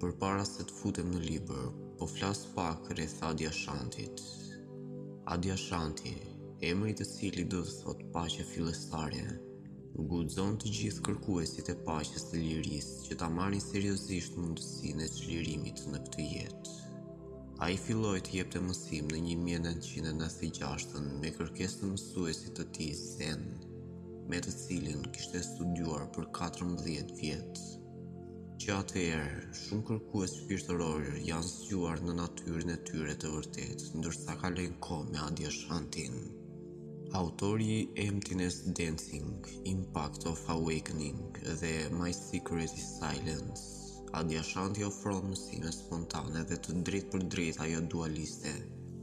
Përpara se të futem në libër, po flas pak rreth Adia Shantit. Adia Shanti, emri i të cilit do të thotë paqe fillestare, nxit të gjithë kërkuesit e paqes dhe lirisë që ta marrin seriozisht mundësinë e çlirimit në këtë jetë. Ai filloi të jepte mësim në 1996 me kërkesë të mësuesit të tij Zen, me të cilin kishte studiuar për 14 vjet. Që atëherë, shumë kërkues shpirtërorë janë zgjuar në natyrën e tyre të vërtetë, ndërsa kalojnë kohë me Adia Shantin. Autori i Emptiness Dancing, Impact of Awakening dhe My Secret is Silence, Adia Shanti ofron mësime spontane dhe të drejtpërdrejta jodualiste,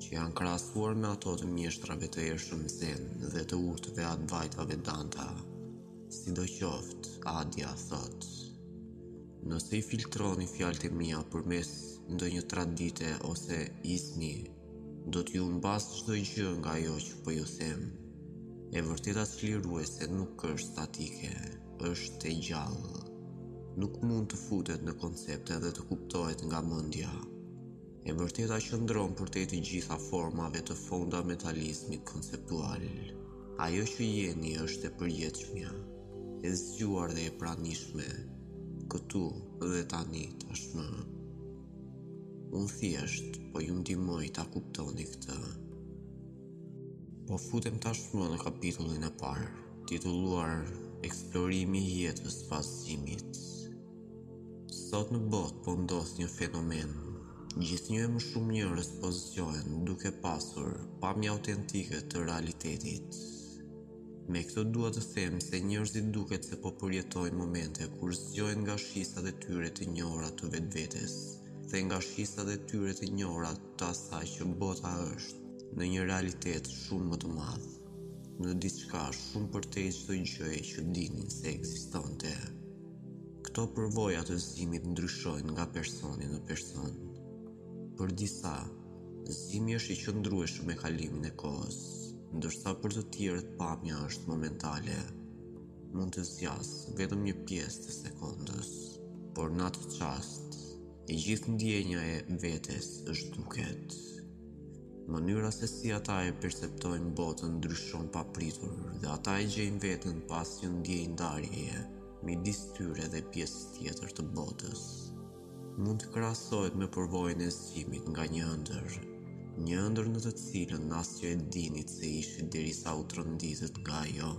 që janë krahasuar me ato të mjeshtrave të hershëm zen dhe të urtëve Advaita Vedanta. Sidoqoftë, Adia thotë, nëse i filtroni fjalët e mia përmes ndonjë tradite ose izmi, do t'ju humbasë çdo gjë nga ajo që po ju them. E vërteta çliruese nuk është statike, është e gjallë. Nuk mund të futet në koncepte dhe të kuptohet nga mendja. E vërteta qëndron përtej të gjitha formave të fundamentalizmit konceptual. Ajo që jeni është e përjetshmja, e zgjuar dhe e pranishme, këtu dhe tani, tashmë. Unë thjesht po ju ndihmoj ta kuptoni këtë. Po futem tashmë në kapitullin e parë, titulluar Eksplorimi i jetës pas zgjimit. Sot në botë po ndodh një fenomen. Gjithnjë e më shumë njerëz po zgjohen duke pasur pamje autentike të realitetit. Me këtë dua të them se njerëzit duket se po përjetojnë momente kur zgjohen nga shqisat e tyre të njohura të vetvetes dhe nga shqisat e tyre të njohura të asaj që bota është në një realitet shumë më të madh. në diçka shumë përtej çdo gjëje që dinin se ekzistonte. Këto përvoja të zgjimit ndryshojnë nga personi në person. Për disa, zgjimi është i qëndrueshëm me kalimin e kohës, ndërsa për të tjerët pamja është momentale. Mund të zgjasë vetëm një pjesë të sekondës, por në atë çast e gjithë ndjenja e vetes zhduket. Mënyra se si ata e perceptojnë botën ndryshon papritur dhe ata e gjejnë veten pa asnjë ndjenjë ndarjeje midis tyre dhe pjesës tjetër të botës. Mund të krahasohet me përvojën e zgjimit nga një ëndërr, një ëndërr në të cilën as që e dinit se ishit derisa u tronditët nga ajo.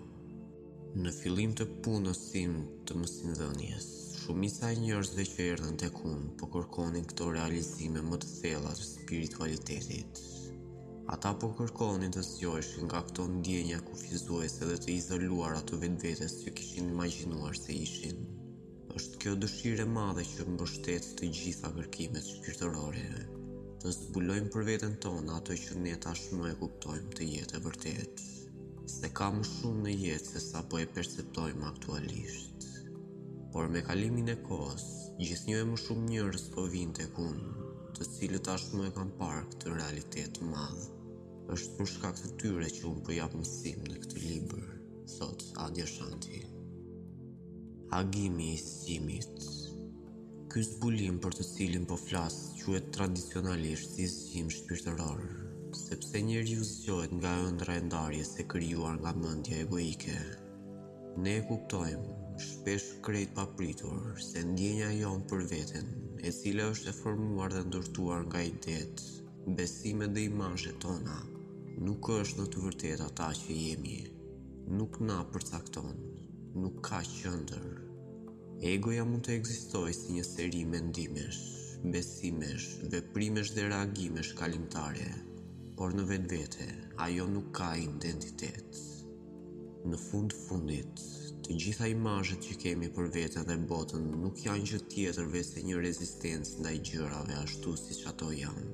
Në fillim të punës tim të mësimdhënies, shumica e njerëzve që erdhën tek unë po kërkonin këto realizime më të thella të spiritualitetit. Ata po kërkonin të zgjoheshin nga këto ndjenja kufizuese dhe të izoluara të vetvetes që kishin imagjinuar se ishin. Është kjo dëshirë e madhe që mbështet të gjitha kërkimet shpirtërore, të zbulojmë për veten tonë atë që ne tashmë e kuptojmë të jetë e vërtetë, se ka më shumë në jetë se sa po e perceptojmë aktualisht. Por me kalimin e kohës, gjithnjë e më shumë njerëz po vijnë tek unë, të cilët tashmë e kanë parë këtë realitet të madh. Është për shkak të tyre që unë po jap mësim në këtë libër, thotë Adja Shanti. Agimi i zgjimit Ky zbulim për të cilin po flas quhet tradicionalisht si zgjim shpirtëror, sepse njeriu zgjohet nga ëndrra e ndarjes së krijuar nga mendja egoike. Ne e kuptojmë, shpesh krejt papritur, se ndjenja jonë për veten, e cila është e formuar dhe ndërtuar nga idetë, besimet dhe imazhet tona, nuk është në të vërtetë ata që jemi. Nuk na përcakton, nuk ka qendër. Egoja mund të ekzistojë si një seri mendimesh, besimesh, veprimesh dhe reagimesh kalimtare, por në vetvete, ajo nuk ka identitet. Në fund fundit, të gjitha imazhet që kemi për veten dhe botën nuk janë gjë tjetër veçse një rezistencë ndaj gjërave ashtu siç ato janë.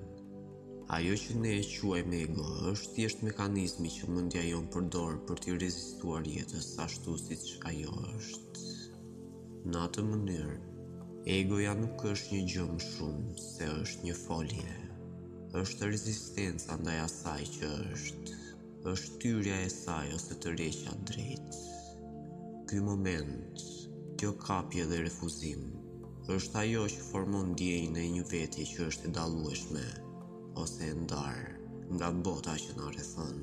Ajo që ne e quajmë ego është thjesht mekanizmi që mendja jonë përdor për t'i rezistuar jetës ashtu siç ajo është. Në atë mënyrë, egoja nuk është një gjë më shumë se është një folje. Është rezistenca ndaj asaj që është. është shtyrja e saj ose tërheqja drejt. Ky moment, kjo kapje dhe refuzim, është ajo që formon ndjenjën e një veteje që është e dallueshme ose e ndarë nga bota që na rrethon.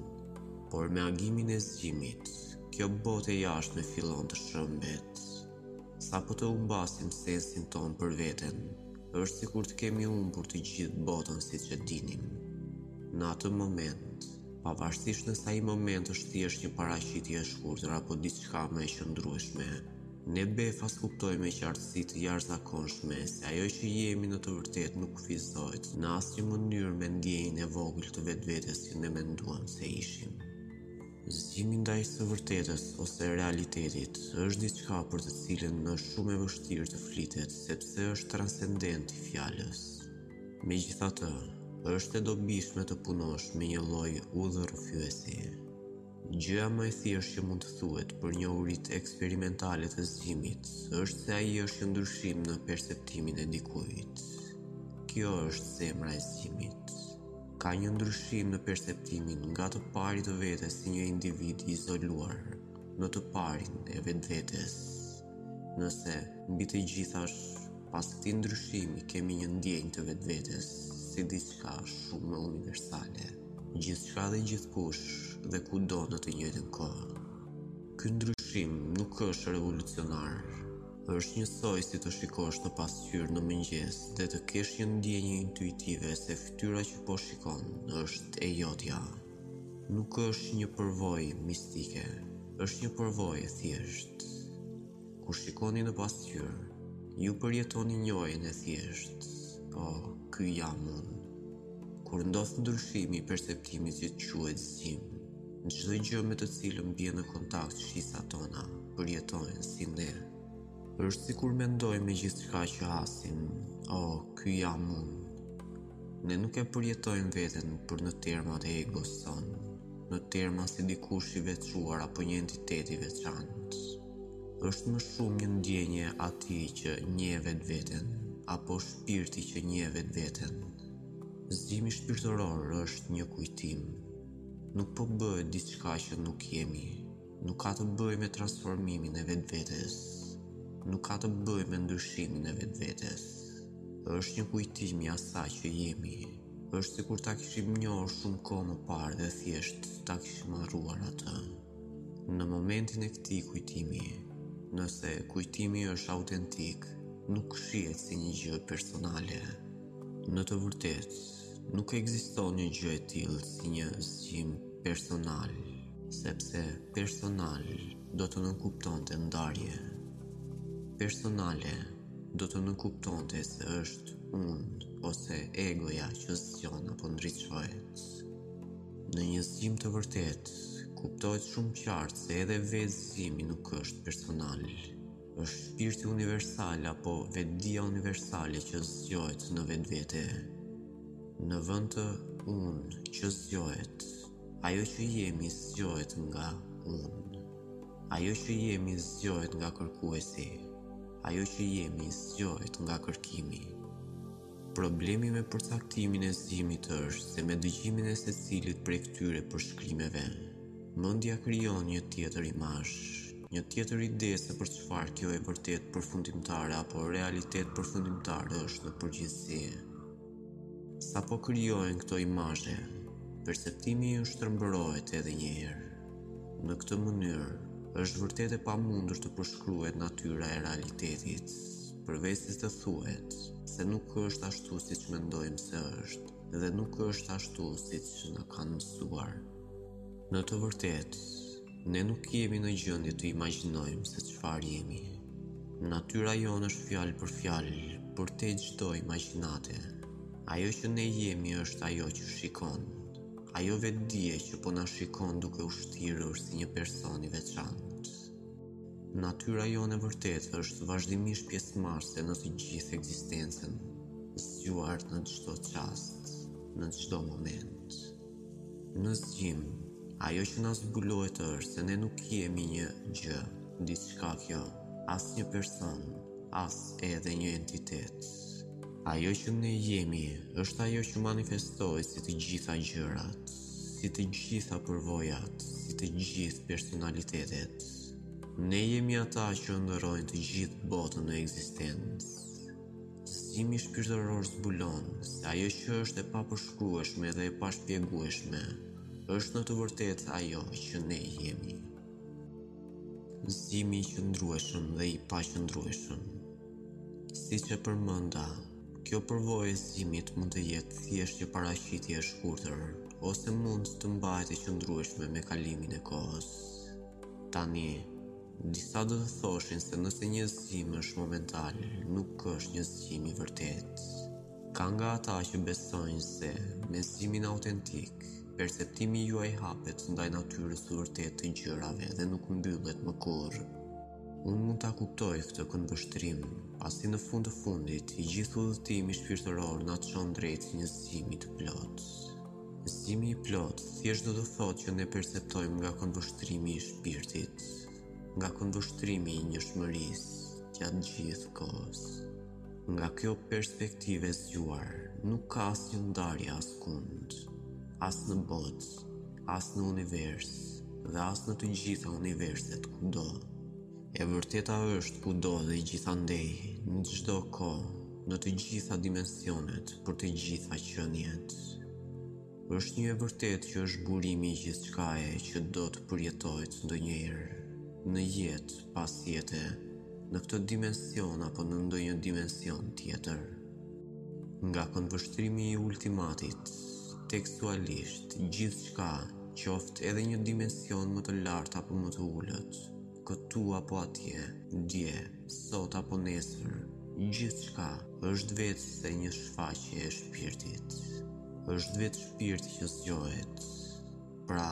Por me agimin e zgjimit, kjo botë e jashtme fillon të shembet. Sapo të humbasim sensin tonë për veten, është sikur të kemi humbur të gjithë botën siç e dinim. Në atë moment, pavarësisht nëse ai moment është thjesht një paraqitje e shkurtër apo diçka më e qëndrueshme, ne befas kuptojmë me qartësi të jashtëzakonshme se ajo që jemi në të vërtetë nuk kufizohet në asnjë mënyrë me ndjenjën e vogël të vetvetes që ne menduam se ishim. Zgjimi ndaj së vërtetës ose realitetit është diçka për të cilën në shumë e vështirë të flitet sepse është transcendent i fjalës. Megjithatë, është e dobishme të punosh me një lloj udhërrëfyesi. Gjëja më e thjeshtë që mund të thuhet për njohuritë eksperimentale të zgjimit është se ai është një ndryshim në perceptimin e dikujt. Kjo është zemra e zgjimit. Ka një ndryshim në perceptimin nga të pari të vetes si një individ i izoluar në të parin e vetvetes. Nëse mbi të gjithash pas këtij ndryshimi kemi një ndjenjë të vetvetes si diçka shumë universale. Gjithçka dhe gjithkush dhe kudo në të njëjtën kohë. Ky ndryshim nuk është revolucionar, Është njësoj si të shikosh në pasqyrë në mëngjes dhe të kesh një ndjenjë intuitive se fytyra që po shikon është e jotja. Nuk është një përvojë mistike, është një përvojë e thjeshtë. Kur shikoni në pasqyrë, ju përjetoni njohjen e thjeshtë, o, ky jam unë. Kur ndodh ndryshimi i perceptimit që quhet zgjim, çdo gjë me të cilën bien në kontakt shqisat tona, përjetojnë si ne. Është sikur mendojmë me gjithçka që hasim, oh, ky jam unë. Ne nuk e përjetojmë veten në termat e egos sonë, në terma si dikush i veçuar apo një entitet i veçantë. është më shumë një ndjenjë e atij që njeh vetveten, apo shpirti që njeh vetveten. Zgjimi shpirtëror është një kujtim, nuk po bëhet diçka që nuk jemi, Nuk ka të bëjë me transformimin e vetvetes. Nuk ka të bëjë me ndryshimin e vetvetes. Është një kujtim i asaj që jemi. Është sikur ta kishim njohur shumë kohë më parë dhe thjesht ta kishim harruar atë. Në momentin e këtij kujtimi, nëse kujtimi është autentik, nuk shihet si një gjë personale. Në të vërtetë, Nuk ekziston një gjë e tillë si një zgjim personal, sepse personal do të nënkuptonte ndarje. Personale do të nënkuptonte se është unë ose egoja që zgjon apo ndriçohet. Në një zgjim të vërtetë, kuptohet shumë qartë se edhe vetë zgjimi nuk është personal. Është shpirti universal apo vetëdija universale që zgjohet në vetvete. Në vend të unë që zgjohet, ajo që jemi zgjohet nga unë. Ajo që jemi zgjohet nga kërkuesi. Ajo që jemi zgjohet nga kërkimi. Problemi me përcaktimin e zgjimit është se me dëgjimin e secilit prej këtyre përshkrimeve, mendja krijon një tjetër imazh, Një tjetër ide se për çfarë kjo e vërtetë përfundimtare apo realitet përfundimtar është në përgjithësi. Sapo krijohen këto imazhe, perceptimi ju shtrembërohet edhe një herë. Në këtë mënyrë, është vërtet e pamundur të përshkruhet natyra e realitetit, përveçse të thuhet se nuk është ashtu siç mendojmë se është dhe nuk është ashtu siç na kanë mësuar. Në të vërtetë, Ne nuk jemi në gjendje të imagjinojmë se çfarë jemi. Natyra jonë është fjalë për fjalë, përtej çdo imagjinate. Ajo që ne jemi është ajo që shikon. Ajo vetëdije që po na shikon duke u shtirur si një person i veçantë. Natyra jonë e vërtetë është vazhdimisht pjesëmarrëse në të gjithë ekzistencën, zgjuar në çdo çast, në çdo moment. Në zgjim, ajo që na zbulohet është se ne nuk jemi një gjë, diçka kjo, as një person, as edhe një entitet. Ajo që ne jemi është ajo që manifestohet si të gjitha gjërat, si të gjitha përvojat, si të gjithë personalitetet. Ne jemi ata që ëndërrojnë të gjithë botën në ekzistencë. Zgjimi shpirtëror zbulon se ajo që është e papërshkrueshme dhe e pashpjegueshme është në të vërtetë ajo që ne jemi. Zgjimi i qëndrueshëm dhe i paqëndrueshëm. Siç e përmenda, kjo përvojë e zgjimit mund të jetë thjesht një paraqitje e shkurtër ose mund të mbahet e qëndrueshme me kalimin e kohës. Tani, Disa do të thoshin se nëse një zgjim është momental, nuk është një zgjim i vërtetë. Ka nga ata që besojnë se, me zgjimin autentik, perceptimi juaj hapet ndaj natyrës së vërtetë të gjërave dhe nuk mbyllet më kurrë. Unë mund ta kuptoj këtë këndvështrim, pasi në fund të fundit, i gjithë udhëtimi shpirtëror na çon drejt një zgjimi të plotë. Zgjimi i plotë thjesht do të thotë që ne perceptojmë nga këndvështrimi i shpirtit, nga këndvështrimi i njëshmërisë gjatë gjithë kohës. Nga kjo perspektivë e zgjuar, nuk ka asnjë ndarje askund, as në botë, as në univers dhe as në të gjitha universet kudo. E vërteta është kudo dhe gjithandej, në çdo kohë, në të gjitha dimensionet, për të gjitha qeniet. Është një e vërtetë që është burimi i gjithçkaje që do të përjetohet ndonjëherë, në jetë, pas jetë, në këtë dimension apo në ndonjë dimension tjetër. Nga këndvështrimi i ultimatit, tekstualisht, gjithçka qoftë edhe një dimension më të lartë apo më të ulët, këtu apo atje, dje, sot apo nesër, gjithçka është veçse një shfaqje e shpirtit. Është vetë shpirti që zgjohet. Pra,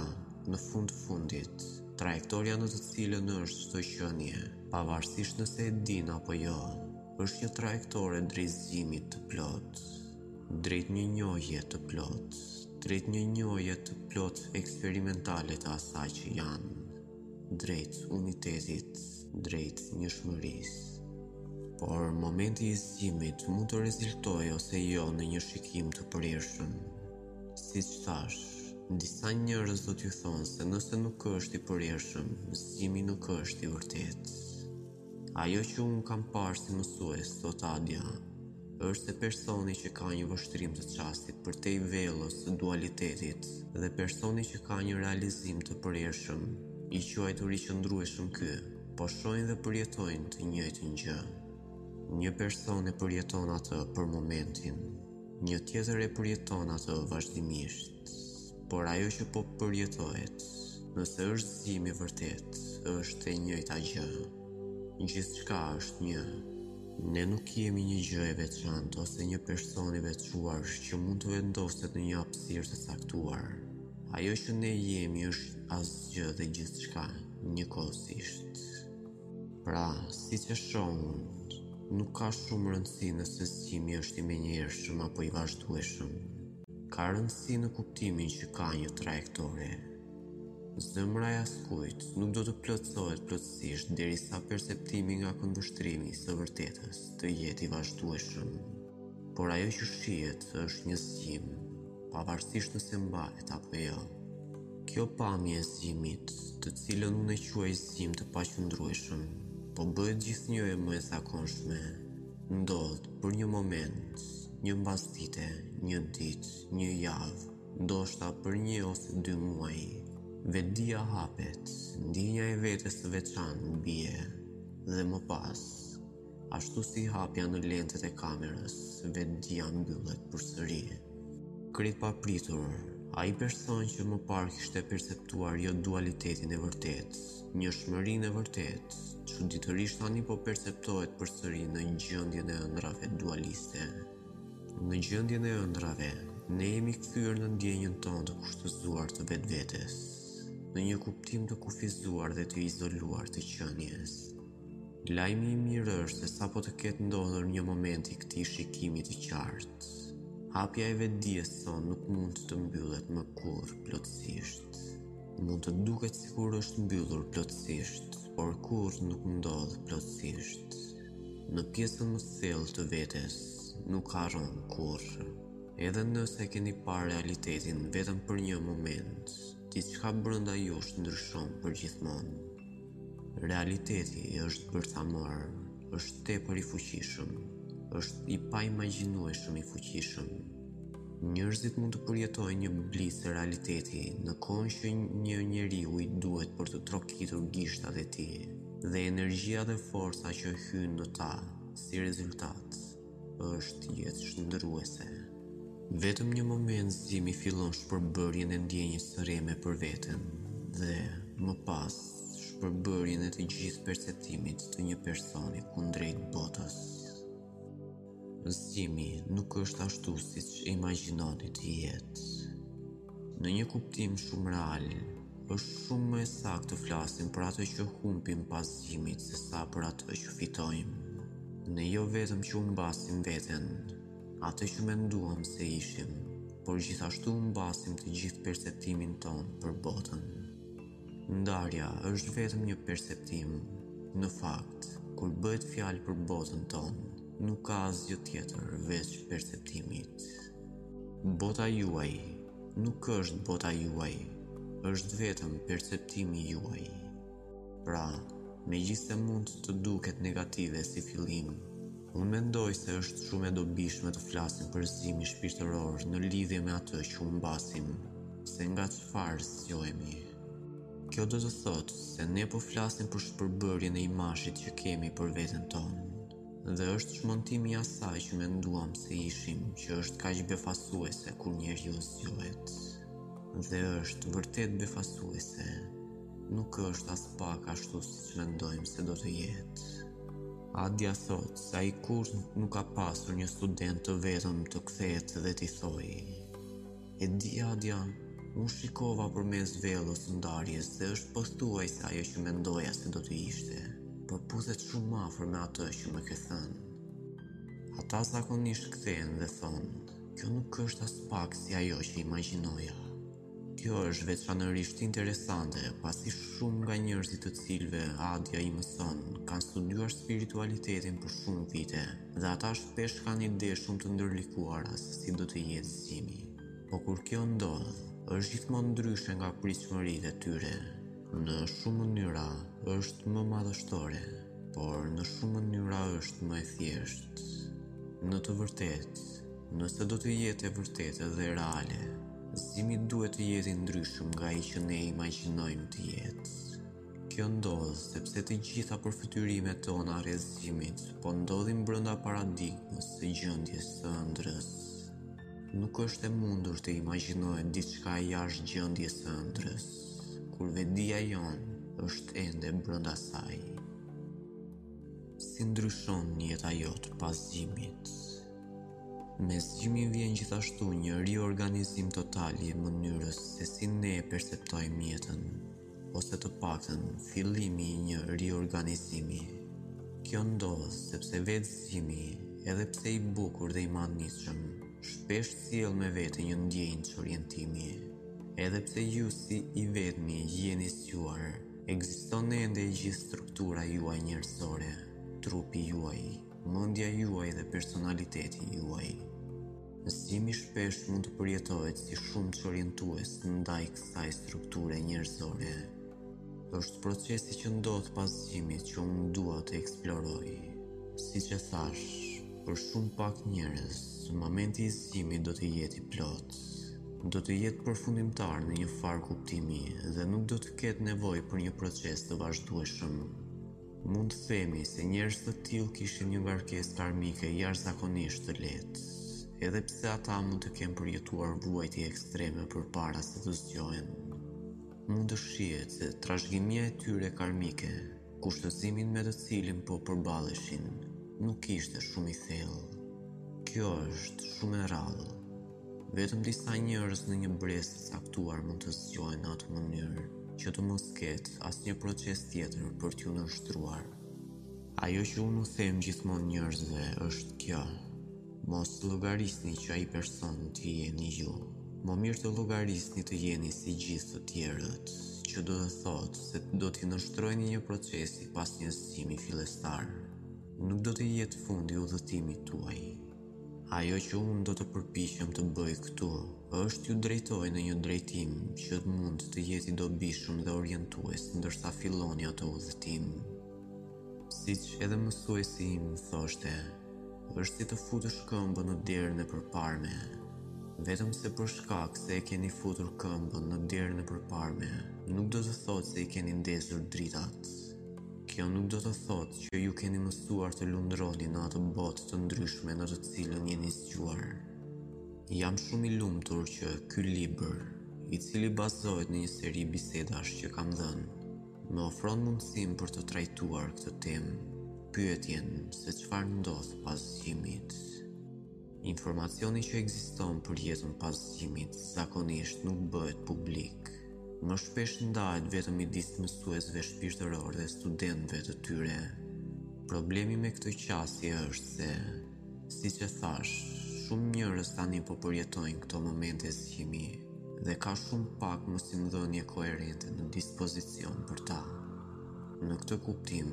në fund të fundit, trajektoria në të cilën është çdo qenie, pavarësisht nëse e din apo jo, është një trajektore drejt zgjimit të plotë drejt një njohje të plotë, drejt një njohje të plotë eksperimentale të asaj që janë. drejt unitetit, drejt njëshmërisë. Por momenti i zgjimit mund të rezultojë ose jo në një shikim të përhershëm. Siç thashë, disa njerëz do t'ju thonë se nëse nuk është i përhershëm, zgjimi nuk është i vërtetë. Ajo që unë kam parë si mësues, thotë Adja, është se personi që ka një vështrim të çastit përtej velit së dualitetit dhe personi që ka një realizim të përhershëm, i quajtur i qëndrueshëm ky, po shohin dhe përjetojnë të njëjtën gjë. Një person e përjeton atë për momentin, një tjetër e përjeton atë vazhdimisht. Por ajo që po përjetohet, nëse është zgjim i vërtetë, është e njëjta gjë. Gjithçka është një. Ne nuk jemi një gjë e veçantë ose një person i veçuar që mund të vendoset në një hapësirë të caktuar. Ajo që ne jemi është asgjë dhe gjithçka njëkohësisht. Pra, siç e shoh unë, nuk ka shumë rëndësi nëse zgjimi është i menjëhershëm apo i vazhdueshëm. Ka rëndësi në kuptimin që ka një trajektore. Zemra e askujt nuk do të plotësohet plotësisht derisa perceptimi nga këndvështrimi i së vërtetës të jetë i vazhdueshëm. Por ajo që shihet është një zgjim, pavarësisht nëse mbahet apo jo. Kjo pamje e zgjimit, të cilën unë e quaj zgjim të paqëndrueshëm, po bëhet gjithnjë e më e zakonshme. Ndodh për një moment, një mbasdite, një ditë, një javë, ndoshta për një ose dy muaj. Vetëdija hapet, ndjenja e vetes së veçantë bie dhe më pas, ashtu si hapja në lentet e kamerës, vetëdija mbyllet përsëri. Krejt papritur, ai person që më parë kishte perceptuar jo dualitetin e vërtetë, njëshmërinë e vërtetë, çuditërisht tani po perceptohet përsëri në gjendjen e ëndrrave dualiste. Në gjendjen e ëndrrave, ne jemi kthyer në ndjenjën tonë të kushtëzuar të vetvetes, në një kuptim të kufizuar dhe të izoluar të qenies. Lajmi i mirë është se sapo të ketë ndodhur një moment i këtij shikimi të qartë, hapja e vetëdijes sonë nuk mund të mbyllet më kurrë plotësisht. Mund të duket sikur është mbyllur plotësisht, por kurrë nuk ndodh plotësisht. Në pjesën më thellë të vetes nuk harron kurrë. Edhe nëse keni parë realitetin vetëm për një moment, diçka brenda jush ndryshon përgjithmonë. Realiteti është bërthamar, është tepër i fuqishëm, është i paimagjinueshëm i fuqishëm. Njerëzit mund të përjetojnë një blic realiteti në kohën që një njeriu i duhet për të trokitur gishtat e tij dhe energjia dhe forca që hyn në ta si rezultat është jetëshndërruese. Vetëm një moment zgjimi fillon shpërbërjen e ndjenjës së reme për veten dhe më pas shpërbërjen e të gjithë perceptimit të një personi kundrejt botës. Zgjimi nuk është ashtu siç e imagjinoni të jetë. Në një kuptim shumë real, është shumë më e saktë të flasim për atë që humbim pas zgjimit sesa për atë që fitojmë. Ne jo vetëm që humbasim veten, atë që menduam se ishim, por gjithashtu humbasim të gjithë perceptimin tonë për botën. Ndarja është vetëm një perceptim. Në fakt, kur bëhet fjalë për botën tonë, nuk ka asgjë tjetër veç perceptimit. Bota juaj nuk është bota juaj, është vetëm perceptimi juaj. Pra, megjithëse mund të duket negative si fillim, unë mendoj se është shumë e dobishme të flasim për zgjimin shpirtëror në lidhje me atë që humbasim. Se nga çfarë zgjohemi. Kjo do të thotë se ne po flasim për shpërbërjen e imazhit që kemi për veten tonë. Dhe është çmontimi i asaj që menduam se ishim që është kaq befasuese kur njeriu zgjohet. Dhe është vërtet befasuese. Nuk është aspak ashtu siç mendojmë se do të jetë. Adja thotë se ai kurrë nuk ka pasur një student të vetëm të kthehet dhe t'i thojë, E di Adja, unë shikova përmes vellos së ndarjes dhe është pothuajse ajo që mendoja se do të ishte. Përputhet shumë afër me atë që më ke thënë. Ata zakonisht kthehen dhe thonë, kjo nuk është aspak si ajo që imagjinoja. Kjo është veçanërisht interesante, pasi shumë nga njerëzit të cilëve Adja i mëson kanë studiuar spiritualitetin për shumë vite. Dhe ata shpesh kanë ide shumë të ndërlikuara se si do të jetë zgjimi. Po kur kjo ndodh, është gjithmonë ndryshe nga pritshmëritë e tyre. Në shumë mënyra është më madhështore, por në shumë mënyra është më e thjeshtë. Në të vërtetë, nëse do të jetë e vërtetë dhe reale, zgjimi duhet të jetë i ndryshëm nga ai që ne imagjinojmë të jetë. Kjo ndodh sepse të gjitha përfytyrimet tona rreth zgjimit po ndodhin brenda paradigmës së gjendjes së ëndrrës. Nuk është e mundur të imagjinohet diçka jashtë gjendjes së ëndrrës, kur vetëdija jonë është ende brenda saj. Si ndryshon jeta jote pas zgjimit? Me zgjimin vjen gjithashtu një riorganizim total i mënyrës se si ne perceptojmë jetën. ose të paktën fillimi i një riorganizimi. Kjo ndodh sepse vetë zgjimi, edhe pse i bukur dhe i mahnitshëm, shpesh sjell me vete një ndjenjë çorientimi. Edhe pse ju si i vetmi jeni zgjuar, ekziston ende e gjithë struktura juaj njerëzore, trupi juaj, mendja juaj dhe personaliteti juaj. Zgjimi shpesh mund të përjetohet si shumë çorientues ndaj kësaj strukture njerëzore. Është procesi që ndodh pas zgjimit që unë dua të eksploroj. Siç e thashë, për shumë pak njerëz, momenti i zgjimit do të jetë i plotë. Do të jetë përfundimtar në një farë kuptimi dhe nuk do të ketë nevojë për një proces të vazhdueshëm. Mund të themi se njerëz të tillë kishin një ngarkesë karmike jashtëzakonisht të lehtë, edhe pse ata mund të kenë përjetuar vuajtje ekstreme përpara se të zgjohen. Mund të shihet se trashëgimia e tyre karmike, kushtëzimin me të cilin po përballeshin, nuk ishte shumë i thellë. Kjo është shumë e rrallë. Vetëm disa njerëz në një brez të caktuar mund të zgjohen në atë mënyrë që të mos ketë asnjë proces tjetër për t'iu nënshtruar. Ajo që unë u them gjithmonë njerëzve është kjo, mos llogarisni që ai person të jeni ju. Më mirë të llogarisni të jeni si gjithë të tjerët, që do të thotë se do t'i nënshtroheni një procesi pas një zgjimi fillestar. Nuk do të jetë fundi i udhëtimit tuaj. Ajo që unë do të përpiqem të bëj këtu është t'ju drejtoj në një drejtim që mund të jetë i dobishëm dhe orientues ndërsa filloni atë udhëtim. Siç edhe mësuesi im thoshte, është si të futësh këmbën në derën e përparme, vetëm se për shkak se e keni futur këmbën në derën e përparme, nuk do të thotë se i keni ndezur dritat. Kjo nuk do të thotë që ju keni mësuar të lundroni në atë botë të ndryshme në të cilën jeni zgjuar. Jam shumë i lumtur që ky libër, i cili bazohet në një seri bisedash që kam dhënë, më ofron mundësinë për të trajtuar këtë temë, pyetjen se çfarë ndodh pas zgjimit. Informacioni që ekziston për jetën pas zgjimit zakonisht nuk bëhet publik. Më shpesh ndahet vetëm midis mësuesve shpirtërorë dhe studentëve të tyre. Problemi me këtë qasje është se, siç e thashë, shumë njerëz tani po përjetojnë këto momente zgjimi dhe ka shumë pak mësimdhënie koherente në dispozicion për ta. Në këtë kuptim,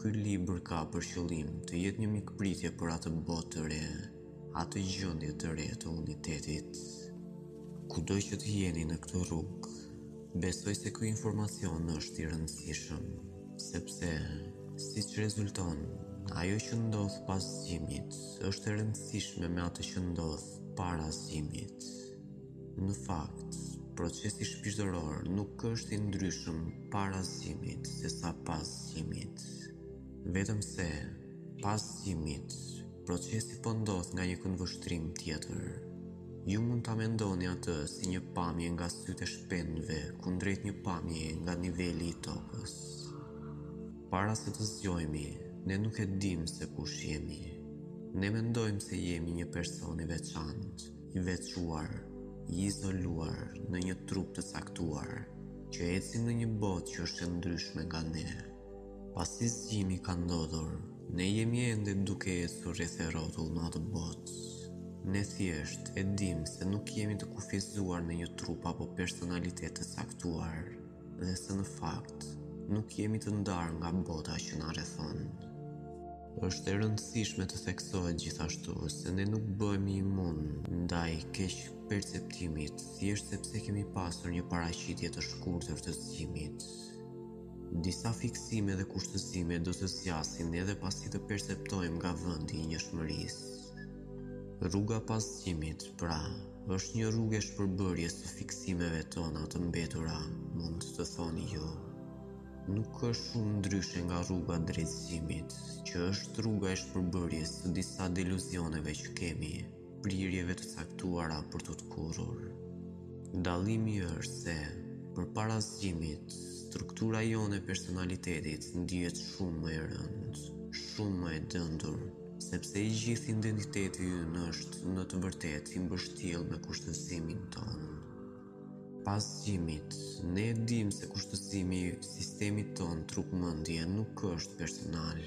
Ky libër ka për qëllim të jetë një mikpritje për atë botë të re, atë gjendje të re të unitetit. Kudo që të jeni në këtë rrugë, besoj se ky informacion është i rëndësishëm, sepse siç rezulton, ajo që ndodh pas zgjimit është e rëndësishme me atë që ndodh para zgjimit. Në fakt, procesi shpirtëror nuk është i ndryshëm para zgjimit sesa pas zgjimit. Vetëm se, pas zgjimit, procesi po ndodh nga një këndvështrim tjetër. Ju mund ta mendoni atë si një pamje nga sytë e shpendëve kundrejt një pamjeje nga niveli i tokës. Para se të zgjohemi, ne nuk e dimë se kush jemi. Ne mendojmë se jemi një person i veçantë, i veçuar, i izoluar në një trup të caktuar, që ecim në një botë që është e ndryshme nga ne. Pasi zgjimi ka ndodhur, ne jemi ende duke ecur rreth e rrotull në atë botë. Ne thjesht e dimë se nuk jemi të kufizuar në një trup apo personalitet të caktuar dhe se në fakt nuk jemi të ndarë nga bota që na rrethon. Është e rëndësishme të theksohet gjithashtu se ne nuk bëhemi imunë ndaj keqperceptimit thjesht sepse kemi pasur një paraqitje të shkurtër të zgjimit. Disa fiksime dhe kushtëzime do të zgjasin edhe pasi të perceptojmë nga vendi i njëshmërisë. Rruga pas zgjimit, pra, është një rrugë e shpërbërjes së fiksimeve tona të mbetura, mund të thoni ju. Nuk është shumë ndryshe nga rruga drejt zgjimit, që është rruga e shpërbërjes së disa deluzioneve që kemi, prirjeve të caktuara për t'u tkurrur. Dallimi është se, përpara zgjimit, struktura jonë e personalitetit ndihet shumë më e rëndë, shumë më e dëndur, sepse i gjithë identiteti ynë është në të vërtetë i mbështjellë me kushtëzimin tonë. Pas zgjimit, ne e dimë se kushtëzimi i sistemit tonë trup-mendje nuk është personal.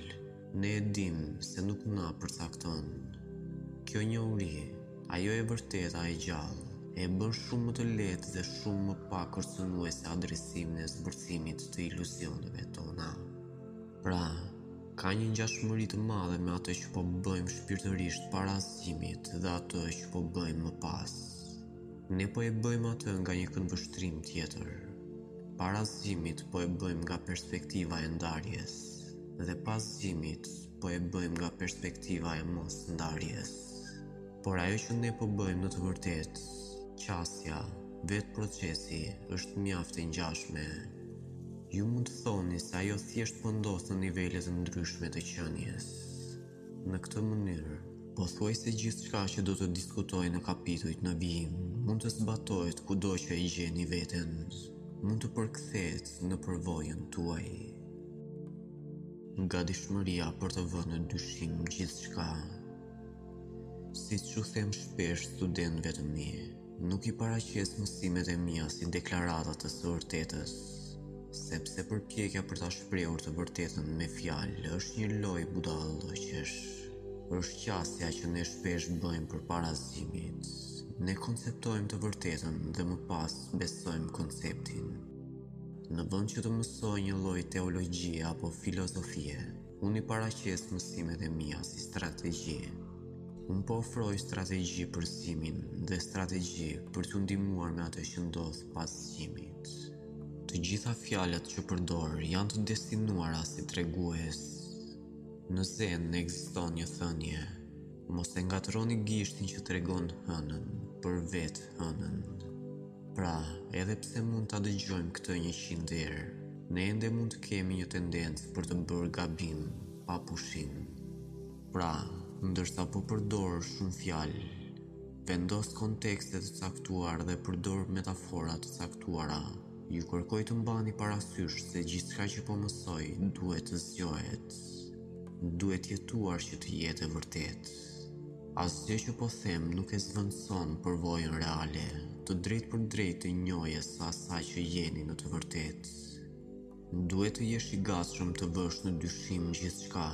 Ne e dimë se nuk na përcakton. Kjo njohuri, ajo e vërteta e gjallë, e bën shumë më të lehtë dhe shumë më pak kërcënuese adresimin e zbërthimit të iluzioneve tona. Pra, ka një ngjashmëri të madhe me atë që po bëjmë shpirtërisht para zgjimit dhe atë që po bëjmë më pas. Ne po e bëjmë atë nga një këndvështrim tjetër. Para zgjimit po e bëjmë nga perspektiva e ndarjes dhe pas zgjimit po e bëjmë nga perspektiva e mosndarjes. Por ajo që ne po bëjmë në të vërtetë, qasja, vetë procesi është mjaft e ngjashme. Ju mund të thoni se ajo thjesht po ndodh në nivele të ndryshme të qenies. Në këtë mënyrë, pothuajse gjithçka që do të diskutoj në kapitujt në vijim mund të zbatohet kudo që e gjeni veten, mund të përkthehet në përvojën tuaj. Gatishmëria për të vënë në dyshim gjithçka. Siç u them shpesh studentëve të mi, Nuk i paraqes mësimet e mia si deklarata të së vërtetës, sepse përpjekja për ta shprehur të vërtetën me fjalë është një lojë budallëqesh. Është qasja që ne shpesh bëjmë përpara zgjimit. Ne konceptojmë të vërtetën dhe më pas besojmë konceptin. Në vend që të mësoj një lloj teologjie apo filozofie, Unë i paraqes mësimet e mia si strategji. Unë po ofroj strategji për zgjimin dhe strategji për t'ju ndihmuar me atë që ndodh pas zgjimit. Të gjitha fjalët që përdor janë të destinuara si tregues. Në zen ekziston një thënie: Mos e ngatërroni gishtin që tregon hënën, për vetë hënën. Pra, edhe pse mund ta dëgjojmë këtë njëqind herë, ne ende mund të kemi një tendencë për të bërë gabim pa pushim. Pra, ndërsa po përdor shumë fjalë, vendos kontekste të caktuar dhe përdor metafora të caktuara, ju kërkoj të mbani parasysh se gjithçka që po mësoj duhet të zgjohet. Duhet jetuar që të jetë e vërtetë. Asgjë që po them nuk e zëvendëson përvojën reale të drejtpërdrejtë të njohjes së asaj që jeni në të vërtetë. Duhet të jesh i gatshëm të vësh në dyshim gjithçka,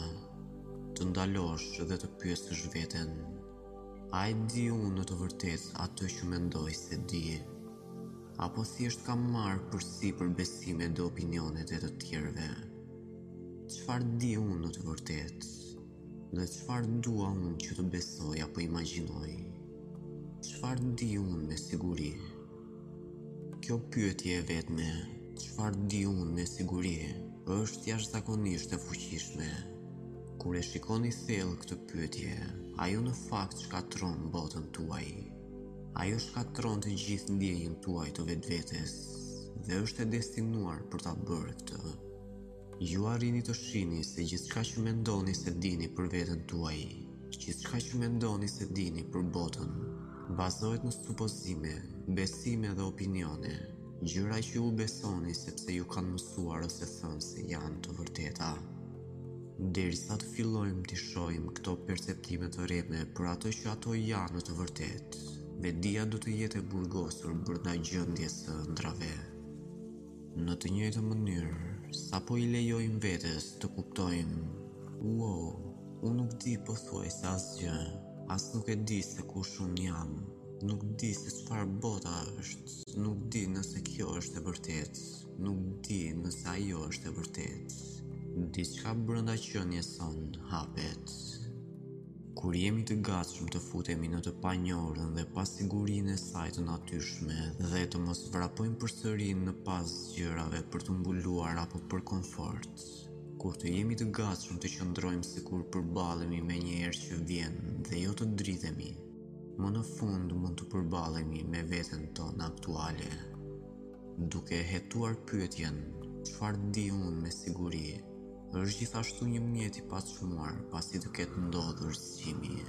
të ndalosh dhe të pyesësh veten, A e di unë në të vërtetë atë që mendoj se di? Apo thjesht kam marrë përsipër besimet dhe opinionet e të tjerëve? Çfarë di unë në të vërtetë? Dhe çfarë dua unë që të besoj apo imagjinoj? Çfarë di unë me siguri? Kjo pyetje e vetme, çfarë di unë me siguri, është jashtëzakonisht e fuqishme. Kur e shikoni thellë këtë pyetje, ajo në fakt shkatërron botën tuaj. Ajo shkatërron të gjithë ndjenjën tuaj të vetvetes dhe është e destinuar për ta bërë këtë. Ju arrini të shihni se gjithçka që mendoni se dini për veten tuaj, gjithçka që mendoni se dini për botën, bazohet në supozime, besime dhe opinione, gjëra që ju besoni sepse ju kanë mësuar ose thënë se janë të vërteta. Derisa të fillojmë t'i shohim këto perceptime të rreme për ato që ato janë në të vërtetë, vetëdija do të jetë e burgosur brenda gjendjes së ëndrrave. Në të njëjtën mënyrë, sapo i lejojmë vetes të kuptojmë, Uau, unë nuk di pothuajse asgjë, as nuk e di se kush unë jam, nuk di se çfarë bota është, nuk di nëse kjo është e vërtetë, nuk di nëse ajo është e vërtetë. Diçka brenda qenies sonë hapet. Kur jemi të gatshëm të futemi në të panjohurën dhe pasigurinë e saj të natyrshme dhe të mos vrapojmë përsëri pas gjërave për t'u mbuluar apo për komfort, kur të jemi të gatshëm të qëndrojmë sikur përballemi me një erë që vjen dhe jo të dridhemi, më në fund mund të përballemi me veten tonë aktuale. Duke hetuar pyetjen, çfarë di unë me siguri? Është gjithashtu një mjet i paçmuar pasi të ketë ndodhur zgjimi.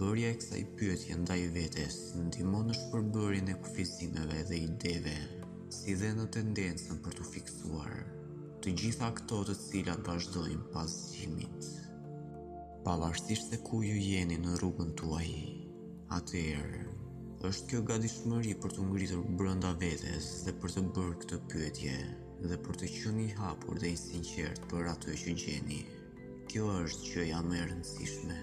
Bërja e kësaj pyetje ndaj vetes ndihmon në shpërbërjen e kufizimeve dhe ideve, si dhe në tendencën për t'u fiksuar të gjitha këto të cilat vazhdojnë pas zgjimit. Pavarësisht se ku ju jeni në rrugën tuaj, atëherë është kjo gatishmëri për t'u ngritur brenda vetes dhe për të bërë këtë pyetje. dhe për të qenë i hapur dhe i sinqertë për atë që gjeni. Kjo është gjëja më e rëndësishme.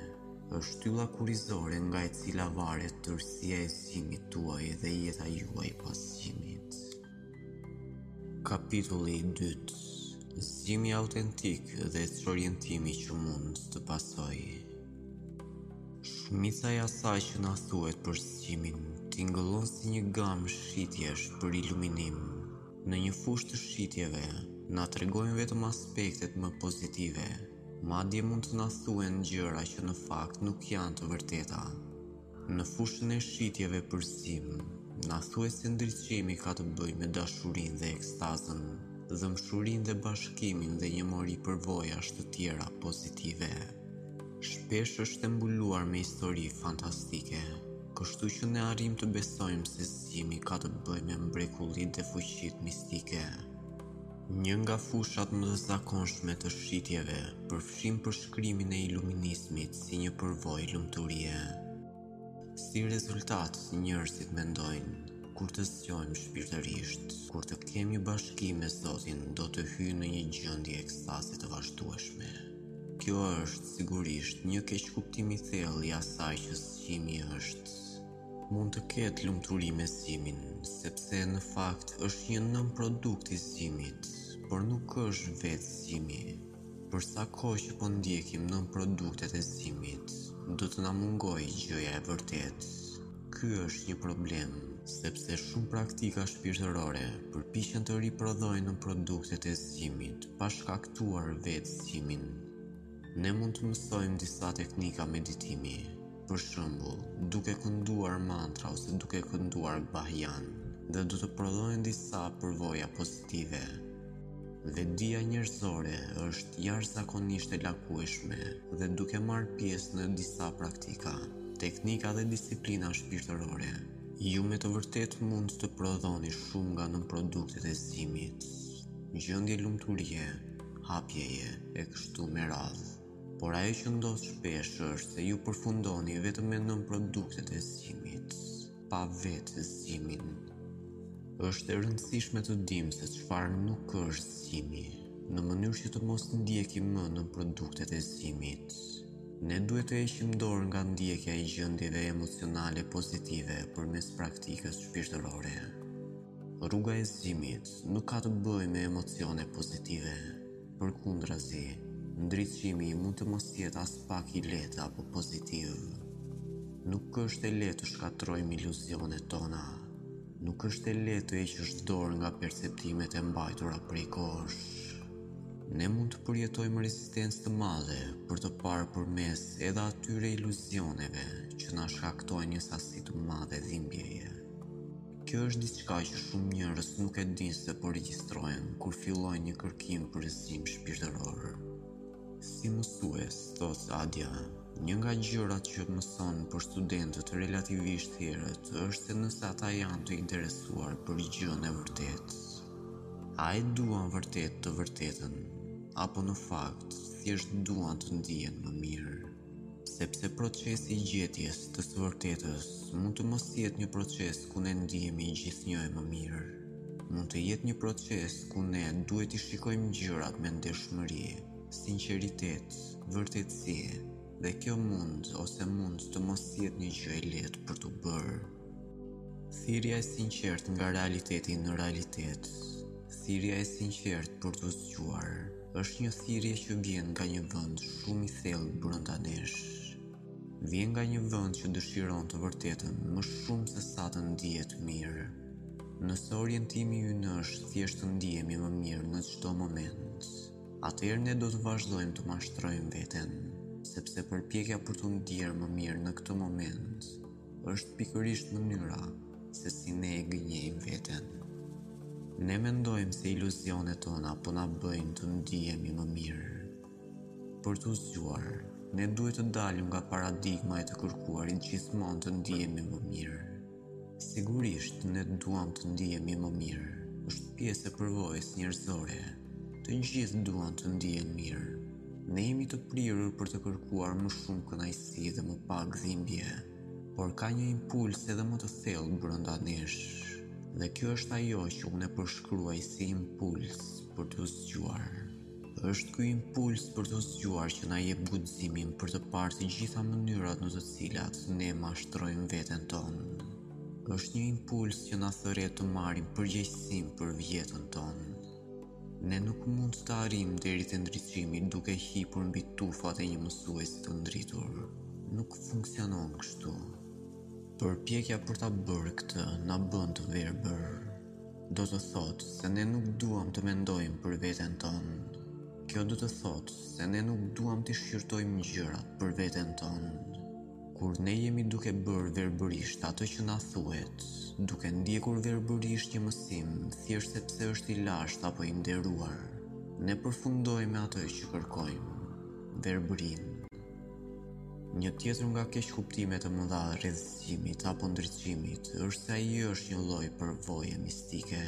Është shtylla kurrizore nga e cila varet tërësia e zgjimit tuaj dhe jeta juaj pas zgjimit. Kapitulli 2. Zgjimi autentik dhe çorientimi që mund të pasojë. Shumica e asaj që na thuhet për zgjimin tingëllon si një gamë shitjesh për iluminim. Në një fushë të shitjeve, na tregojnë vetëm aspektet më pozitive, madje mund të na thuhen gjëra që në fakt nuk janë të vërteta. Në fushën e shitjeve për zgjim, na thuhet se ndriçimi ka të bëjë me dashurinë dhe ekstazën, dhëmshurinë dhe bashkimin dhe një mori përvojash të tjera pozitive. Shpesh është e mbuluar me histori fantastike, kështu që ne arrijmë të besojmë se Zgjimi ka të bëjë me mrekullitë dhe fuqitë mistike. Një nga fushat më të zakonshme të shitjeve përfshin përshkrimin e iluminizmit si një përvojë lumturie. Si rezultat, njerëzit mendojnë, kur të zgjojmë shpirtërisht, kur të kemi bashkim me Zotin, do të hyj në një gjendje ekstaze të vazhdueshme. Kjo është sigurisht një keqkuptim i thellë i asaj që zgjimi është. Mund të ketë lumturi me zgjimin, sepse në fakt është një nënprodukt i zgjimit, por nuk është vetë zgjimi. Për sa kohë që po ndjekim nënproduktet e zgjimit, do të na mungojë gjëja e vërtetë. Ky është një problem, sepse shumë praktika shpirtërore përpiqen të riprodhojnë nënproduktet e zgjimit, pa shkaktuar vetë zgjimin. Ne mund të mësojmë disa teknika meditimi, për shembull, duke kënduar mantra ose duke kënduar bhajan, dhe do të prodhojnë disa përvoja pozitive. Vetëdija njerëzore është jashtëzakonisht e lakueshme dhe duke marrë pjesë në disa praktika, teknika dhe disiplina shpirtërore, ju me të vërtetë mund të prodhoni shumë nga nënproduktet e zgjimit, gjendje lumturie, hapjeje e kështu me radhë. Por ajo që ndodh shpesh është se ju përfundoni vetëm me nënproduktet e zgjimit, pa vetë zgjimin. Është e rëndësishme të dimë se çfarë nuk është zgjimi, në mënyrë që të mos ndjekim më nënproduktet e zgjimit. Ne duhet të heqim dorë nga ndjekja e gjendjeve emocionale pozitive përmes praktikës shpirtërore. Rruga e zgjimit nuk ka të bëjë me emocione pozitive, Përkundrazi, ndriçimi mund të mos jetë aspak i lehtë apo pozitiv. Nuk është e lehtë të shkatërrojmë iluzionet tona. Nuk është e lehtë të heqësh dorë nga perceptimet e mbajtura prej kohësh. Ne mund të përjetojmë rezistencë të madhe për të parë përmes edhe atyre iluzioneve që na shkaktojnë një sasi të madhe dhimbjeje. Kjo është diçka që shumë njerëz nuk e dinë se po regjistrojnë kur fillojnë një kërkim për zgjim shpirtëror. Si mësues, thotë Adja, një nga gjërat që mëson për studentët relativisht herët është nëse ata janë të interesuar për gjënë e vërtetë, a e duan vërtet të vërtetën apo në fakt thjesht duan të ndihen më mirë. Sepse procesi i gjetjes të së vërtetës mund të mos jetë një proces ku ne ndihemi gjithnjë e më mirë. Mund të jetë një proces ku ne duhet t'i shikojmë gjërat me ndershmëri, sinqeritet, vërtetësi, dhe kjo mund ose mund të mos jetë një gjë e lehtë për t'u bërë. Thirrja e sinqertë nga realiteti në realitet, thirrja e sinqertë për t'u zgjuar. është një thirrje që vjen nga një vend shumë i thellë brenda nesh. Vjen nga një vend që dëshiron të vërtetën më shumë se sa të ndihet mirë. Nëse orientimi ynë është thjesht të ndihemi më mirë në çdo moment, atëherë ne do të vazhdojmë të mashtrojmë veten, sepse përpjekja për t'u ndier më mirë në këtë moment është pikërisht mënyra se si ne e gënjejmë veten. Ne mendojmë se iluzionet tona po na bëjnë të ndihemi më mirë. Për t'u zgjuar, ne duhet të dalim nga paradigma e të kërkuarit gjithmonë të ndihemi më mirë. Sigurisht, ne duam të ndihemi më mirë. Është pjesë e përvojës njerëzore. Të gjithë duan të ndihen mirë. Ne jemi të prirur për të kërkuar më shumë kënaqësi dhe më pak dhimbje, por ka një impuls edhe më të thellë brenda nesh. Dhe kjo është ajo që unë e përshkruaj si impuls për t'u zgjuar. Është ky impuls për t'u zgjuar që na jep guximin për të parë të gjitha mënyrat në të cilat ne mashtrojmë veten tonë. Është një impuls që na thërret të marrim përgjegjësinë për jetën tonë. Ne nuk mund të arrijmë deri te ndriçimi duke hipur mbi tufat e një mësuesi të ndritur. Nuk funksionon kështu. Përpjekja për ta bërë këtë na bën të verbër. Do të thotë se ne nuk duam të mendojmë për veten tonë. Kjo do të thotë se ne nuk duam t'i shqyrtojmë gjërat për veten tonë. Kur ne jemi duke bërë verbërisht atë që na thuhet, duke ndjekur verbërisht një mësim, thjesht sepse është i lashtë apo i nderuar, ne përfundojmë me atë që kërkojmë, verbërinë. Një tjetër nga keqkuptimet e mëdha rreth zgjimit apo ndriçimit është se ai është një lloj përvoje mistike.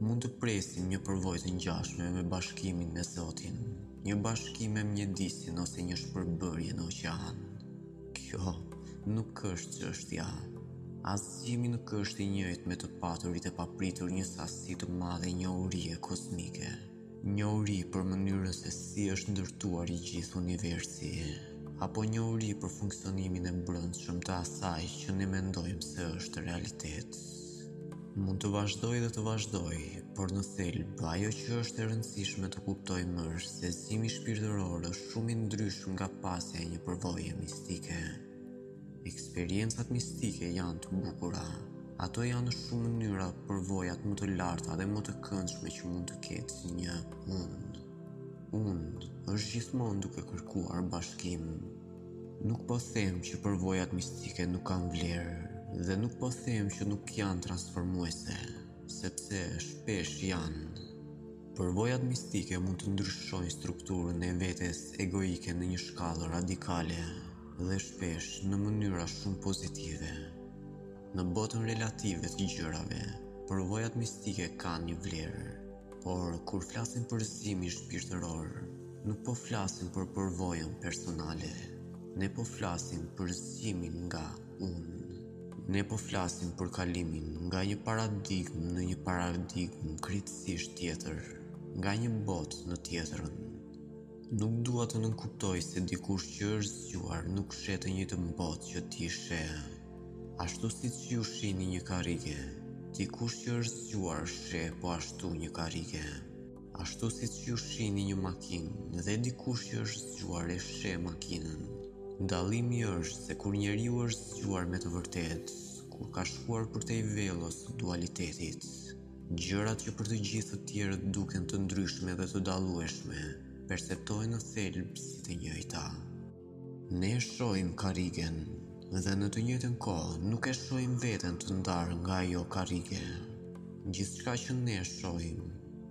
Mund të presim një përvojë të ngjashme me bashkimin me Zotin, një bashkim me mjedisin ose një shpërbërje në oqean. Kjo nuk është çështja. As zgjimi nuk është i njëjtë me të paturit e papritur një sasi të madhe njohurie kozmike. Njohuri për mënyrën se si është ndërtuar i gjithë universi, apo njohuri për funksionimin e brendshëm të asaj që ne mendojmë se është realitet. Mund të vazhdoj dhe të vazhdoj, por në thelb, ajo që është e rëndësishme të kuptojmë është se zgjimi shpirtëror është shumë i ndryshëm nga pasja e një përvoje mistike. Eksperiencat mistike janë të bukura. Ato janë në shumë mënyra përvojat më të larta dhe më të këndshme që mund të ketë si një unë. Unë është gjithmonë duke kërkuar bashkim. Nuk po them që përvojat mistike nuk kanë vlerë dhe nuk po them që nuk janë transformuese, sepse shpesh janë. Përvojat mistike mund të ndryshojnë strukturën e vetes egoike në një shkallë radikale dhe shpesh në mënyra shumë pozitive. Në botën relative të gjërave, përvojat mistike kanë një vlerë. Por kur flasim për zgjimin shpirtëror, nuk po flasim për përvojën personale. Ne po flasim për zgjimin nga Unë, ne po flasim për kalimin nga një paradigmë në një paradigmë krejtësisht tjetër, nga një botë në tjetrën. Nuk dua të nënkuptoj se dikush që është zgjuar nuk sheh të njëjtën botë që ti sheh. Ashtu siç ju shihni një karrige, dikush që është zgjuar sheh po ashtu një karrige. Ashtu siç ju shihni një makinë dhe dikush që është zgjuar e sheh makinën. Dallimi është se kur njeriu është zgjuar me të vërtetë, kur ka shkuar përtej vellos së dualitetit. Gjërat që për të gjithë të tjerët duken të ndryshme dhe të dallueshme, perceptohen në thelb si të njëjta. Ne e shohim karrigen dhe në të njëjtën kohë nuk e shohim veten të ndarë nga ajo karrige. Gjithçka që ne shohim,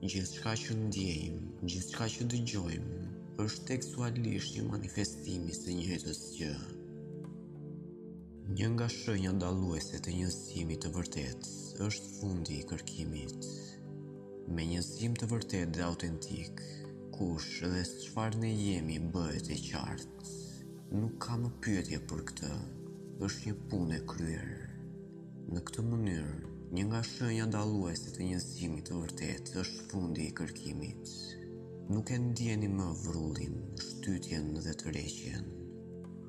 gjithçka që ndjejmë, gjithçka që dëgjojmë, është tekstualisht një manifestim i së njëjtës gjë. Një nga shenjat dalluese të një zgjimi të vërtetë është fundi i kërkimit. Me një zgjim të vërtetë dhe autentik, kush dhe çfarë ne jemi bëhet e qartë. Nuk ka më pyetje për këtë. Është një punë e kryer. Në këtë mënyrë, një nga shenjat dalluese të një zgjimi të vërtetë është fundi i kërkimit. Nuk e ndjeni më vrullin, shtytjen dhe tërheqjen.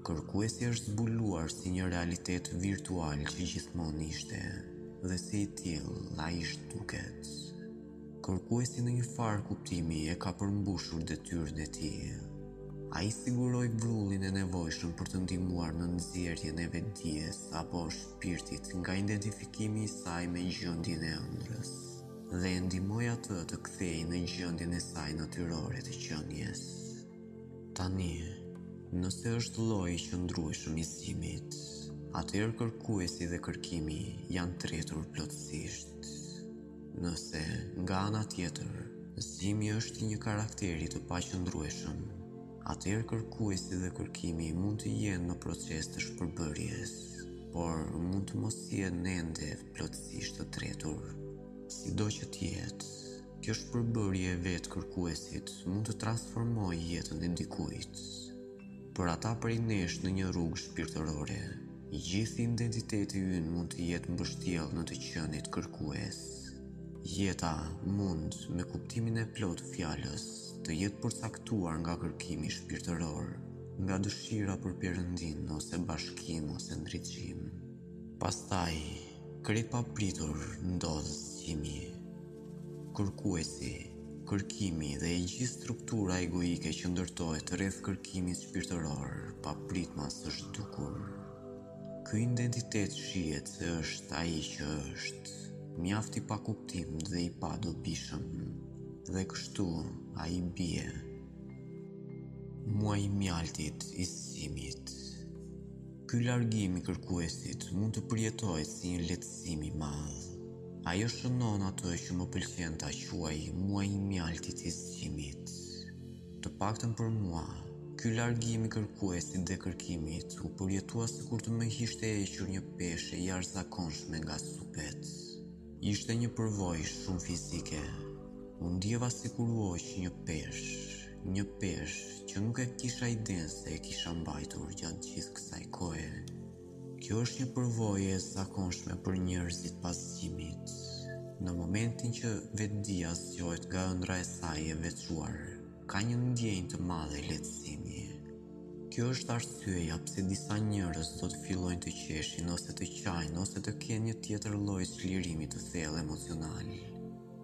Kërkuesi është zbuluar si një realitet virtual që gjithmonë ishte, dhe si i tillë, ai zhduket. Kërkuesi në një farë kuptimi e ka përmbushur detyrën e tij. Ai siguroi vrullin e nevojshëm për të ndihmuar në nxjerrjen e vetëdijes apo shpirtit nga identifikimi i saj me gjendjen e ëndrrës dhe e ndihmoi atë të kthehej në gjendjen e saj natyrore të qenies. Tani, nëse është lloji i qëndrueshëm i zgjimit, atëherë kërkuesi dhe kërkimi janë tretur plotësisht. Nëse, nga ana tjetër, zgjimi është i një karakteri të paqëndrueshëm, atëherë kërkuesi dhe kërkimi mund të jenë në proces të shpërbërjes, por mund të mos jenë ende plotësisht të tretur. Sido që të jetë, Kjo shpërbërje e vetë kërkuesit mund të transformojë jetën e dikujt. Për ata prej nesh në një rrugë shpirtërore, i gjithë identiteti ynë mund të jetë mbështjellë në të qenit kërkues. Jeta mund, me kuptimin e plotë të fjalës, të jetë përcaktuar nga kërkimi shpirtëror, nga dëshira për Perëndinë ose bashkim ose ndriçim. Pastaj, krejt papritur, ndodh zgjimi. Kërkuesi, kërkimi dhe e gjithë struktura egoike që ndërtohet rreth kërkimit shpirtëror papritmas është zhdukur. Ky identitet shihet se është ai që është, mjaft i pakuptimtë dhe i padobishëm. Dhe kështu ai bie. Muaji i mjaltit i zgjimit. Ky largim i kërkuesit mund të përjetohet si një lehtësim i madh. Ajo shënon atë që më pëlqen ta quaj muaji i mjaltit i zgjimit. Të paktën për mua, ky largim i kërkuesit dhe kërkimit u përjetua sikur të më ishte hequr një peshë e jashtëzakonshme nga supet. Ishte një përvojë shumë fizike. U ndjeva sikur u hoq një peshë. Një peshë që nuk e kisha idenë se e kisha mbajtur gjatë gjithë kësaj kohe. Kjo është një përvojë e zakonshme për njerëzit pas zgjimit, në momentin që vetëdija zgjohet nga ëndrra e saj e veçuar, ka një ndjenjë të madhe lehtësimi. Kjo është arsyeja pse disa njerëz do të fillojnë të qeshin ose të qajnë ose të kenë një tjetër lloj çlirimi të thellë emocional.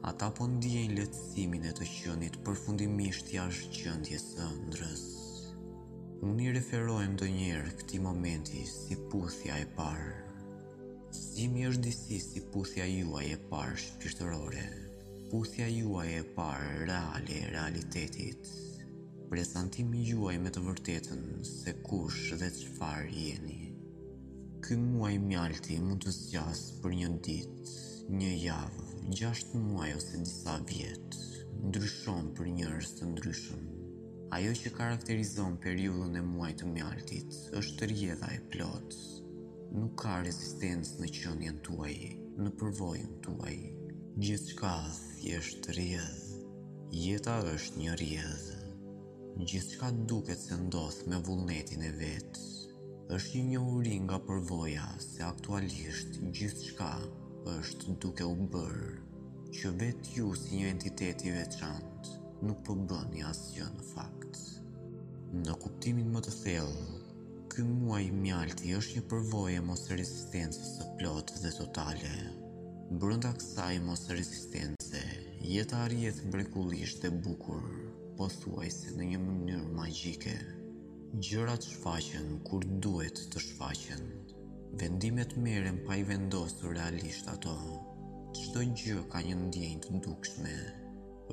Ata po ndiejnë lehtësimin e të qënit përfundimisht jashtë gjendjes së ëndrrës. Unë i referohem ndonjëherë këtij momenti si puthja e parë. Zgjimi është disi si puthja juaj e parë shpirtërore, puthja juaj e parë reale e realitetit, prezantimi juaj me të vërtetën se kush dhe çfarë jeni. Ky muaj mjalti mund të zgjasë për një ditë, një javë, gjashtë muaj ose disa vjet. Ndryshon për njerëz të ndryshëm. Ajo që karakterizon periudhën e muajit të mjaltit është rrjedha e plotë. Nuk ka rezistencë në qenien tuaj, në përvojën tuaj. Gjithçka thjesht rrjedh. Jeta është një rrjedhë. Gjithçka duket se ndodh me vullnetin e vet. Është një njohuri nga përvoja se aktualisht gjithçka është duke u bërë që vetë ju si një entitet i veçantë nuk po bëni asgjë në fakt. Në kuptimin më të thellë, ky muaj mjalti është një përvojë e mosrezistencës së plotë dhe totale. Brenda kësaj mosrezistence, jeta rrjedh mrekullisht dhe bukur, pothuajse në një mënyrë magjike. Gjërat shfaqen kur duhet të shfaqen. Vendimet merren pa i vendosur realisht ato. Çdo gjë ka një ndjenjë të dukshme.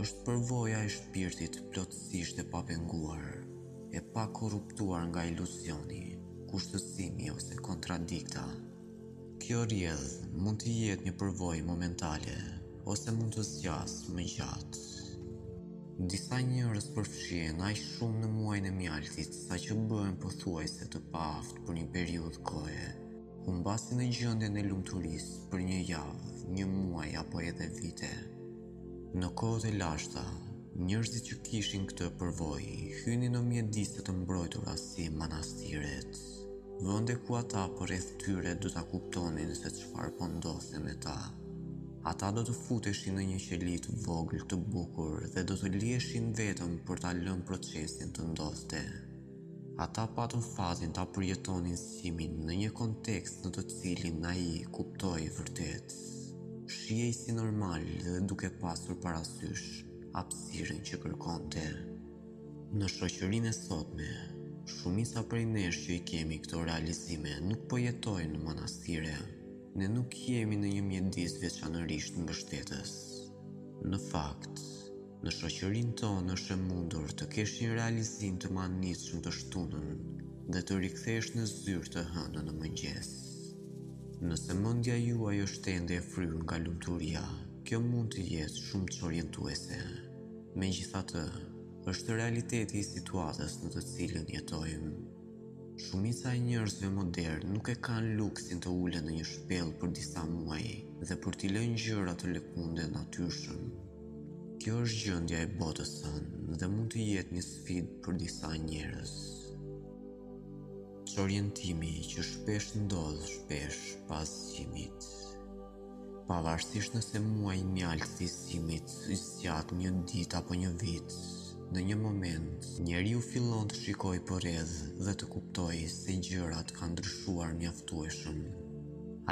Është përvoja e shpirtit plotësisht e papenguar, e pakorruptuar nga iluzioni, kushtëzimi ose kontradikta. Kjo rrjedhë mund të jetë një përvojë momentale ose mund të zgjasë më gjatë. Disa njerëz përfshihen aq shumë në muajin e mjaltit saqë bëhen pothuajse të paaftë për një periudhë kohe, humbasin në gjendjen e lumturisë për një javë, një muaj apo edhe vite. Në kohët e lashta, njerëzit që kishin këtë përvojë hynin në mjedise të mbrojtura si manastiret. Vende ku ata përreth tyre do ta kuptonin se çfarë po ndodhte me ta. Ata do të futeshin në një qeli të vogël të bukur dhe do të liheshin vetëm për ta lënë procesin të ndodhte. Ata patën fatin ta përjetonin zgjimin në një kontekst në të cilin ai kuptohej vërtet. Shihej si normal dhe duke pasur parasysh hapësirën që kërkonte. Në shoqërinë e sotme, shumica prej nesh që i kemi këto realizime nuk po jetojnë në manastire. Ne nuk jemi në një mjedis veçanërisht mbështetës. Në fakt, në shoqërinë tonë është e mundur të kesh një realizim të mahnitshëm të shtunën dhe të rikthesh në zyrë të hënën në mëngjes. Nëse mendja juaj është ende e fryrë nga lumturia, kjo mund të jetë shumë çorientuese. Megjithatë, është realiteti i situatës në të cilën jetojmë. Shumica e njerëzve modernë nuk e kanë luksin të ulen në një shpellë për disa muaj dhe për t'i lënë gjërat të lëkunden natyrshëm. Kjo është gjendja e botës sonë dhe mund të jetë një sfidë për disa njerëz. Çorientimi që shpesh ndodh shpesh pas zgjimit. Pavarësisht nëse muaji i mjaltit të zgjimit zgjat një ditë apo një vit, në një moment, njeriu fillon të shikojë përreth dhe të kuptojë se gjërat kanë ndryshuar mjaftueshëm.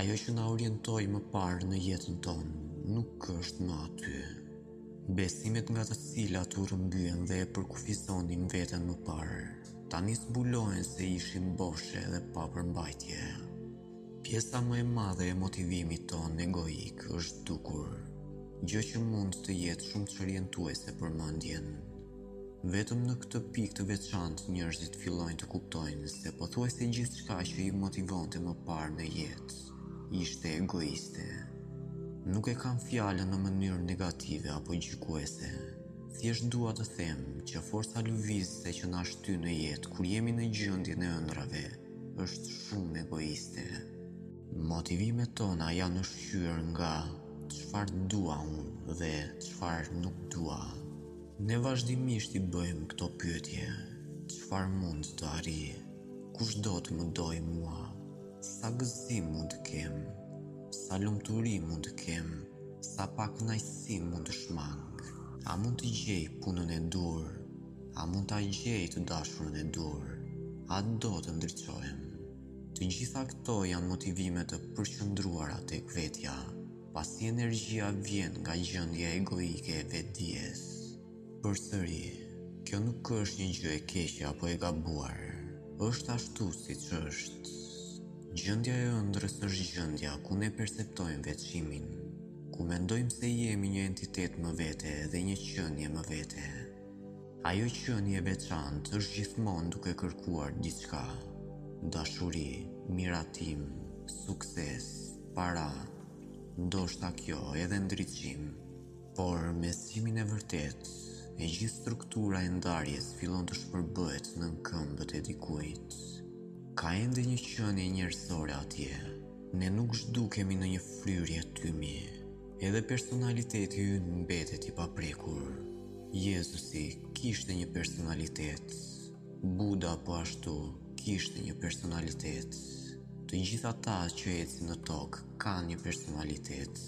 Ajo që na orientoi më parë në jetën tonë nuk është më aty. Besimet nga të cilat u rrëmbyen dhe e përkufizonin veten më parë, tani zbulohen se ishin boshe dhe pa përmbajtje. Pjesa më e madhe e motivimit tonë egoik është zhdukur, gjë që mund të jetë shumë çorientuese për mendjen. Vetëm në këtë pikë të veçantë njerëzit fillojnë të kuptojnë se pothuajse gjithçka që i motivonte më parë në jetë ishte egoiste. Nuk e kam fjalën në mënyrë negative apo gjykuese. Thjesht dua të them që forca lëvizëse që na shtyn në jetë kur jemi në gjendjen e ëndrrave është shumë egoiste. Motivimet tona janë ushqyer nga çfarë dua unë dhe çfarë nuk dua. Ne vazhdimisht i bëjmë këto pyetje, çfarë mund të arrij? Kush do të më dojë mua? Sa gëzim mund të kem? Sa lumturi mund të kem? Sa pakënaqësi mund të shmang? A mund të gjej punën e duhur? A mund ta gjej të dashurën e duhur? A do të ndriçohem? Të gjitha këto janë motivime të përqendruara tek vetja, pasi energjia vjen nga gjendja egoike e vetëdijes. Përsëri, kjo nuk është një gjë e keqe apo e gabuar. Është ashtu siç është. Gjendja e ëndrrës është gjendja ku ne perceptojmë veçimin, ku mendojmë se jemi një entitet më vete dhe një qenie më vete. Ajo qenie e veçantë është gjithmonë duke kërkuar diçka, dashuri, miratim, sukses, para, ndoshta qoftë edhe ndriçim. Por me zgjimin e vërtetë, e gjithë struktura e ndarjes fillon të shpërbëhet nën këmbët e dikujt. Ka ende një qenie njerëzore atje. Ne nuk zhdukemi në një fryrje tymi. Edhe personaliteti ynë mbetet i paprekur. Jezusi kishte një personalitet. Buda po ashtu kishte një personalitet. Të gjithë ata që ecin në tokë kanë një personalitet.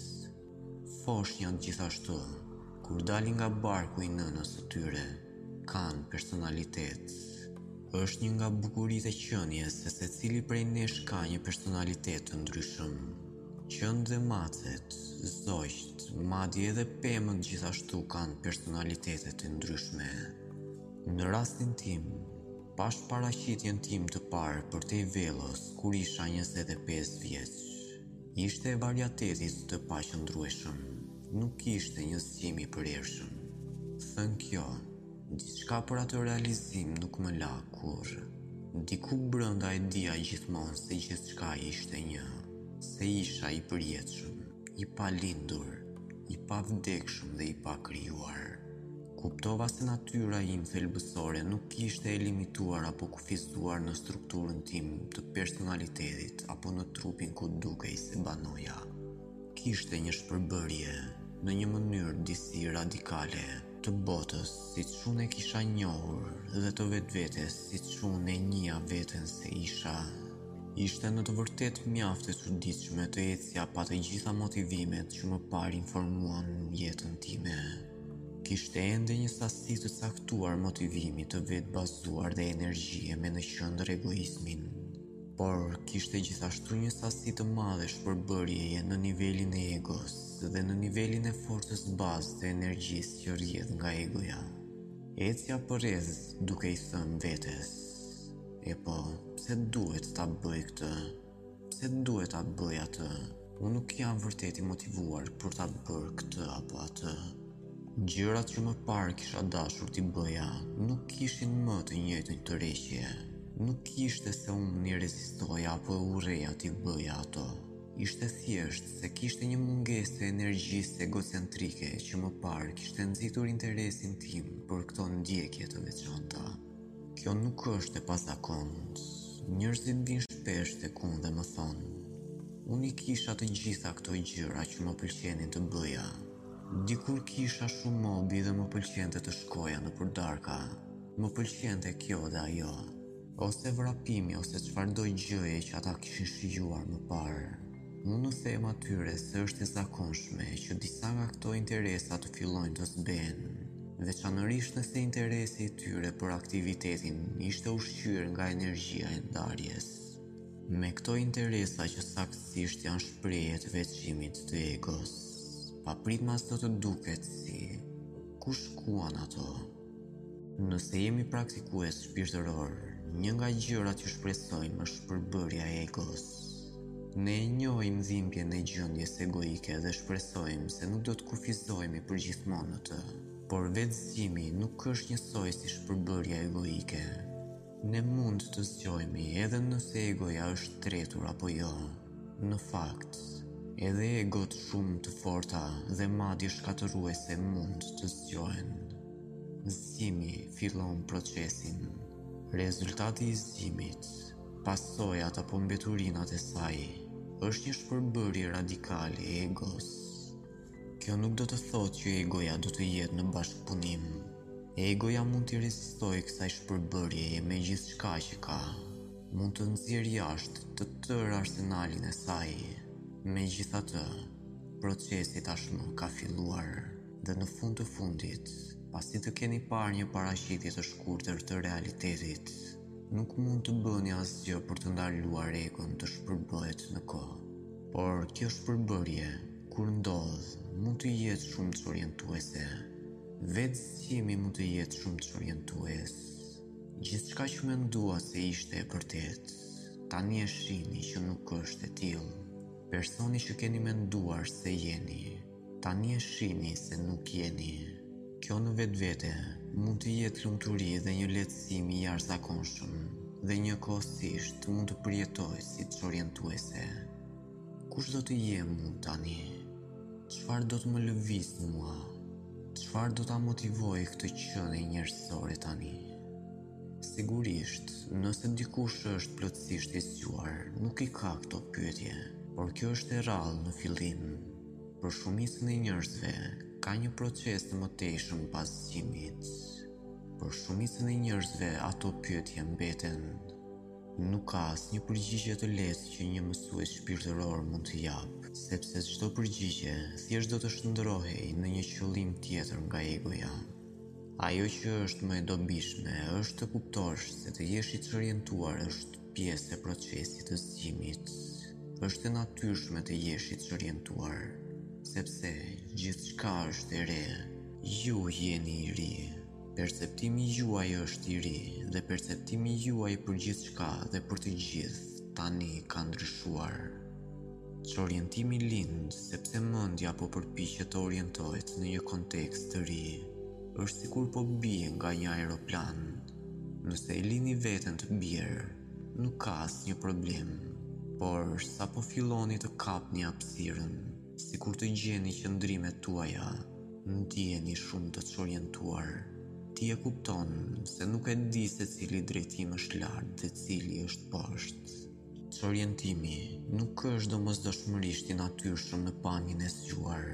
Foshnjat gjithashtu, kur dalin nga barku i nënës së tyre, kanë personalitet. Është një nga bukuritë e qenies se secili prej nesh ka një personalitet të ndryshëm. Qentë dhe macet, zogjtë, madje edhe pemët gjithashtu kanë personalitete të ndryshme. Në rastin tim, pashë paraqitjen time të parë përtej vellos kur isha 25 vjeç. Ishte e varietetit të paqëndrueshëm, nuk ishte një zgjim i përershëm. Thënë kjo, Diçka për atë realizim nuk më la kurrë. Diku brenda e dija gjithmonë se gjithçka ishte një, se isha i përjetshëm, i palindur, i pavdekshëm dhe i pakrijuar. Kuptova se natyra ime thelbësore nuk ishte e limituar apo kufizuar në strukturën time të personalitetit apo në trupin ku dukej se banoja. Kishte një shpërbërje në një mënyrë disi radikale. të botës siç unë e kisha njohur dhe të vetvetes siç unë e njihja veten se isha. Ishte në të vërtetë mjaft e çuditshme të ecja pa të gjitha motivimet që më parë informuan jetën time. Kishte ende një sasi të caktuar motivimi të vetëbazuar dhe energjie me në qendër egoizmin. por kishte gjithashtu një sasi të madhe shpërbërjeje në nivelin e egos dhe në nivelin e forcës bazë të energjisë që rrjedh nga egoja. Ecja përreth duke i thënë vetes, epo, pse duhet ta bëj këtë? Pse duhet ta bëj atë? Unë nuk jam vërtet i motivuar për ta bërë këtë apo atë. Gjërat që më parë kisha dashur t'i bëja nuk kishin më të njëjtën tërheqje. Nuk ishte se unë i rezistoja apo e urreja t'i bëja ato. Ishte thjesht se kishte një mungesë të energjisë egocentrike që më parë kishte nxitur interesin tim për këto ndjekje të veçanta. Kjo nuk është e pazakontë. Njerëzit vijnë shpesh tek unë dhe më thonë, Unë i kisha të gjitha këto gjëra që më pëlqenin të bëja. Dikur kisha shumë hobi dhe më pëlqente të shkoja nëpër darka. Më pëlqente kjo dhe ajo. Ose vrapimi ose çfarëdo gjëje që ata kishin shijuar më parë. Unë u them atyre se është e zakonshme që disa nga këto interesa të fillojnë të zbehen, veçanërisht nëse interesi i tyre për aktivitetin ishte ushqyer nga energjia e ndarjes. Me këto interesa që saktësisht janë shprehje të veçimit të egos, papritmas do të duket si, ku shkuan ato? Nëse jemi praktikues shpirtëror, një nga gjërat që shpresojmë është shpërbërja e egos. Ne e njohim dhimbjen e gjendjes egoike dhe shpresojmë se nuk do të kufizohemi përgjithmonë në të. Por vetë zgjimi nuk është njësoj si shpërbërja egoike. Ne mund të zgjohemi edhe nëse egoja është tretur apo jo. Në fakt, edhe egot shumë të forta dhe madje shkatërruese mund të zgjohen. Zgjimi fillon procesin. Rezultati i zgjimit, pasojat apo mbeturinat e saj, është një shpërbërje radikale e egos. Kjo nuk do të thotë që egoja do të jetë në bashkëpunim. Egoja mund t'i rezistojë kësaj shpërbërjeje me gjithçka që ka. Mund të nxjerrë jashtë të tërë arsenalin e saj. Megjithatë, procesi tashmë ka filluar dhe në fund të fundit, pasi të keni parë një paraqitje të shkurtër të realitetit, Nuk mund të bëni asgjë për të ndaluar egon të shpërbëhet në kohë. Por kjo shpërbërje, kur ndodh, mund të jetë shumë çorientuese. Vetë zgjimi mund të jetë shumë çorientues. Gjithçka që menduat se ishte e vërtetë, tani e shihni që nuk është e tillë. Personi që keni menduar se jeni, Tani e shihni se nuk jeni. Kjo në vetvete mund të jetë lumturi dhe një lehtësim i jashtëzakonshëm dhe njëkohësisht mund të përjetohet si çorientuese. Kush do të jem unë tani? Çfarë do të më lëvizë mua? Çfarë do ta motivojë këtë qenie njerëzore tani? Sigurisht, nëse dikush është plotësisht i zgjuar, nuk i ka këto pyetje, por kjo është e rrallë në fillim. Për shumicën e njerëzve, ka një proces të mëtejshëm pas zgjimit. Për shumicën e njerëzve ato pyetje mbeten. Nuk ka asnjë përgjigje të lehtë që një mësues shpirtëror mund të japë, sepse çdo përgjigje thjesht do të shndërrohej në një qëllim tjetër nga egoja. Ajo që është më e dobishme është të kuptosh se të jesh i çorientuar është Pjesë e procesit të zgjimit, është e natyrshme të jesh i çorientuar, sepse gjithçka është e re. Ju jeni i ri, perceptimi juaj është i ri dhe perceptimi juaj për gjithçka dhe për të gjithë tani ka ndryshuar. Çorientimi lind sepse mendja po përpiqet të orientohet në një kontekst të ri. Është sikur po bie nga një aeroplan Nëse e lini veten të bjerë, nuk ka asnjë problem, por sapo filloni të kapni hapësirën, sikur të gjeni qëndrimet tuaja, ndiheni shumë të çorientuar. Ti e kupton se nuk e di se cili drejtim është lart dhe cili është poshtë. Çorientimi nuk është domosdoshmërisht i natyrshëm në pamjen e zgjuar.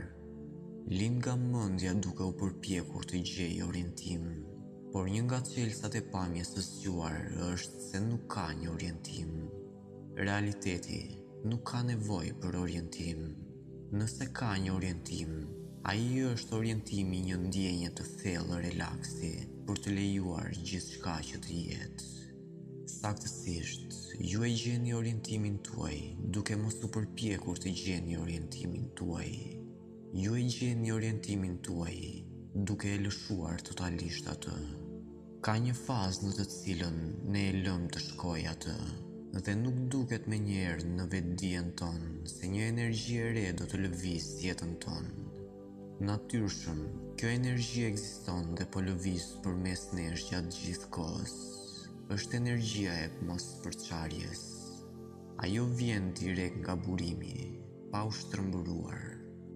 Lind nga mendja duke u përpjekur të gjejë orientim. Por një nga çelësat e pamjes së zgjuar është se nuk ka një orientim. Realiteti nuk ka nevojë për orientim. Nëse ka një orientim, ai është orientimi një ndjenje të thellë relaksi për të lejuar gjithçka që të jetë. Saktësisht, ju e gjeni orientimin tuaj, duke mos u përpjekur të gjeni orientimin tuaj. Ju e gjeni orientimin tuaj duke e lëshuar totalisht atë. Ka një fazë në të cilën ne e lëmë të shkojë atë dhe nuk duket menjëherë në vetëdijen tonë se një energji e re do të lëvizë jetën tonë. Natyrshëm, kjo energji ekziston dhe po lëviz përmes nesh gjatë gjithë kohës. Është energjia e mospërçarjes. Ajo vjen direkt nga burimi, pa u shtrëmbëruar.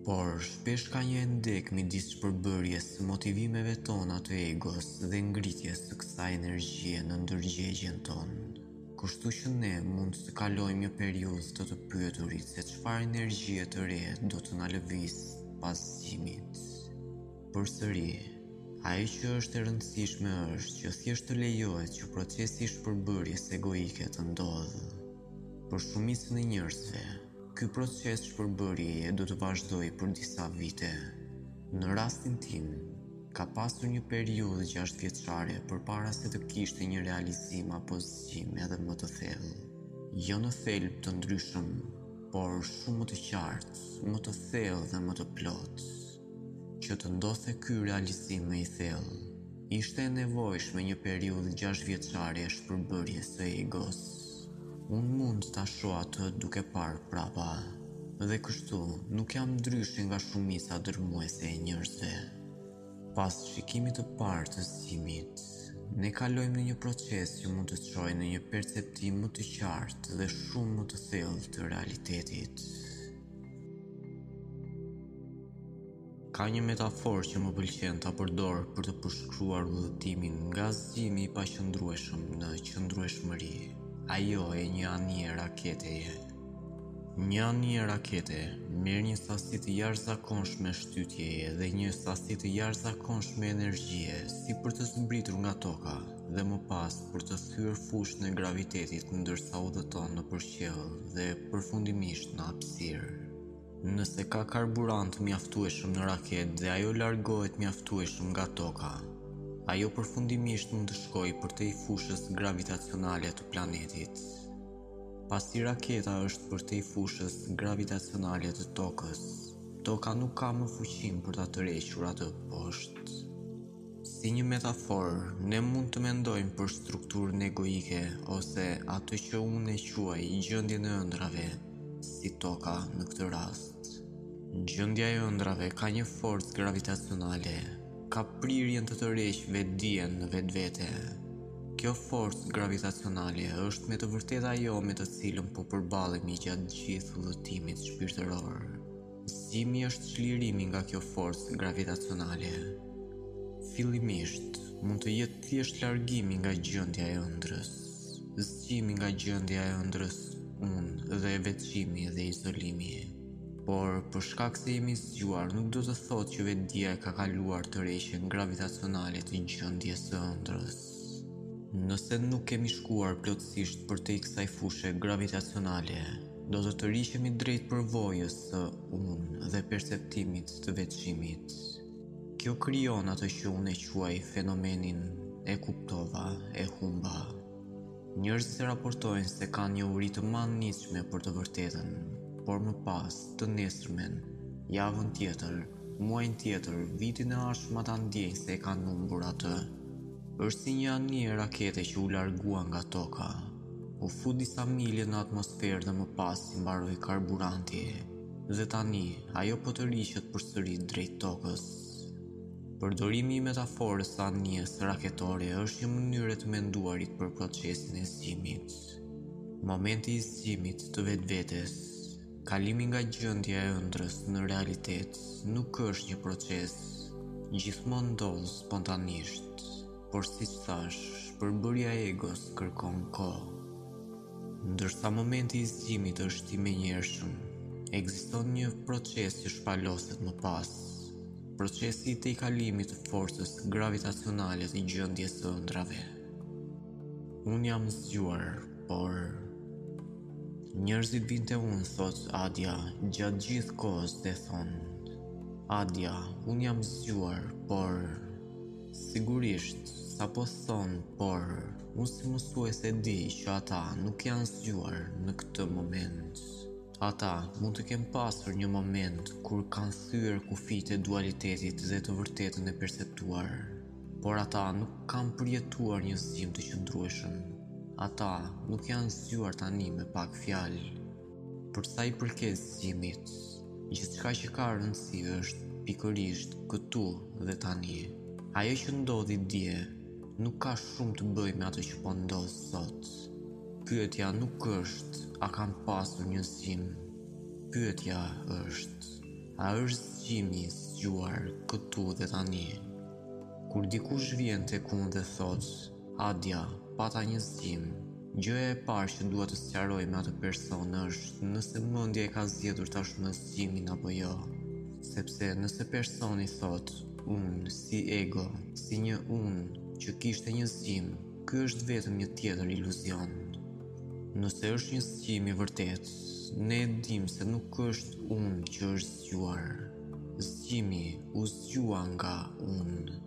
Por, shpesh ka një hendek midis shpërbërjes së motivimeve tona të egos dhe ngritjes së kësaj energjie në ndërgjegjen tonë. Kështu që ne mund të kalojmë një periudhë të të pyeturit se çfarë energjie të re do të na lëvizë pas zgjimit. Përsëri, ajo që është e rëndësishme është që thjesht të lejohet që procesi i shpërbërjes egoike të ndodhë. Për shumicën e njerëzve, ky proces shpërbërjeje do të vazhdojë për disa vite. Në rastin tim, ka pasur një periudhë gjashtëvjeçare përpara se të kishte një realizim apo zgjim edhe më të thellë. Jo në thelb të ndryshëm, por shumë më të qartë, më të thellë dhe më të plotë. Që të ndodhte ky realizim më i thellë, ishte e nevojshme një periudhë gjashtëvjeçare e shpërbërjes së egos. Unë mund ta shoh atë duke parë prapa, dhe kështu nuk jam ndryshe nga shumica dërrmuese e njerëzve. Pas shikimit të parë të zgjimit, ne kalojmë në një proces që mund të çojë në një perceptim më të qartë dhe shumë më të thellë të realitetit. Ka një metaforë që më pëlqen ta përdor për të përshkruar udhëtimin nga zgjimi i paqëndrueshëm në qëndrueshmëri, ajo e një anije raketeje. Një anije rakete merr një sasi të jashtëzakonshme shtytjeje dhe një sasi të jashtëzakonshme energjie si për të zbritur nga toka, dhe më pas për të thyer fushën e gravitetit ndërsa udhëton nëpër qiell dhe përfundimisht në hapësirë. Nëse ka karburant të mjaftueshëm në raketë dhe ajo largohet mjaftueshëm nga Toka, ajo përfundimisht mund të shkojë përtej fushës gravitacionale të planetit. Pasi raketa është përtej fushës gravitacionale të Tokës, Toka nuk ka më fuqinë për ta tërhequr atë poshtë. Si një metaforë, ne mund të mendojmë për strukturën egoike ose atë që unë e quaj gjendjen e ëndrrave, si toka në këtë rast. Gjendja e ëndrrave ka një forcë gravitacionale, ka prirjen të tërheqë vetëdijen në vetvete. Kjo forcë gravitacionale është me të vërtetë ajo me të cilën po përballemi gjatë gjithë udhëtimit shpirtëror. Zgjimi është çlirimi nga kjo forcë gravitacionale. Fillimisht, mund të jetë thjesht largimi nga gjendja e ëndrrës, zgjimi nga gjendja e ëndrrës unë dhe veçimi dhe izolimi. Por, për shkak se jemi zgjuar, nuk do të thotë që vetëdija e ka kaluar tërheqjen gravitacionale të gjendjes së ëndrrës. Nëse nuk kemi shkuar plotësisht përtej kësaj fushe gravitacionale, do të tërhiqemi drejt përvojës së unë dhe perceptimit të veçimit. Kjo krijon atë që unë e quaj fenomenin e kuptova, e humba. Njerëzit raportojnë se kanë njohuri të mahnitshme për të vërtetën, por më pas, të nesërmen, javën tjetër, muajin tjetër, vitin e ardhshëm ata ndjejnë se e kanë humbur atë. Është si një anije raketë që u largua nga toka. U fut disa milje në atmosferë dhe më pas i mbaroi karburanti. Dhe tani, ajo po tërhiqet përsëri drejt tokës. Përdorimi i metaforës së anijës raketore është një mënyrë e të menduarit për procesin e zgjimit. Momenti i zgjimit të vetvetes, kalimi nga gjendja e ëndrrës në realitet, nuk është një proces. Gjithmonë ndodh spontanisht, por siç thashë, shpërbërja e egos kërkon kohë. Ndërsa momenti i zgjimit është i menjëhershëm, ekziston një proces që shpaloset më pas. Procesi i tejkalimit të forcës gravitacionale të gjendjes së ëndrrave. Unë jam zgjuar, por njerëzit vijnë te unë, thotë Adja, gjatë gjithë kohës dhe thonë. Adja, unë jam zgjuar, por sigurisht, sapo thonë, por unë si mësues e di që ata nuk janë zgjuar në këtë moment. Ata mund të kenë pasur një moment kur kanë thyer kufijtë e dualitetit dhe të vërtetën e perceptuar, por ata nuk kanë përjetuar një zgjim të qëndrueshëm. Ata nuk janë zgjuar tani me pak fjalë. Për sa i përket zgjimit, gjithçka që ka rëndësi është pikërisht këtu dhe tani. Ajo që ndodhi dje nuk ka shumë të bëjë me atë që po ndodh sot. Pyetja nuk është a kam pasur një zgjim, pyetja është a është zgjimi i zgjuar këtu dhe tani. Kur dikush vjen tek unë dhe thotë, Adja, pata një zgjim, gjëja e parë që dua të sqaroj me atë person është nëse mendja e ka zgjedhur tashmë zgjimin apo jo. Sepse nëse personi thotë, unë si ego, si një unë që kishte një zgjim, Ky është vetëm një tjetër iluzion. Nëse është një zgjim i vërtetë, ne e dimë se nuk është unë që është zgjuar. Zgjimi u zgjua nga unë.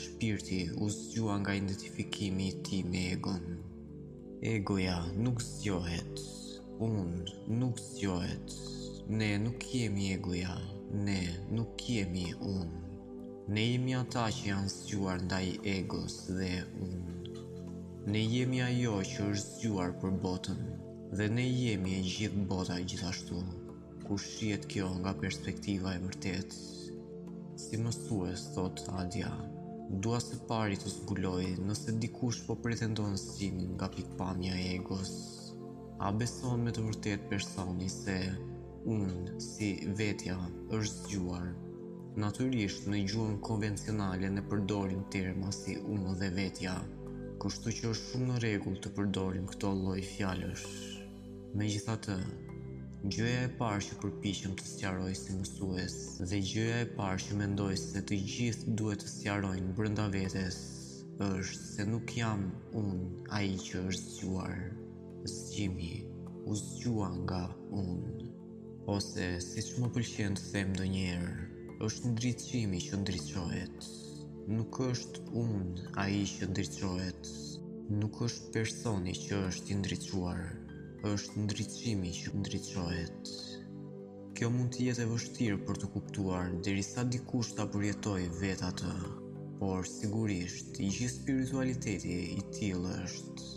Shpirti u zgjua nga identifikimi i tij me egon. Egoja nuk zgjohet. Unë nuk zgjohet. Ne nuk jemi egoja. Ne nuk jemi unë. Ne jemi ata që janë zgjuar ndaj egos dhe unë. Ne jemi ajo që është zgjuar për botën dhe ne jemi e gjithë bota gjithashtu. Kur shihet kjo nga perspektiva e vërtetë. Si mësues thotë Adja, dua së pari të zbuloj nëse dikush po pretendon zgjimin nga pikëpamja e egos. A beson me të vërtetë personi se unë si vetja është zgjuar? Natyrisht, në gjuhën konvencionale ne përdorim terma si unë dhe vetja, kështu që është shumë në rregull të përdorim këto lloj fjalësh. Megjithatë, gjëja e parë që përpiqem të sqaroj si mësues dhe gjëja e parë që mendoj se të gjithë duhet të sqarojnë brenda vetes është se nuk jam unë ai që është zgjuar. Zgjimi u zgjua nga unë. Ose, siç më pëlqen të them ndonjëherë, është ndriçimi që ndriçohet. Nuk është unë ai që ndriçohet. Nuk është personi që është i ndriçuar, është ndriçimi që ndriçohet. Kjo mund të jetë e vështirë për t'u kuptuar derisa dikush ta përjetojë vetë atë, por sigurisht i gjithë spiritualiteti i tillë është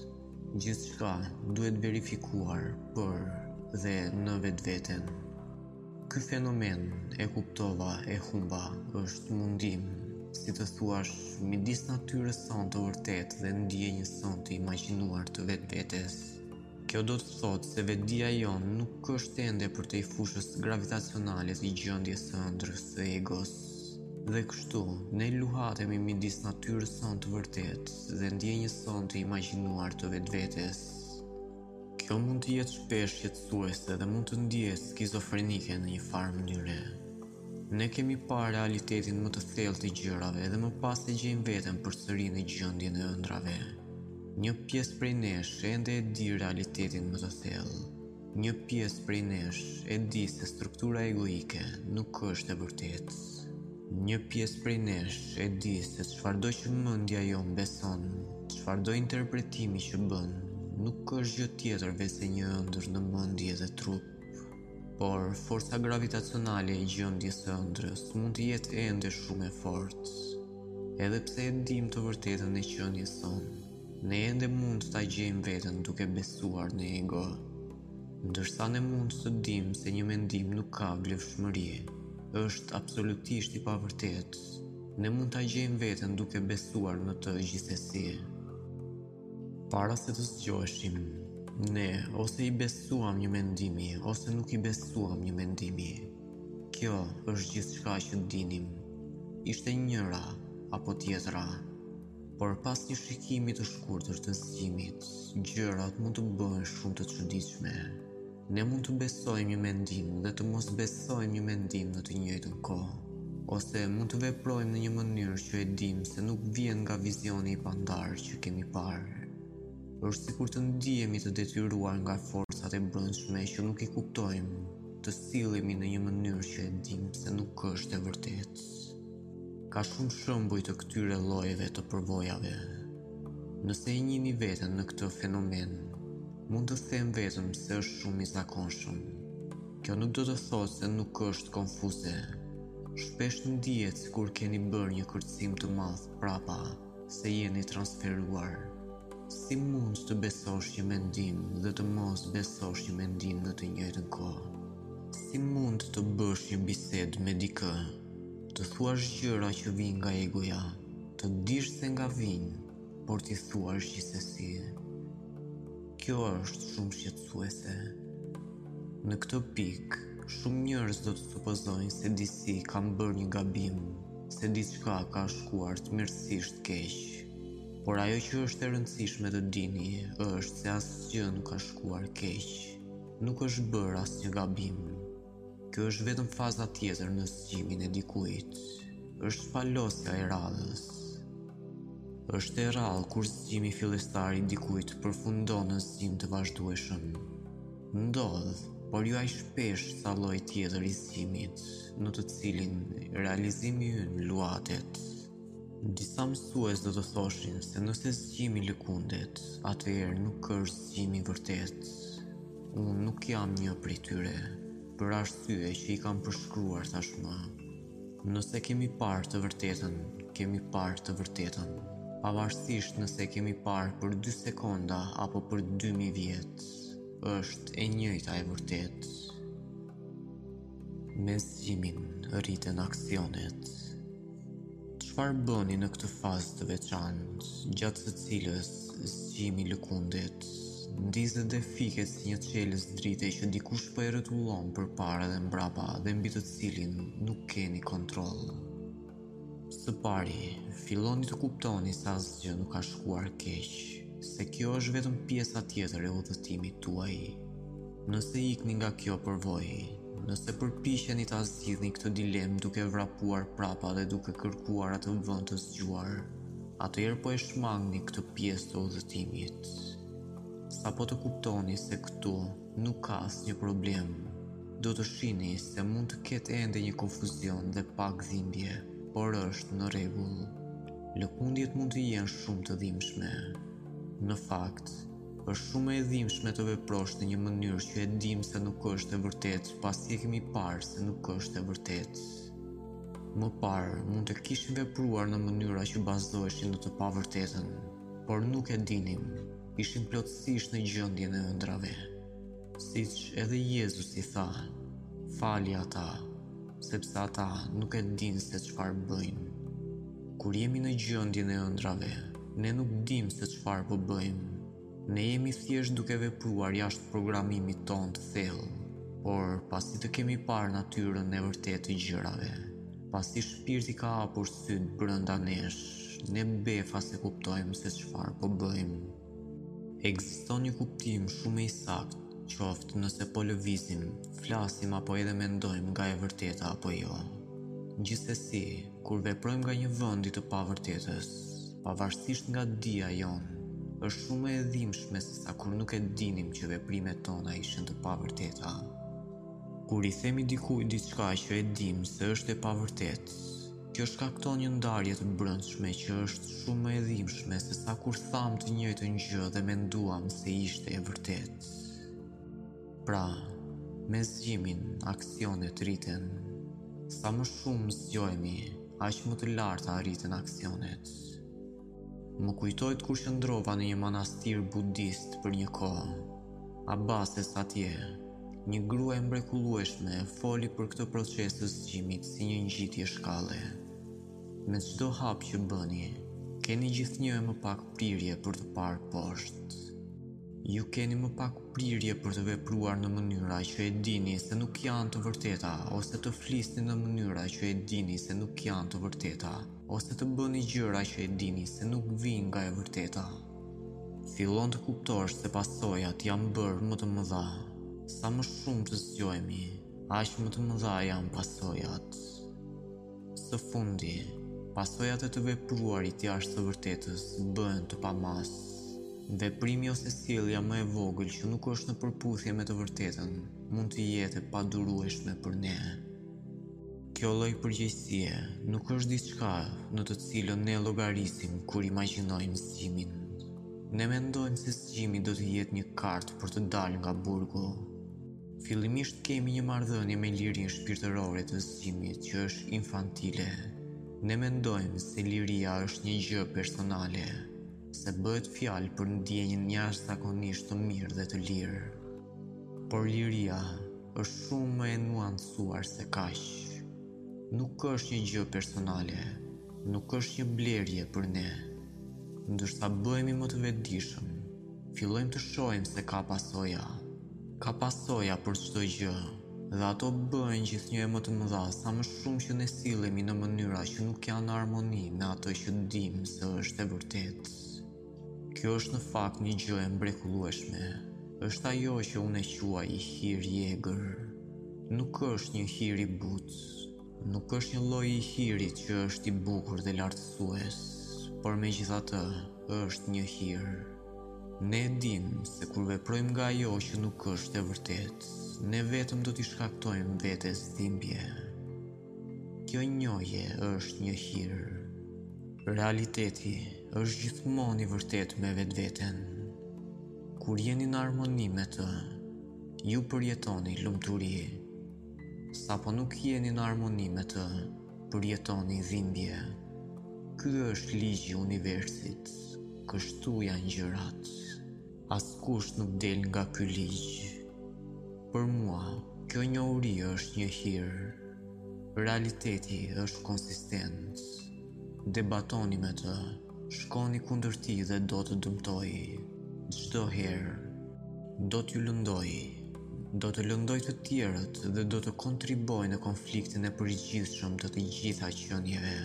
Gjithçka duhet verifikuar për dhe në vetveten. Ky fenomen e kuptova e humba është mundim, si të thuash, midis natyrës sonë të vërtetë dhe ndjenjës sonë të imagjinuar të vetvetes. Kjo do të thotë se vetëdija jonë nuk është ende përtej fushës gravitacionale të gjendjes së ëndrrës së egos. Dhe kështu, ne luhatemi midis natyrës sonë të vërtetë dhe ndjenjës sonë të imagjinuar të vetvetes. Kjo mund të jetë shpesh shqetësuese dhe mund të ndihet skizofrenike në një farë mënyre. Ne kemi parë realitetin më të thellë të gjërave dhe më pas e gjejmë veten përsëri në gjendjen e ëndrrave. Një pjesë prej nesh ende e di realitetin më të thellë. Një pjesë prej nesh e di se struktura egoike nuk është e vërtetë. Një pjesë prej nesh e di se çfarëdo që mendja jonë beson, çfarëdo interpretimi që bën, nuk është gjë tjetër veçse një ëndërr në mendje dhe trup. Por forca gravitacionale e gjendjes së ëndrrës mund të jetë ende shumë e fortë, edhe pse e dimë të vërtetën e qenies sonë. Ne ende mund ta gjejmë veten duke besuar në ego, ndërsa ne mund të dimë se një mendim nuk ka vlefshmëri, është absolutisht i pavërtetë. Ne mund ta gjejmë veten duke besuar në të gjithsesi. Para se të zgjoheshim, ne ose i besuam një mendimi ose nuk i besuam një mendimi. Kjo është gjithçka që dinim. Ishte njëra apo tjetra. Por pas një shikimi të shkurtër të zgjimit, gjërat mund të bëhen shumë të çuditshme. Ne mund të besojmë një mendim dhe të mos besojmë një mendim në të njëjtën kohë, ose mund të veprojmë në një mënyrë që e dimë se nuk vjen nga vizioni i pandarë që kemi parë. Është sikur të ndihemi të detyruar nga forcat e brendshme që nuk i kuptojmë, të sillemi në një mënyrë që e dimë se nuk është e vërtetë. Ka shumë shembuj të këtyre llojeve të përvojave. Nëse e njihni veten në këtë fenomen, mund të them vetëm se është shumë i zakonshëm. Kjo nuk do të thotë se nuk është konfuze. Shpesh ndihet sikur keni bërë një kërcim të madh prapa se jeni transferuar. Si mund të besosh një mendim dhe të mos besosh një mendim në të njëjtën kohë? Si mund të bësh një bisedë me dikë Të thuash gjëra që vijnë nga egoja, të dish se nga vijnë, por t'i thuash gjithsesi. Kjo është shumë shqetësuese. Në këtë pikë, shumë njerëz do të supozojnë se disi kanë bërë një gabim, se diçka ka shkuar tmerrësisht keq. Por ajo që është e rëndësishme të dini është se asgjë nuk ka shkuar keq. Nuk është bërë asnjë gabim. Kjo është vetëm faza tjetër në zgjimin e dikujt. Është shpalosja e radhës. Është e rrallë kur zgjimi fillestar i dikujt përfundon në zgjim të vazhdueshëm. Ndodh, por jo aq shpesh sa lloji tjetër i zgjimit, në të cilin realizimi ynë luatet. Disa mësues do të thoshin se nëse zgjimi lëkundet, atëherë nuk është zgjim i vërtetë. Unë nuk jam një prej tyre, për arsye që i kam përshkruar tashmë. Nëse kemi parë të vërtetën, kemi parë të vërtetën, pavarësisht nëse kemi parë për 2 sekonda apo për 2000 vjet, është e njëjta e vërtetë. Me zgjimin rriten aksionet. Çfarë bëni në këtë fazë të veçantë, gjatë së cilës zgjimi lëkundet ndizet dhe fiket si një çelës drite që dikush po e rrotullon përpara dhe mbrapa dhe mbi të cilin nuk keni kontroll? Së pari, filloni të kuptoni se asgjë nuk ka shkuar keq, se kjo është vetëm pjesa tjetër e udhëtimit tuaj. Nëse ikni nga kjo përvojë, nëse përpiqeni ta zgjidhni këtë dilemë duke vrapuar prapa dhe duke kërkuar atë vend të zgjuar, atëherë po e shmangni këtë pjesë të udhëtimit. Sapo të kuptoni se këtu nuk ka asnjë problem, do të shihni se mund të ketë ende një konfuzion dhe pak dhimbje, por është në rregull. Lëkundjet mund të jenë shumë të dhimbshme. Në fakt, Është shumë më e dhimbshme të veprosh në një mënyrë që e dimë se nuk është e vërtetë, pasi e kemi parë se nuk është e vërtetë. Më parë, mund të kishim vepruar në mënyra që bazoheshin në të pavërtetën, por nuk e dinim, ishim plotësisht në gjendjen e ëndrave. Siç edhe Jezusi tha, Fali ata, sepse ata nuk e dinë se çfarë bëjnë. Kur jemi në gjendjen e ëndrave, ne nuk dimë se çfarë po bëjmë. Ne jemi thjesht duke vepruar jashtë programimit tonë të thellë, por pasi të kemi parë natyrën e vërtetë të gjërave, pasi shpirti ka hapur sytë brenda nesh, ne befas e kuptojmë se çfarë po bëjmë. Ekziston një kuptim shumë më i saktë, qoftë nëse po lëvizim, flasim apo edhe mendojmë nga e vërteta apo jo. Gjithsesi, kur veprojmë nga një vend i të pavërtetës, pavarësisht nga dija jonë, është shumë më e dhimbshme sesa kur nuk e dinim që veprimet tona ishin të pavërteta. Kur i themi dikujt diçka që e dimë se është e pavërtetë, Kjo shkakton një ndarje të brendshme që është shumë më e dhimbshme sesa kur thamë të njëjtën gjë dhe menduam se ishte e vërtetë. Pra, me zgjimin, aksionet rriten. Sa më shumë zgjohemi, aq më të larta rriten aksionet. Më kujtohet kur qëndrova në një manastir budist për një kohë. Abatesha atje, një grua e mrekullueshme, foli për këtë proces të zgjimit si një ngjitje shkalle. Me çdo hap që bëni, keni gjithnjë e më pak prirje për të parë poshtë. Ju keni më pak prirje për të vepruar në mënyra që e dini se nuk janë të vërteta ose të flisni në mënyra që e dini se nuk janë të vërteta. Ose të bëni gjëra që e dini se nuk vijnë nga e vërteta. Fillon të kuptosh se pasojat janë bërë më të mëdha. Sa më shumë të zgjohemi, aq më të mëdha janë pasojat. Së fundi, pasojat e të vepruarit jashtë së vërtetës bëhen të pamasë. Veprimi ose sjellja më e vogël që nuk është në përputhje me të vërtetën, mund të jetë e padurueshme për ne. Kjo lloj përgjegjësie nuk është diçka në të cilën ne llogarisim kur imagjinojmë zgjimin. Ne mendojmë se zgjimi do të jetë një kartë për të dalë nga burgu. Fillimisht kemi një marrëdhënie me lirinë shpirtërore të zgjimit që është infantile. Ne mendojmë se liria është një gjë personale, se bëhet fjalë për ndjenjën jashtëzakonisht të mirë dhe të lirë. Por liria është shumë më e nuancuar se kaq. Nuk është një gjë personale, nuk është një blerje për ne. Ndërsa bëhemi më të vetëdijshëm, fillojmë të shohim se ka pasoja. Ka pasoja për çdo gjë dhe ato bëhen gjithnjë e më të mëdha sa më shumë që ne sillemi në mënyra që nuk janë në harmoni me atë që dimë se është e vërtetë. Kjo është në fakt një gjë e mbrekullueshme. Është ajo që unë e quaj hir i egër. Nuk është një hir i butë. Nuk është një lloj i hirit që është i bukur dhe lartësues, por megjithatë është një hir. Ne e dimë se kur veprojmë nga ajo që nuk është e vërtetë, ne vetëm do t'i shkaktojmë vetes dhimbje. Kjo njohje është një hir. Realiteti Është gjithmonë i vërtetë me vetveten. Kur jeni në harmoni me të, ju përjetoni lumturi. Sapo nuk jeni në harmoni me të, përjetoni dhimbje. Ky është ligji i universit, kështu janë gjërat. Askush nuk del nga ky ligj. Për mua, kjo njohuri është një hir. Realiteti është konsistent. Debatoni me të, shkoni kundër tij dhe do të dëmtojë. Çdo herë do t'ju lëndojë. Do të lëndojë të tjerët dhe do të kontribuojë në konfliktin e përgjithshëm të të gjitha qenieve.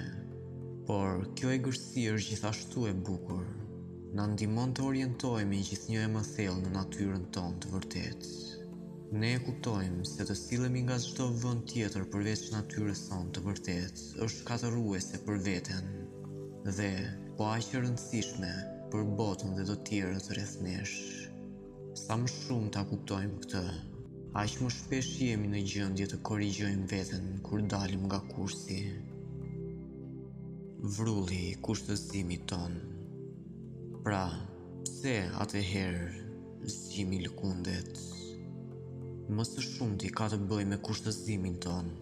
Por kjo egërsi është gjithashtu e bukur. Na ndihmon të orientohemi gjithnjë e më thellë në natyrën tonë të vërtetë. Ne e kuptojmë se të sillemi nga çdo vend tjetër përveç natyrës sonë të vërtetë. është shkatërruese për veten dhe po aq e rëndësishme për botën dhe të tjerët rreth nesh. Sa më shumë ta kuptojmë këtë, aq më shpesh jemi në gjendje të korrigjojmë veten kur dalim nga kursi. Vrulli i kushtëzimit tonë. Pra, pse atëherë zgjimi lëkundet? Më së shumti ka të bëjë me kushtëzimin tonë.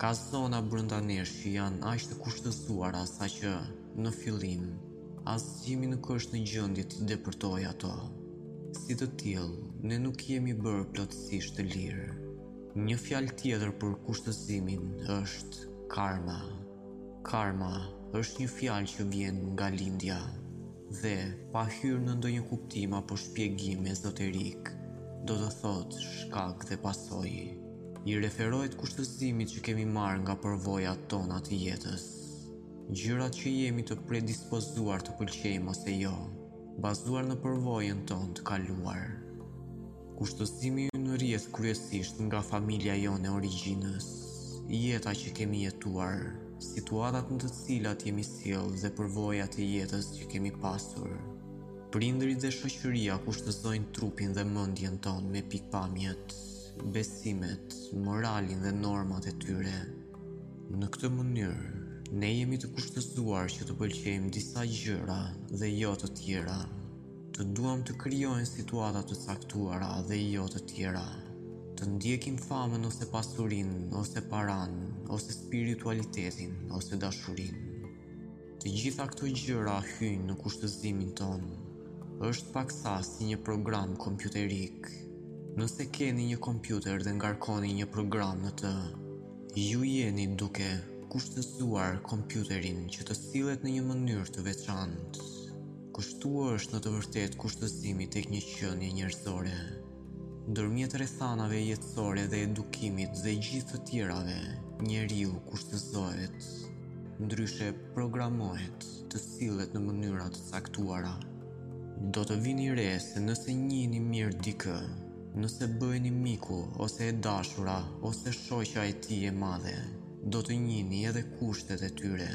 Ka zona brenda nesh që janë aq të kushtëzuara saqë në fillim as zgjimi nuk është në gjendje t'i depërtojë ato. Si të tillë, ne nuk jemi bërë plotësisht të lirë. Një fjalë tjetër për kushtëzimin është karma. Karma është një fjalë që vjen nga lindja dhe, pa hyrë në ndonjë kuptim apo shpjegim ezoterik, do të thotë shkak dhe pasojë. I referohet kushtëzimit që kemi marrë nga përvojat tona të jetës, gjërat që jemi të predispozuar të pëlqejmë ose jo, bazuar në përvojën tonë të kaluar. Kushtëzimi ynë rrjedh kryesisht nga familja jonë e origjinës, jeta që kemi jetuar, situatat në të cilat jemi sjellë dhe përvojat e jetës që kemi pasur. Prindërit dhe shoqëria kushtëzojnë trupin dhe mendjen tonë me pikëpamjet, besimet, moralin dhe normat e tyre. Në këtë mënyrë, ne jemi të kushtëzuar që të pëlqejmë disa gjëra dhe jo të tjera. Të duam të krijojmë situata të caktuara dhe jo të tjera. Të ndjekim famën ose pasurinë, ose paranë, ose spiritualitetin, ose dashurinë. Të gjitha këto gjëra hyjnë në kushtëzimin tonë. Është paksa si një program kompjuterik. Nëse keni një kompjuter dhe ngarkoni një program në të, ju jeni duke kushtëzuar kompjuterin që të sillet në një mënyrë të veçantë. Kështu është në të vërtetë kushtëzimi tek një qenie njerëzore. Ndërmjet rrethanave jetësore dhe edukimit dhe gjithë të tjerave, njeriu kushtëzohet, ndryshe programohet të sillet në mënyra të caktuara. Do të vini re se nëse njihni mirë dikë, nëse bëheni miku ose e dashura ose shoqja e tij e madhe, do të njihni edhe kushtet e tyre.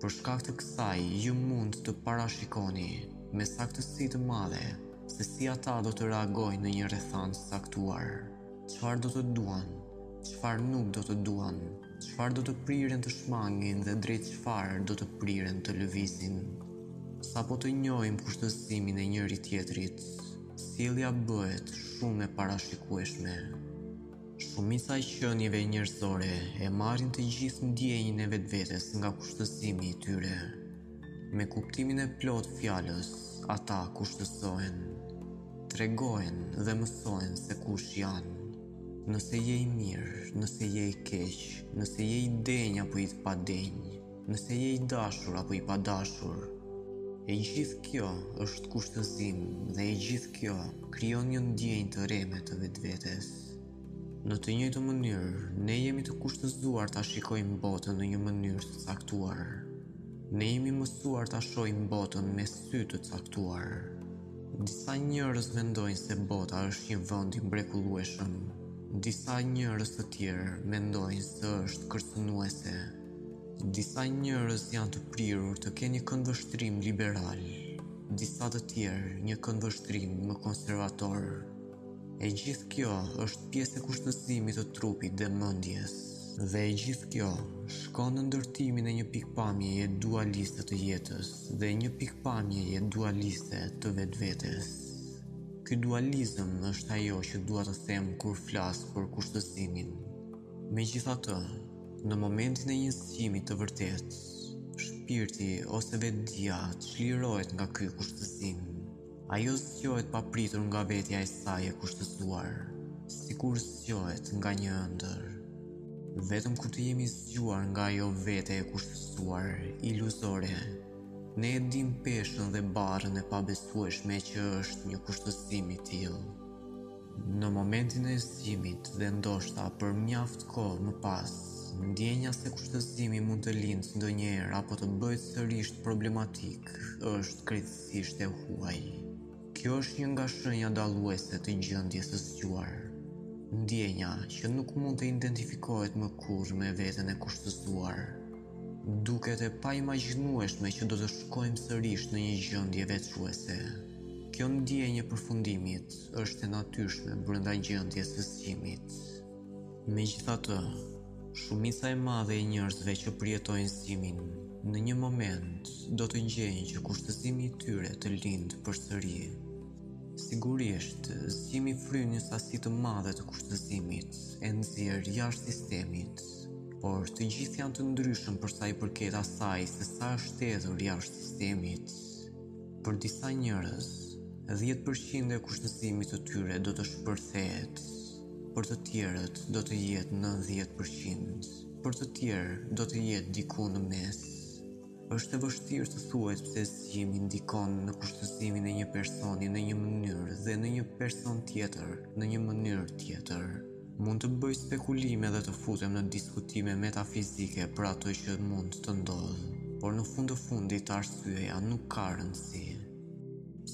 Për shkak të kësaj, ju mund të parashikoni me saktësi të madhe se si ata do të reagojnë në një rrethanë të caktuar, çfarë do të duan, çfarë nuk do të duan, çfarë do të priren të shmangin dhe drejt çfarë do të priren të lëvizin. Sapo të njohim kushtëzimin e njëri-tjetrit, sjellja bëhet shumë e parashikueshme. Shumica e qenieve njerëzore e marrin të gjithë ndjenjën e vetvetes nga kushtëzimi i tyre. Me kuptimin e plotë fjalës, ata kushtëzohen. Tregohen dhe mësohen se kush janë. Nëse je i mirë, nëse je i keq, nëse je i denjë apo i padenjë. Nëse je i dashur apo i padashur, e gjithë kjo është kushtëzim dhe e gjithë kjo krijon një ndjenjë të reme të vetvetes. Në të njëjtën mënyrë, ne jemi të kushtëzuar ta shikojmë botën në një mënyrë të caktuar. Ne jemi mësuar ta shohim botën me sy të caktuar. Disa njerëz mendojnë se bota është një vend i mrekullueshëm. Disa njerëz të tjerë mendojnë se është kërcënuese. Disa njerëz janë të prirur të kenë një këndvështrim liberal, disa të tjerë një këndvështrim më konservator. E gjithë kjo është pjesë e kushtëzimit të trupit dhe mendjes. Dhe e gjithë kjo shkon në ndërtimin e një pikëpamjeje dualiste të jetës dhe e një pikëpamjeje dualiste të vetvetes. Ky dualizëm është ajo që dua të them kur flas për kushtëzimin. Megjithatë, Në momentin e një zgjimi të vërtetë, shpirti ose vetëdija çlirohet nga ky kushtëzim. Ajo zgjohet papritur nga vetja e saj e kushtëzuar, sikur zgjohet nga një ëndërr. Vetëm kur të jemi zgjuar nga ajo vete e kushtëzuar, iluzore, ne e dimë peshën dhe barrën e pabesueshme që është një kushtëzim i tillë. Në momentin e zgjimit dhe ndoshta për mjaft kohë më pas, ndjenja se kushtëzimi mund të lindë ndonjëherë apo të bëhet sërish problematik është krejtësisht e huaj. Kjo është një nga shenjat dalluese të gjendjes së zgjuar. Ndjenja që nuk mund të identifikohet më kurrë me veten e kushtëzuar. Duket e paimagjinueshme që do të shkojmë sërish në një gjendje veçuese. Kjo ndjenjë e përfundimit është e natyrshme brenda gjendjes së zgjimit. Megjithatë, shumica e madhe e njerëzve që përjetojnë zgjimin, në një moment do të gjejnë që kushtëzimi i tyre të lindë përsëri. Sigurisht, zgjimi fryn një sasi të madhe të kushtëzimit, e nxjerr jashtë sistemit, por të gjithë janë të ndryshëm për sa i përket asaj se sa është hedhur jashtë sistemit. Për disa njerëz, dhjetë për qind e kushtëzimit të tyre do të shpërthehet, për të tjerët do të jetë nëntëdhjetë për qind, për të tjerë do të jetë diku në mes. Është e vështirë të thuhet pse zgjimi ndikon në kushtëzimin e një personi në një mënyrë dhe në një person tjetër në një mënyrë tjetër. Mund të bëj spekulime dhe të futem në diskutime metafizike për atë që mund të ndodhë, por në fund të fundit arsyeja nuk ka rëndësi.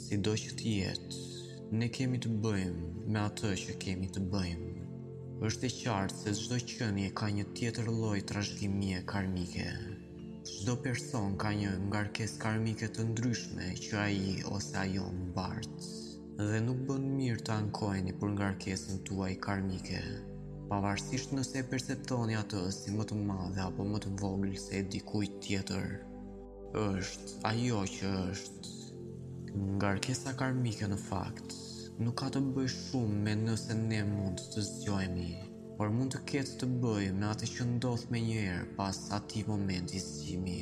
Sido që të jetë, ne kemi të bëjmë me atë që kemi të bëjmë. Është e qartë se çdo qenie ka një tjetër lloj trashëgimie karmike. Çdo person ka një ngarkesë karmike të ndryshme që ai ose ajo mbart. Dhe nuk bën mirë të ankoheni për ngarkesën tuaj karmike, pavarësisht nëse e perceptoni atë si më të madhe apo më të vogël se e dikujt tjetër. Është ajo që është. Ngarkesa karmike në fakt nuk ka të bëjë shumë me nëse ne mund të zgjohemi, por mund të ketë të bëjë me atë që ndodh menjëherë pas atij momenti zgjimi.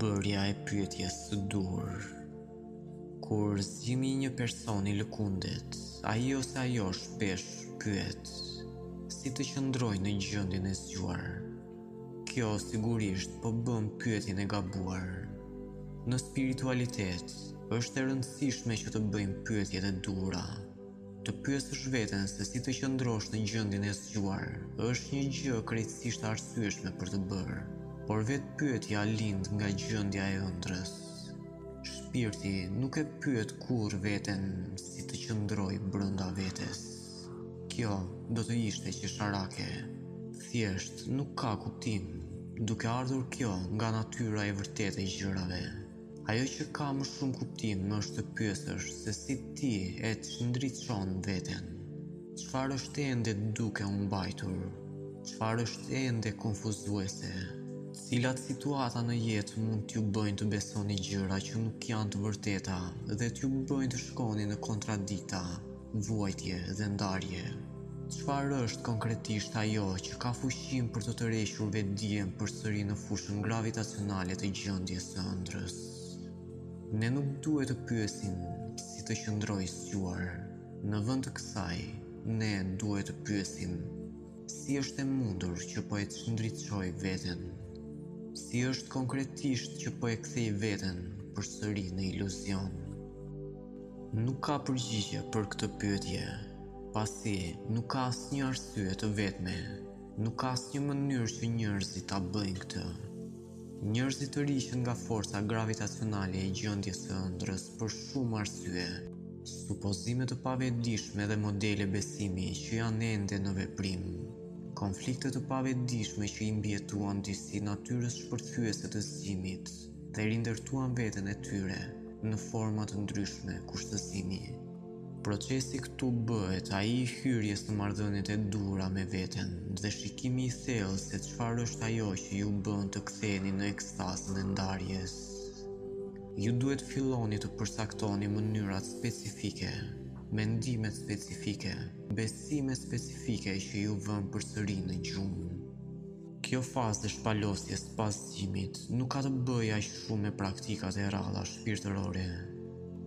Bërja e pyetjes së duhur. Kur zgjimi i një personi lëkundet, ai ose ajo shpesh pyet si të qëndroj në gjendjen e zgjuar. Kjo sigurisht po bën pyetjen e gabuar. Në spiritualitet, është e rëndësishme që të bëjmë pyetjet e duhura. Të pyesësh veten se si të qëndrosh në gjendjen e zgjuar, është një gjë krejtësisht e arsyeshme për të bërë, por vetë pyetja lind nga gjendja e ëndrrës. Shpirti nuk e pyet kurrë veten si të qëndroj brenda vetes. Kjo do të ishte qesharake. Thjesht nuk ka kuptim, duke ardhur kjo nga natyra e vërtetë e gjërave. Ajo që ka më shumë kuptim është të pyesësh se si ti e çndriçon veten. Çfarë është ende duke u mbajtur? Çfarë është ende konfuzuese? Cilat situata në jetë mund t'ju bëjnë të besoni gjëra që nuk janë të vërteta dhe t'ju bëjnë të shkoni në kontradikta? Vuajtje dhe ndarje. Çfarë është konkretisht ajo që ka fuqinë për të tërhequr vetëdijen përsëri në fushën gravitacionale të gjendjes së ëndrrës? Ne nuk duhet të pyesim si të qëndroj zgjuar. Në vend të kësaj, ne duhet të pyesim si është e mundur që po e çndriçoj veten? Si është konkretisht që po e kthej veten përsëri në iluzion? Nuk ka përgjigje për këtë pyetje, pasi nuk ka asnjë arsye të vetme, nuk ka asnjë mënyrë që njerëzit ta bëjnë këtë. Njerëzit tërhiqen nga forca gravitacionale e gjendjes së ëndrrës për shumë arsye, supozime të pavetëdijshme dhe modele besimi që janë ende në veprim, konflikte të pavetëdijshme që i mbijetuan disi natyrës shpërthyese të zgjimit. dhe rindërtuan veten e tyre në forma të ndryshme kushtëzimi. Procesi këtu bëhet ai i hyrjes në marrëdhëniet e duhura me veten dhe shikimi i thellë se çfarë është ajo që ju bën të ktheheni në ekstazën e ndarjes. Ju duhet të filloni të përcaktoni mënyrat specifike, mendimet specifike, besimet specifike që ju vënë përsëri në gjumë. Kjo fazë e shpalosjes pas zgjimit nuk ka të bëjë aq shumë me praktikat e rralla shpirtërore.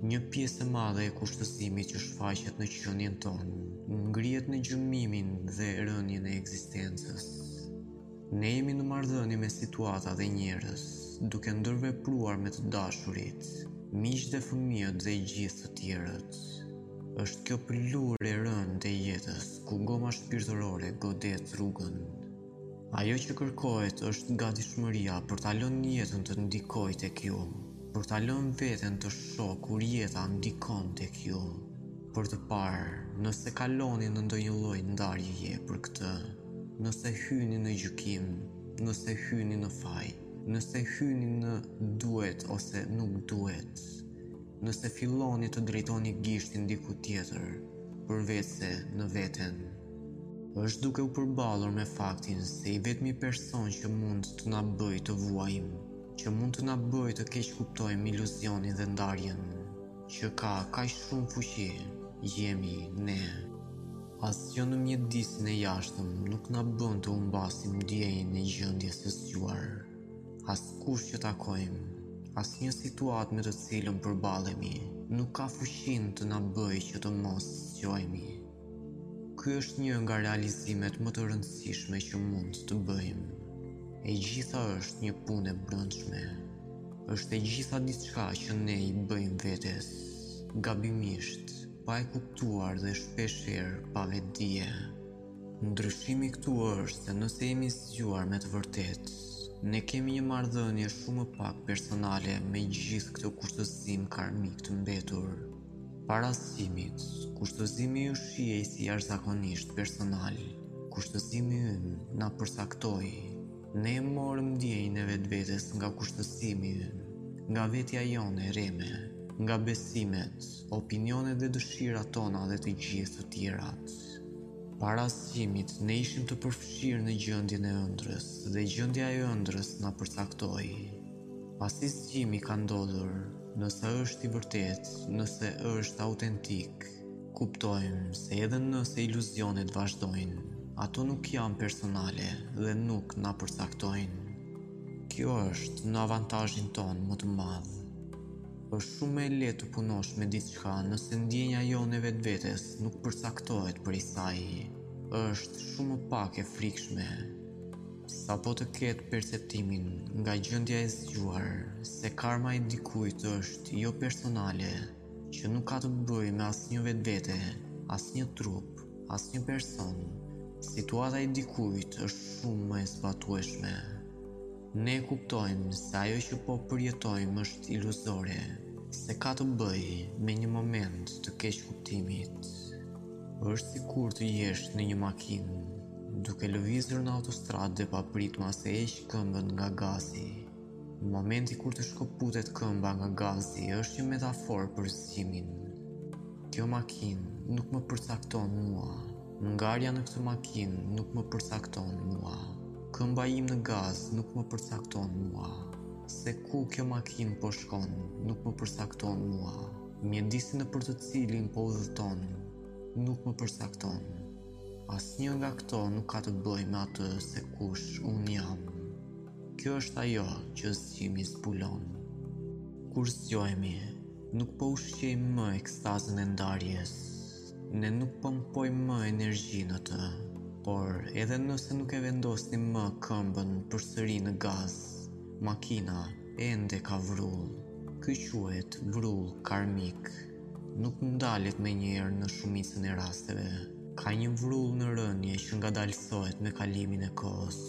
Një pjesë e madhe e kushtëzimit që shfaqet në qenien tonë ngrihet në gjëmimin dhe rënien e ekzistencës. Ne jemi në marrëdhënie me situata dhe njerëz, duke ndërvepruar me të dashurit, miqtë dhe fëmijët dhe gjithë të tjerët. Është kjo pëlhurë e rëndë e jetës, ku goma shpirtërore godet rrugën. Ajo që kërkohet është gatishmëria për ta lënë jetën të ndikojë tek ju, për ta lënë veten të shohë kur jeta ndikon tek ju, për të parë nëse kaloni në ndonjë lloj ndarjeje për këtë, nëse hyni në gjykim, nëse hyni në faj, nëse hyni në duhet ose nuk duhet. Nëse filloni të drejtoni gishtin diku tjetër, përveçse në veten, është duke u përballur me faktin se i vetmi person që mund të na bëjë të vuajmë, që mund të na bëjë të keqkuptojmë iluzionin dhe ndarjen, që ka kaq shumë fuqi, jemi ne. Asgjë në mjedisin e jashtëm nuk na bën të humbasim ndjenjën e gjendjes së zgjuar. Askush që takojmë, asnjë situatë me të cilën përballemi, nuk ka fuqinë të na bëjë që të mos zgjohemi. Ky është një nga realizimet më të rëndësishme që mund të bëjmë. E gjitha është një punë e brendshme. Është e gjitha diçka që ne i bëjmë vetes, gabimisht, pa e kuptuar dhe shpeshherë pa vetëdije. Ndryshimi këtu është se nëse jemi zgjuar me të vërtetë, ne kemi një marrëdhënie shumë më pak personale me gjithë këtë kushtëzim karmik të mbetur. Para zgjimit, kushtëzimi ynë shihej si jashtëzakonisht personal. Kushtëzimi ynë na përcaktoi. Ne e morëm ndjenjën e vetvetes nga kushtëzimi ynë, nga vetja jonë e rreme, nga besimet, opinionet dhe dëshirat tona dhe të gjithë të tjerat. Para zgjimit, ne ishim të përfshirë në gjendjen e ëndrrës dhe gjendja e ëndrrës na përcaktoi. Pasi zgjimi ka ndodhur, nëse është i vërtetë, nëse është autentik, kuptojmë se edhe nëse iluzionet vazhdojnë, ato nuk janë personale dhe nuk na përcaktojnë. Kjo është në avantazhin tonë më të madh. Është shumë me e lehtë të punosh me diçka nëse ndjenja jonë e vetvetes nuk përcaktohet prej saj. Është shumë më pak e frikshme sapo të ketë perceptimin nga gjendja e zgjuar se karma e dikujt është jo personale, që nuk ka të bëjë me asnjë vetvete, asnjë trup, asnjë person. Situata e dikujt është shumë më e zbatueshme. Ne kuptojmë se ajo që po përjetojmë është iluzore, se ka të bëjë me një moment të keqkuptimit. Është sikur të jesh në një makinë, duke lëvizur në autostradë dhe papritmas e heq këmbën nga gazi. Momenti kur të shkëputet këmba nga gazi është një metaforë për zgjimin. Kjo makinë nuk më përcakton mua. Ngarja në këtë makinë nuk më përcakton mua. Këmba ime në gaz nuk më përcakton mua. Se ku kjo makinë po shkon nuk më përcakton mua. Mjedisi nëpër të cilin po udhëton nuk më përcakton. Asnjë nga këto nuk ka të bëjë me atë se kush unë jam. Kjo është ajo që zgjimi zbulon. Kur zgjohemi, nuk po ushqejmë më ekstazën e ndarjes. Ne nuk pompojmë më energji në të, por edhe nëse nuk e vendosnim më këmbën përsëri në gaz, makina ende ka vrull. Ky quhet vrull karmik. Nuk ndalet menjëherë në shumicën e rasteve. Ka një vrull në rënie që ngadalësohet me kalimin e kohës.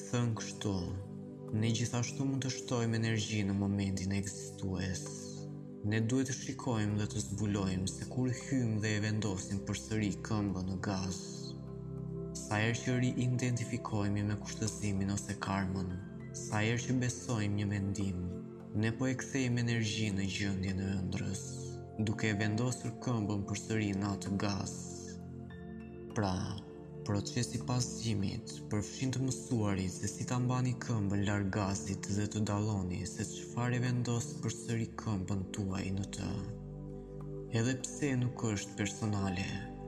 Thënë kështu, ne gjithashtu mund të shtojmë energji në momentin ekzistues. Ne duhet të shikojmë dhe të zbulojmë se kur hyjmë dhe e vendosim përsëri këmbën në gaz, sa herë që riidentifikohemi me kushtëzimin ose karmën, sa herë që besojmë një mendim, ne po e kthejmë energjinë në gjendjen e ëndrrës, duke e vendosur këmbën përsëri në atë gaz. Pra, Procesi i pas zgjimit përfshin të mësuarit se si ta mbani këmbën larg gazit dhe të dalloni se çfarë e vendos përsëri këmbën tuaj në të. Edhe pse nuk është personale,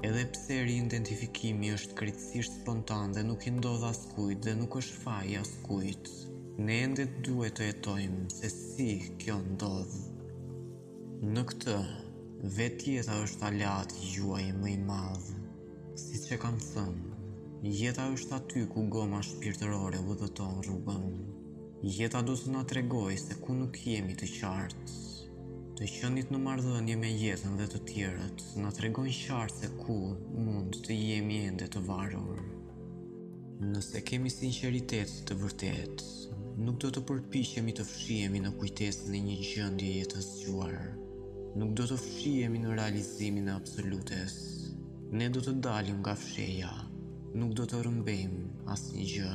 edhe pse riidentifikimi është krejtësisht spontan dhe nuk i ndodh askujt dhe nuk është faj i askujt, ne ende duhet të hetojmë se si kjo ndodh. Në këtë, vetë jeta është aleati juaj më i madh. Siç e kam thënë, jeta është aty ku goma shpirtërore udhëton rrugën. Jeta do të na tregojë se ku nuk jemi të qartë. Të qenit në marrëdhënie me jetën dhe të tjerët, na tregon qartë se ku mund të jemi ende të varur. Nëse kemi sinqeritet të vërtetë, nuk do të përpiqemi të fshihemi në kujtesën e një gjendjeje të zgjuar. Nuk do të fshihemi në realizimin e absolutes. Ne do të dalim nga fshehja, nuk do të rëmbejmë asnjë gjë.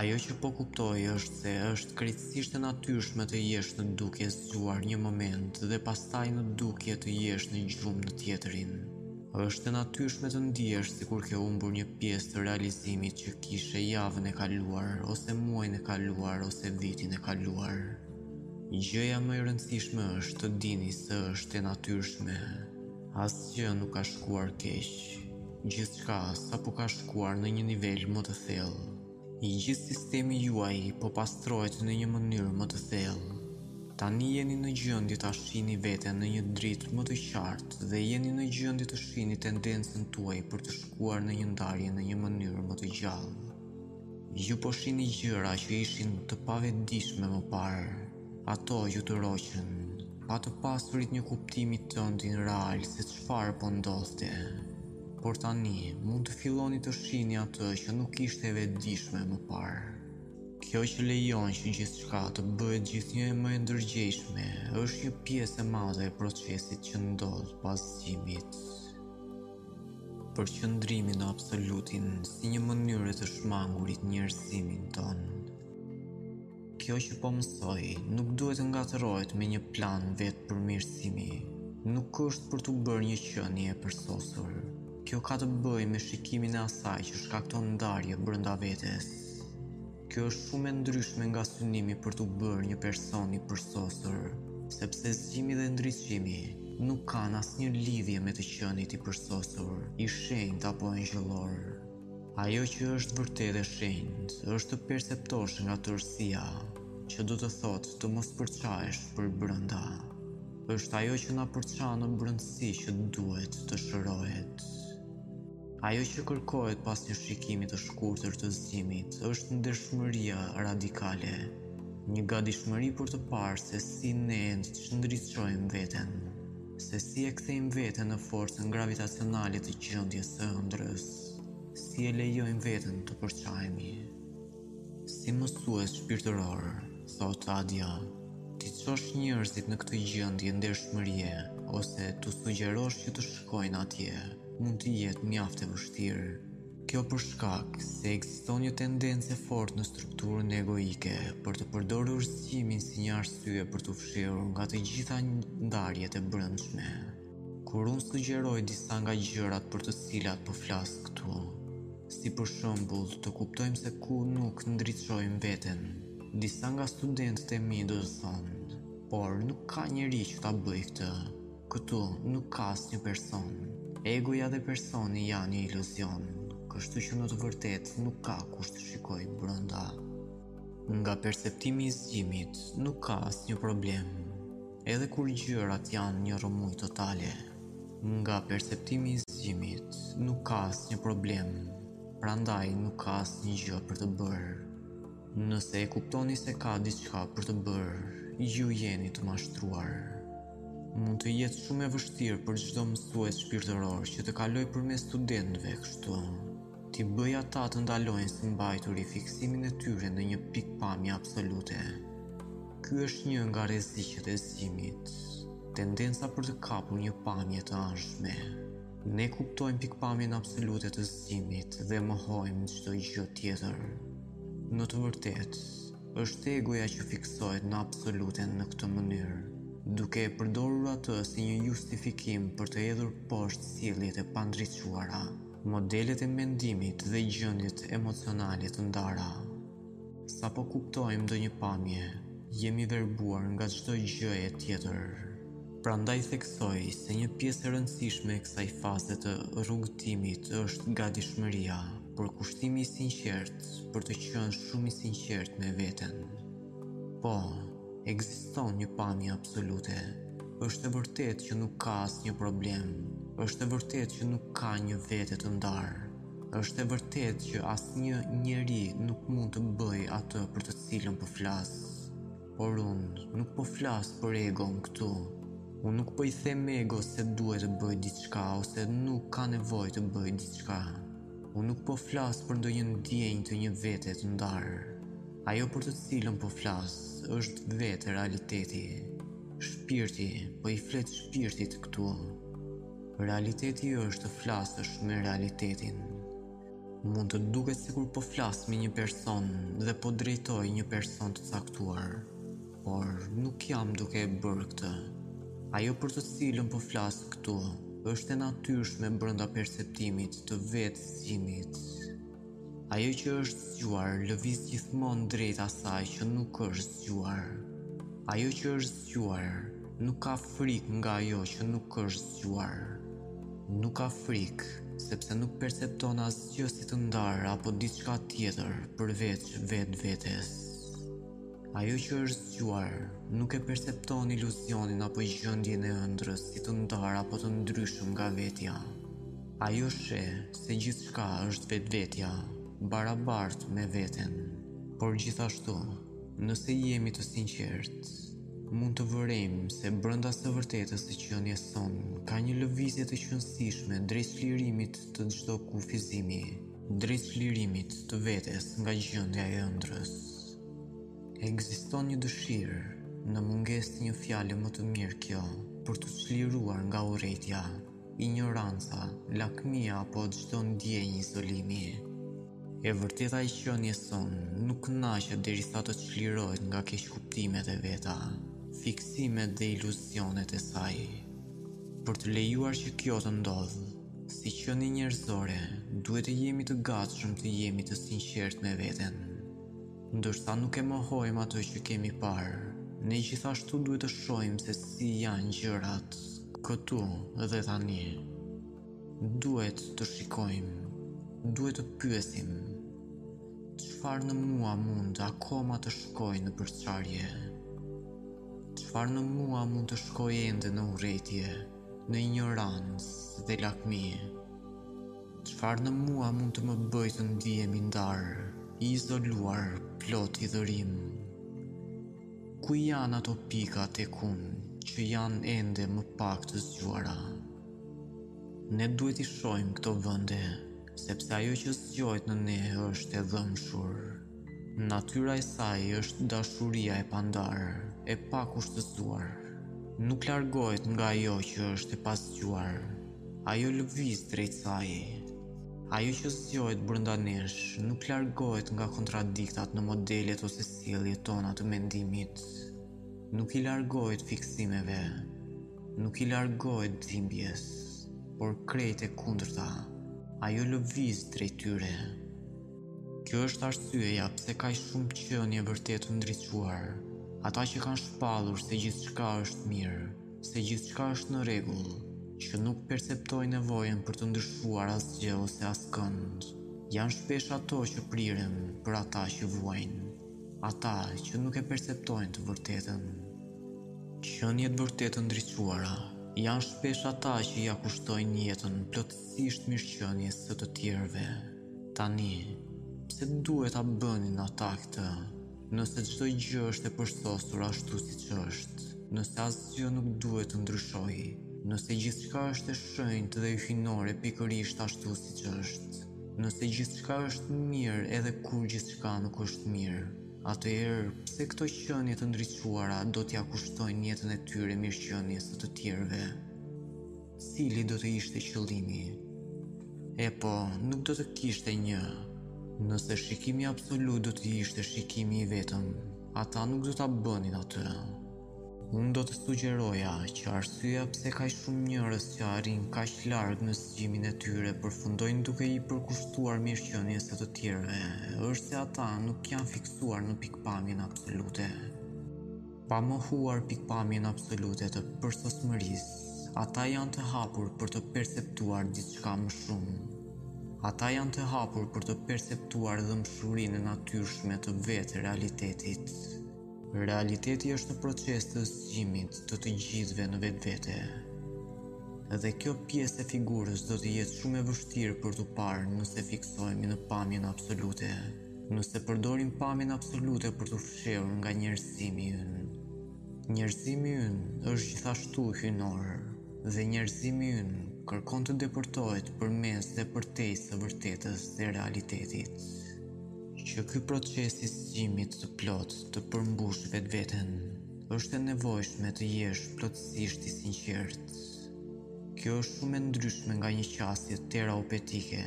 Ajo që po kuptoj është se është krejtësisht e natyrshme të jesh në dukje zgjuar një moment dhe pastaj në dukje të jesh në gjumë në tjetrin. Është e natyrshme të ndihesh sikur ke humbur një pjesë të realizimit që kishe javën e kaluar, ose muajin e kaluar, ose vitin e kaluar. Gjëja më e rëndësishme është të dini se është e natyrshme. Asgjë nuk ka shkuar keq. Gjithçka sapo ka shkuar në një nivel më të thellë. I gjithë sistemi juaj po pastrohet në një mënyrë më të thellë. Tani jeni në gjendje ta shihni veten në një dritë më të qartë dhe jeni në gjendje të shihni tendencën tuaj për të shkuar në një ndarje në një mënyrë më të gjallë. Ju po shihni gjëra që ishin të pavedijshme më parë. Ato ju tërhoqën, pa të pasurit një kuptimi tëndin real se çfarë po ndodhte. Por tani mund të filloni të shihni atë që nuk ishte e vedijshme më parë. Kjo që lejon që gjithçka të bëhet gjithnjë e më e ndërgjegjshme është një pjesë e madhe e procesit që ndodh pas zgjimit. Përqendrimi në absolutin si një mënyrë e të shmangurit njerëzimin tonë. Kjo që po mësoj nuk duhet të ngatërrohet me një plan vetëpërmirësimi. Nuk është për t'u bërë një qenie e përsosur. Kjo ka të bëjë me shikimin e asaj që shkakton ndarje brenda vetes. Kjo është shumë e ndryshme nga synimi për t'u bërë një person i përsosur, sepse zgjimi dhe ndriçimi nuk kanë asnjë lidhje me të qenit i përsosur, i shenjtë apo engjëllor. Ajo që është vërtet e shenjtë është të perceptosh nga tërësia, që do të thotë të mos përçahesh për brënda. është ajo që na përçan në brendësi që duhet të shërohet. Ajo që kërkohet pas një shikimi të shkurtër të zgjimit është ndershmëria radikale, një gatishmëri për të parë se si ne çndriçojmë veten. Se si e kthejmë veten në forcën gravitacionale të gjendjes së ëndrrës? Si e lejojmë veten të përçahemi? Si mësues shpirtëror, thotë Adja, t'i çosh njerëzit në këtë gjendje ndershmërie ose t'u sugjerosh që të shkojnë atje, mund të jetë mjaft e vështirë. Kjo për shkak se ekziston një tendencë e fortë në strukturën egoike për të përdorur zgjimin si një arsye për t'u fshehur nga të gjitha ndarjet e brendshme. Kur unë sugjeroj disa nga gjërat për të cilat po flas këtu, si për shembull të kuptojmë se ku nuk ndriçojmë veten, disa nga studentët e mi do të thonë, por nuk ka njeri që ta bëjë këtë. Këtu nuk ka asnjë person. Egoja dhe personi janë një iluzion, kështu që në të vërtetë nuk ka kush të shikojë brenda. Nga perceptimi i zgjimit nuk ka asnjë problem, edhe kur gjërat janë një rrëmujë totale. Nga perceptimi i zgjimit nuk ka asnjë problem, prandaj nuk ka asnjë gjë për të bërë. Nëse e kuptoni se ka diçka për të bërë, ju jeni të mashtruar. Mund të jetë shumë e vështirë për çdo mësues shpirtëror që të kalojë përmes studentëve kështu. T'i bëjë ata të ndalojnë së mbajturi fiksimin e tyre në një pikëpamje absolute. Ky është një nga rreziqet e zgjimit, tendenca për të kapur një pamje të anshme. Ne kuptojmë pikëpamjen absolute të zgjimit dhe mohojmë çdo gjë tjetër. Në të vërtetë, është egoja që fiksohet në absoluten në këtë mënyrë, duke e përdorur atë si një justifikim për të hedhur poshtë sjelljet e pandriçuara, modelet e mendimit dhe gjendjet emocionale të ndara. Sapo kuptojmë ndonjë pamje, jemi verbuar nga çdo gjëje tjetër. Prandaj theksoj se një pjesë e rëndësishme e kësaj faze të rrugëtimit është gatishmëria, përkushtimi i sinqertë për të qenë shumë i sinqertë me veten. Po, ekziston një pamje absolute. Është e vërtetë që nuk ka asnjë problem, është e vërtetë që nuk ka një vete të ndarë. Është e vërtetë që asnjë njeri nuk mund të bëjë atë për të cilën po flas. Por unë nuk po flas për egon këtu. Unë nuk po i them ego se duhet të bëjë diçka ose nuk ka nevojë të bëjë diçka. Unë nuk po flas për ndonjë ndjenjë të një vete të ndarë. Ajo për të cilën po flas është vetë realiteti. Shpirti, po i flet shpirtit këtu. Realiteti është të flasësh me realitetin. Mund të duket sikur po flas me një person dhe po drejtoj një person të caktuar, por nuk jam duke e bërë këtë. Ajo për të cilën po flas këtu është e natyrshme brenda perceptimit të vetëzgjimit. Ajo që është zgjuar lëviz gjithmonë drejt asaj që nuk është zgjuar. Ajo që është zgjuar nuk ka frikë nga ajo që nuk është zgjuar. Nuk ka frikë sepse nuk percepton asgjë si të ndarë apo diçka tjetër përveç vetvetes. Ajo që është zgjuar, nuk e percepton iluzionin apo gjendjen e ëndrrës si të ndarë apo të ndryshëm nga vetja. Ajo sheh se gjithçka është vetvetja, barabartë me veten. Por gjithashtu, nëse jemi të sinqertë, mund të vërejmë se brenda së vërtetës së qenies sonë ka një lëvizje të qënësishme drejt çlirimit të çdo kufizimi. Drejt çlirimit të vetes nga gjendja e ëndrrës, ekziston një dëshirë, në mungesë të një fjale më të mirë kjo, për t'u çliruar nga urrejtja, injoranca, lakmia apo çdo ndjenjë izolimi. E vërteta e qenies sonë nuk kënaqet derisa të çlirohet nga keqkuptimet e veta, fiksimet dhe iluzionet e saj. Për të lejuar që kjo të ndodhë, Si qenie njerëzore, duhet të jemi të gatshëm të jemi të sinqertë me veten. Ndërsa nuk e mohojmë ato që kemi parë, ne gjithashtu duhet të shohim se si janë gjërat këtu dhe tani. Duhet të shikojmë, duhet të pyesim, çfarë në mua mund akoma të shkojë në përçarje, çfarë në mua mund të shkojë ende në urrejtje, në injorancë dhe lakmi. Çfarë në mua mund të më bëjë të ndihem i ndarë, i izoluar, plot hidhërim? Ku janë ato pika tek unë që janë ende më pak të zgjuara? Ne duhet t'i shohim këto vende, sepse ajo që zgjohet në ne është e dhembshur. Natyra e saj është dashuria e pandarë, e pakushtëzuar. Nuk largohet nga ajo që është e pazgjuar. Ajo lëviz drejt saj. Ajo që zgjohet brenda nesh nuk largohet nga kontradiktat në modelet ose sjelljet tona të mendimit. Nuk i largohet fiksimeve. Nuk i largohet dhimbjes, por krejt e kundërta. Ajo lëviz drejt tyre. Kjo është arsyeja pse kaq shumë qenie vërtet të ndriçuara. Ata që kanë shpallur se gjithçka është mirë, se gjithçka është në rregull, që nuk perceptojnë nevojën për të ndryshuar asgjë ose askënd, janë shpesh ato që priren për ata që vuajnë, ata që nuk e perceptojnë të vërtetën. Qeniet vërtet të ndriçuara janë shpesh ata që ia kushtojnë jetën plotësisht mirëqenies së të tjerëve. Tani, pse duhet ta bënin ata këtë, nëse çdo gjë është e përsosur ashtu siç është, nëse asgjë nuk duhet të ndryshojë, nëse gjithçka është e shenjtë dhe hyjnore pikërisht ashtu siç është, nëse gjithçka është mirë edhe kur gjithçka nuk është mirë, atëherë pse këto qenie të ndriçuara do t'ia kushtojnë jetën e tyre mirëqenies së të tjerëve? Cili do të ishte qëllimi? E po, nuk do të kishte një. Nëse shikimi absolut do të ishte shikimi i vetëm, ata nuk do ta bënin atë. Unë do të sugjeroja që arsyeja pse kaq shumë njerëz që arrijnë kaq larg në zgjimin e tyre përfundojnë duke iu përkushtuar mirëqenies së të tjerëve, është se ata nuk janë fiksuar në pikëpamjen absolute. Pa mohuar pikëpamjen absolute të përsosmërisë, ata janë të hapur për të perceptuar diçka më shumë. Ata janë të hapur për të perceptuar dhëmshurinë e natyrshme të vetë realitetit. Realiteti është në proces të zgjimit të të gjithëve në vetvete. Dhe kjo pjesë e figurës do të jetë shumë e vështirë për t'u parë nëse fiksohemi në pamjen absolute. Nëse përdorim pamjen absolute për t'u fshehur nga njerëzimi ynë, njerëzimi ynë është gjithashtu hyjnor dhe njerëzimi ynë kërkon të depërtohet përmes dhe përtej së vërtetës dhe realitetit, që ky proces i zgjimit të plotë të përmbushë vetveten, është e nevojshme të jesh plotësisht i sinqertë. Kjo është shumë e ndryshme nga një qasje terapeutike.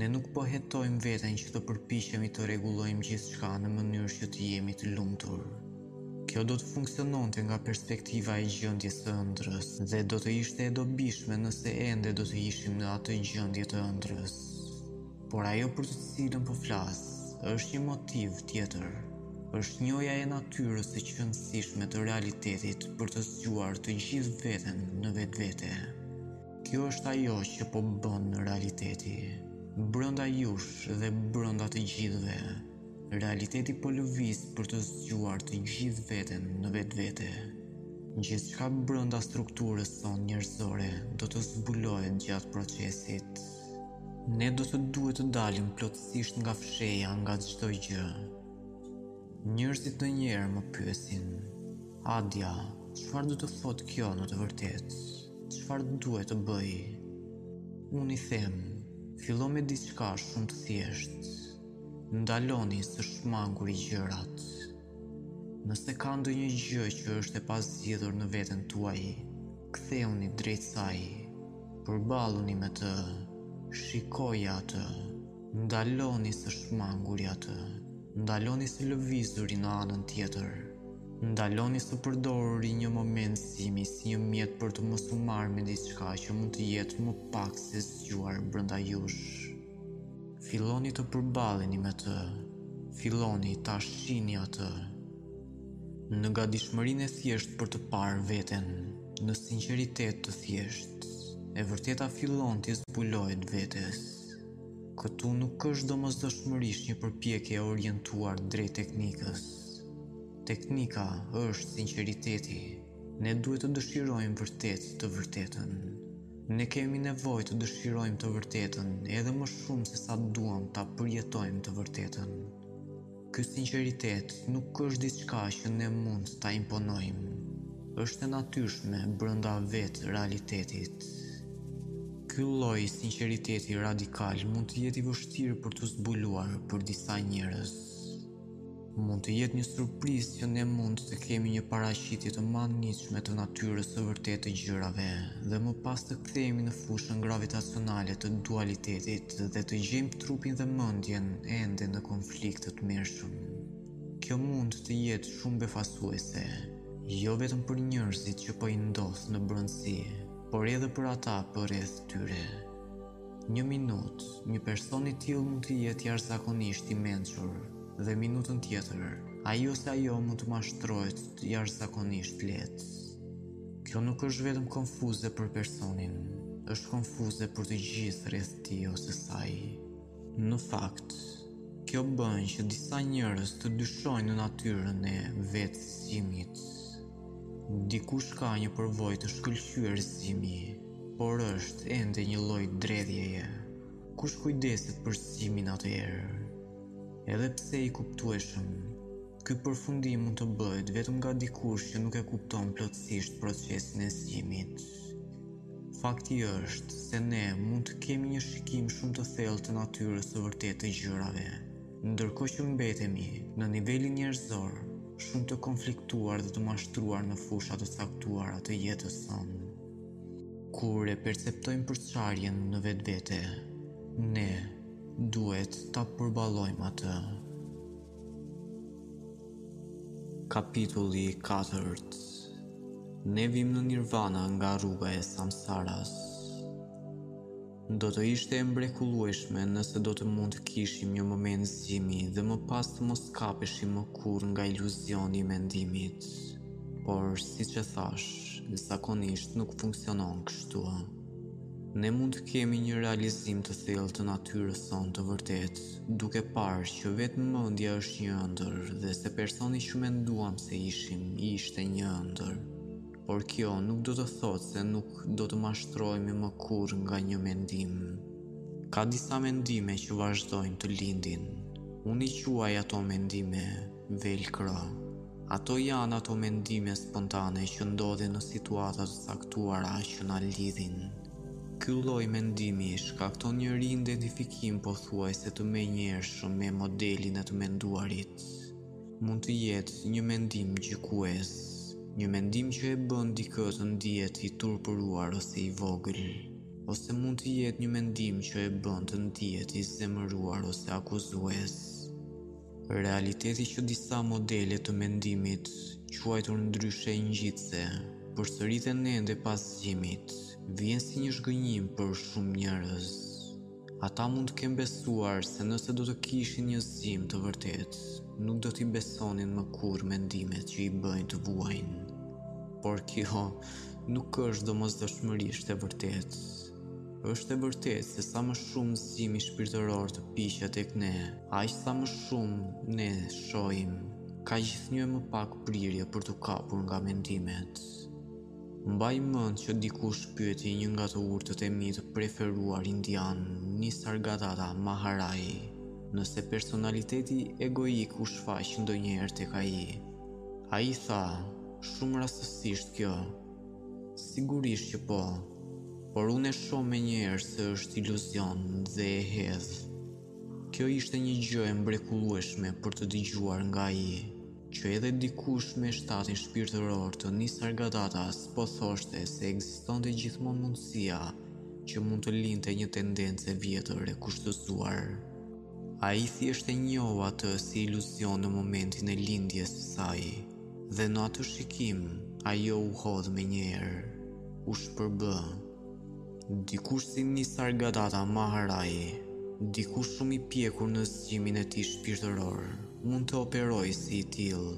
Ne nuk po hetojmë veten që të përpiqemi të rregullojmë gjithçka në mënyrë që të jemi të lumtur. Kjo do të funksiononte nga perspektiva e gjendjes së ëndrrës dhe do të ishte e dobishme nëse ende do të ishim në atë gjendje të ëndrrës. Por ajo për të cilën po flas është një motiv tjetër. Është njohja e natyrës së qenësishme të realitetit për të zgjuar të gjithë veten në vetvete. Kjo është ajo që po bën realiteti. Brenda jush dhe brenda të gjithëve. Realiteti po lëviz për të zgjuar të gjithë veten në vetvete. Gjithçka brenda strukturës sonë njerëzore do të zbulohet gjatë procesit. Ne do të duhet të dalim plotësisht nga fshehja nga çdo gjë. Njerëzit ndonjëherë më pyesin, Adja, çfarë do të thotë kjo në të vërtetë? Çfarë duhet të bëj? Unë i them, fillo me diçka shumë të thjeshtë. Ndaloni së shmanguri gjërat. Nëse ka ndonjë gjë që është e pazgjidhur në veten tuaj, kthehuni drejt saj. Përballuni me të. Shikojeni atë. Ndaloni së shmanguri atë. Ndaloni së lëvizuri në anën tjetër. Ndaloni së përdoruri një moment zgjimi si një mjet për të mos u marrë me diçka që mund të jetë më pak se zgjuar brenda jush. Filloni të përballeni me të. Filloni ta shihni atë. Në gatishmërinë e thjeshtë për të parë veten, në sinqeritet të thjeshtë, e vërteta fillon t'i zbulohet vetes. Këtu nuk është domosdoshmërisht një përpjekje e orientuar drejt teknikës. Teknika është sinqeriteti. Ne duhet të dëshirojmë vërtet të vërtetën. Ne kemi nevojë të dëshirojmë të vërtetën edhe më shumë se sa duam ta përjetojmë të vërtetën. Ky sinqeritet nuk është diçka që ne mund ta imponojmë. Është e natyrshme brenda vetë realitetit. Ky lloj sinqeriteti radikal mund të jetë i vështirë për t'u zbuluar për disa njerëz. Mund të jetë një surprizë që ne mund të kemi një paraqitje të mahnitshme të natyrës së vërtetë të gjërave dhe më pas të kthehemi në fushën gravitacionale të dualitetit dhe të gjejmë trupin dhe mendjen ende në konflikt të tmerrshëm. Kjo mund të jetë shumë befasuese, jo vetëm për njerëzit që po i ndodh në brendësi, por edhe për ata përreth tyre. Një minutë, një person i tillë mund të jetë jashtëzakonisht i mençur dhe minutën tjetër, ai ose ajo mund të mashtrohet jashtëzakonisht lehtë. Kjo nuk është vetëm konfuze për personin, është konfuze për të gjithë rreth tij ose saj. Në fakt, kjo bën që disa njerëz të dyshojnë në natyrën e vetë zgjimit. Dikush ka një përvojë të shkëlqyer zgjimi. por është ende një lloj dredhjeje. Kush kujdeset për zgjimin atëherë? Edhe pse i kuptueshëm, ky përfundim mund të bëhet vetëm nga dikush që nuk e kupton plotësisht procesin e zgjimit. Fakti është se ne mund të kemi një shikim shumë të thellë të natyrës së vërtetë të gjërave, ndërkohë që mbetemi në nivelin njerëzor shumë të konfliktuar dhe të mashtruar në fusha të caktuara të jetës sonë. Kur e perceptojmë përçarjen në vetvete, ne duhet ta përballojmë atë. Kapitulli 4 Ne vijmë në Nirvana nga rruga e Samsaras. Do të ishte e mrekullueshme nëse do të mund të kishim një moment zgjimi dhe më pas të mos kapeshim më kurrë nga iluzioni i mendimit. Por, siç e thashë, zakonisht nuk funksionon kështu. Ne mund të kemi një realizim të thellë të natyrës sonë të vërtetë, duke parë që vetë mendja është një ëndërr dhe se personi që menduam se ishim ishte një ëndërr. Por kjo nuk do të thotë se nuk do të mashtrohemi më kurrë nga një mendim. Ka disa mendime që vazhdojnë të lindin. Unë i quaj ato mendime velkro. Ato janë ato mendime spontane që ndodhin në situata të caktuara që na lidhin. Ky lloj mendimi shkakton një riidentifikim pothuajse të menjëhershëm me modelin e të menduarit. Mund të jetë një mendim gjykues, një mendim që e bën dikë të ndihet i turpëruar ose i vogël, ose mund të jetë një mendim që e bën të ndihet i zemëruar ose akuzues. Realiteti që disa modele të mendimit, quajtur ndryshe ngjitëse, përsëriten ende pas zgjimit, vjen si një zhgënjim për shumë njerëz. Ata mund të kenë besuar se nëse do të kishin një zgjim të vërtetë, nuk do t'i besonin më kurrë mendimet që i bëjnë të vuajnë. Por kjo nuk është domosdoshmërisht e vërtetë. Është e vërtetë se sa më shumë zgjimi shpirtëror të piqet tek ne, aq sa më shumë ne shohim, ka gjithnjë e më pak prirje për t'u kapur nga mendimet. Mbaj mend që dikush pyeti një nga të urtët e mi të preferuar indian, Nisargadatta Maharaj, nëse personaliteti egoik u shfaq ndonjëherë tek ai. Ai tha, Shumë rastësisht kjo. Sigurisht që po, por unë e shoh menjëherë se është iluzion dhe e hedh. Kjo ishte një gjë e mbrekullueshme për të dëgjuar nga ai. që edhe dikush me shtatin shpirtëror të Nisargadatas po thoshte se ekzistonte gjithmonë mundësia që mund të lindte një tendencë e vjetër e kushtëzuar. Ai thjesht e njohu atë si iluzion në momentin e lindjes së saj, dhe në atë shikim ajo u hodh menjëherë, u shpërbë. Dikush si Nisargadatta Maharaj, dikush shumë i pjekur në zgjimin e tij shpirtëror, mund të operojë si i tillë.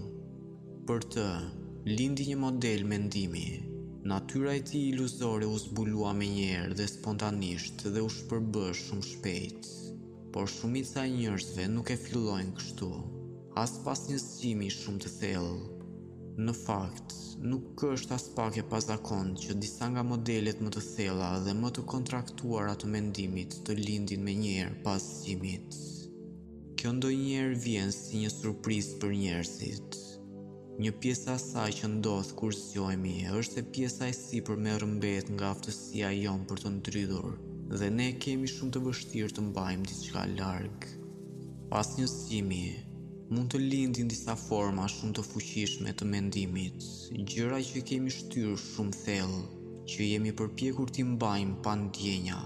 Për të, lindi një model mendimi. Natyra e tij iluzore u zbulua menjëherë dhe spontanisht dhe u shpërbë shumë shpejt. Por shumica e njerëzve nuk e fillojnë kështu, as pas një zgjimi shumë të thellë. Në fakt, nuk është aspak e pazakontë që disa nga modelet më të thella dhe më të kontraktuara të mendimit të lindin menjëherë pas zgjimit. Kjo ndonjëherë vjen si një surprizë për njerëzit. Një pjesë e asaj që ndodh kur zgjohemi është se pjesa e sipërme rrëmbehet nga aftësia jonë për të ndrydhur dhe ne e kemi shumë të vështirë të mbajmë diçka larg. Pas një zgjimi, mund të lindin disa forma shumë të fuqishme të mendimit, gjëra që kemi shtyrë shumë thellë, që jemi përpjekur t'i mbajmë pa ndjenja.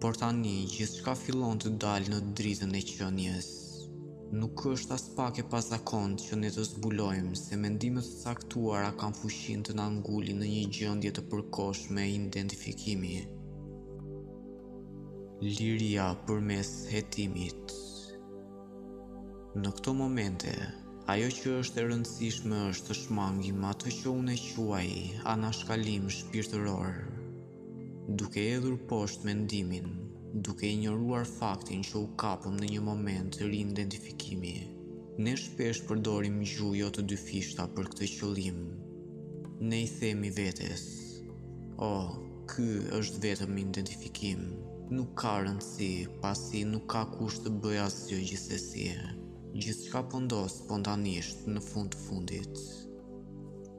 Por tani gjithçka fillon të dalë në dritën e qenies. Nuk është aspak e pazakontë që ne të zbulojmë se mendime të caktuara kanë fuqinë të na ngulin në një gjendje të përkohshme identifikimi. Liria përmes hetimit. Në këto momente, ajo që është e rëndësishme është të shmangim atë që unë e quaj anashkalim shpirtëror, duke hedhur poshtë mendimin, duke injoruar faktin që u kapëm në një moment riidentifikimi. Ne shpesh përdorim gjuhë jo të dyfishta për këtë qëllim. Ne i themi vetes, oh, Ky është vetëm identifikim, nuk ka rëndësi, pasi nuk ka kush të bëjë asgjë gjithsesi. Gjithçka po ndodh spontanisht në fund të fundit.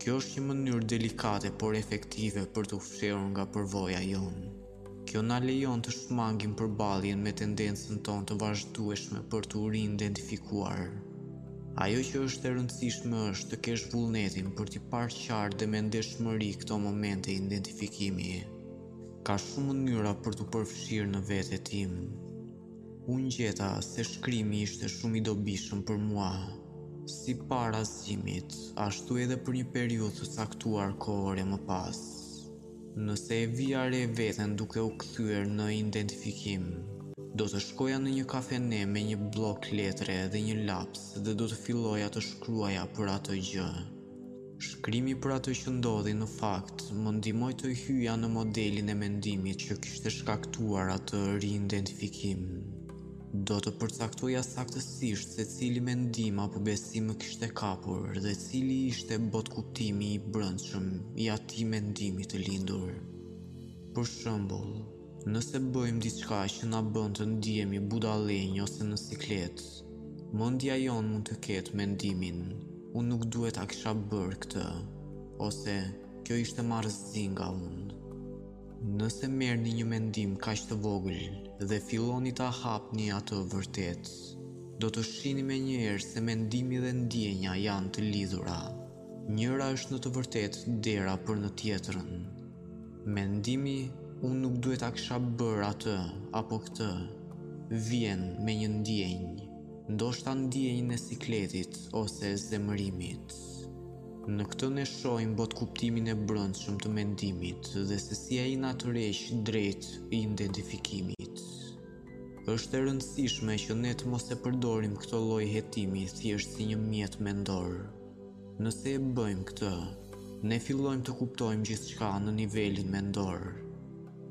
Kjo është një mënyrë delikate por efektive për t'u fshehur nga përvoja jonë. Kjo na lejon të shmangim përballjen me tendencën tonë të vazhdueshme për t'u ri-identifikuar. Ajo që është e rëndësishme është të kesh vullnetin për t'i parë qartë dhe me ndeshmëri këto momente identifikimi. Ka shumë mënyra për t'u përfshirë në vetëhetim. Unë gjeta se shkrimi ishte shumë i dobishëm për mua, si para zgjimit, ashtu edhe për një periudhë të caktuar kohore më pas. Nëse e vija re veten duke u kthyer në identifikim, do të shkoja në një kafene me një bllok letre dhe një laps dhe do të filloja të shkruaja për atë gjë. Shkrimi për atë që ndodhi në fakt më ndihmoi të hyja në modelin e mendimit që kishte shkaktuar atë riidentifikim. Do të përcaktoja saktësisht se cili mendim apo besim më kishte kapur dhe cili ishte botëkuptimi i brendshëm i atij mendimi të lindur. Për shembull, nëse bëjmë diçka që na bën të ndihemi budallenj ose në siklet, mendja jonë mund të ketë mendimin, unë nuk duhet ta kisha bërë këtë, ose kjo ishte marrëzi nga unë. Nëse merrni një mendim kaq të vogël dhe filloni ta hapni atë vërtet, do të shihni menjëherë se mendimi dhe ndjenja janë të lidhura. Njëra është në të vërtetë dera për në tjetrën. Mendimi, unë nuk duhet ta kisha bërë atë apo këtë, vjen me një ndjenjë, ndoshta ndjenjën e sikletit ose zemërimit. Në këtë ne shohim botëkuptimin e brendshëm të mendimit dhe se si ai na tërheq drejt identifikimit. Është e rëndësishme që ne të mos e përdorim këtë lloj hetimi thjesht si një mjet mendor. Nëse e bëjmë këtë, ne fillojmë të kuptojmë gjithçka në nivelin mendor.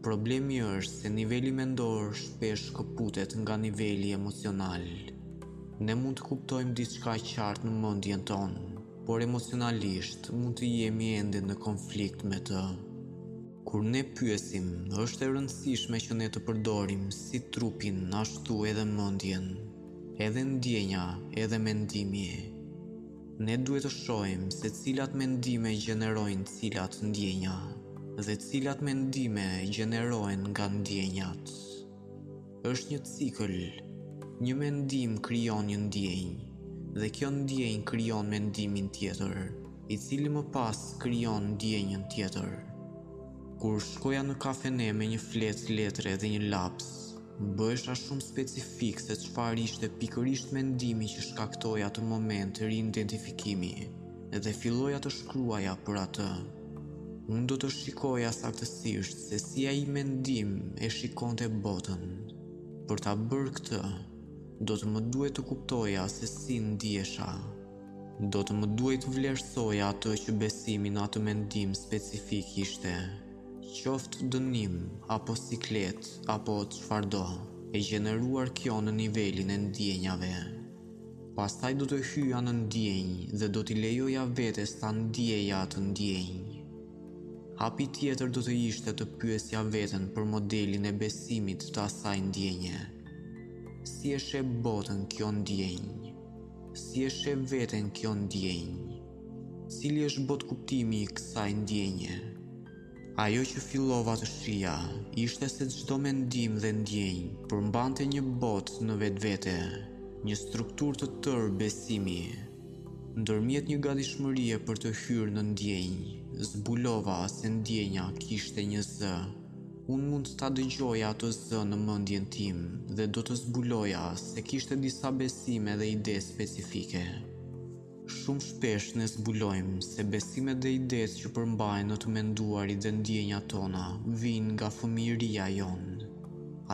Problemi është se niveli mendor shpesh shkëputet nga niveli emocional. Ne mund të kuptojmë diçka qartë në mendjen tonë, por emocionalisht mund të jemi ende në konflikt me të. Kur ne pyesim, është e rëndësishme që ne të përdorim si trupin ashtu edhe mendjen, edhe ndjenja edhe mendimi. Ne duhet të shohim se cilat mendime gjenerojnë cilat ndjenja dhe cilat mendime gjenerohen nga ndjenjat. Është një cikël. Një mendim krijon një ndjenjë dhe kjo ndjenjë krijon mendimin tjetër, i cili më pas krijon ndjenjën tjetër. Kur shkoja në kafene me një fletë letre dhe një laps, Bëhesha shumë specifik se çfarë ishte pikërisht mendimi që shkaktoi atë moment riidentifikimi dhe filloja të shkruaja për atë. Unë do të shikoja saktësisht se si ai mendim e shikonte botën. Për ta bërë këtë, do të më duhej të kuptoja se si ndihesha. Do të më duhej të vlerësoja atë që besimi në atë mendim specifik ishte. Qoftë dënim, apo siklet, apo çfarëdo, e gjeneruar kjo në nivelin e ndjenjave. Pastaj do të hyja në ndjenjë dhe do t'i lejoja vetes ta ndjeja atë ndjenjë. Hapi tjetër do të ishte të pyesja veten për modelin e besimit të asaj ndjenje. Si e sheh botën kjo ndjenjë? Si e sheh veten kjo ndjenjë? Cili është botëkuptimi i kësaj ndjenje? Ajo që fillova të shihja ishte se çdo mendim dhe ndjenjë përmbante një botë në vetvete, një strukturë të tërë besimi. Nëpërmjet një gatishmërie për të hyrë në ndjenjë, zbulova se ndjenja kishte një zë. Unë mund ta dëgjoja atë zë në mendjen tim dhe do të zbuloja se kishte disa besime dhe ide specifike. Shumë shpesh ne zbulojmë se besimet dhe idetë që përmbahen në të menduarit dhe ndjenjat tona vijnë nga fëmijëria jonë.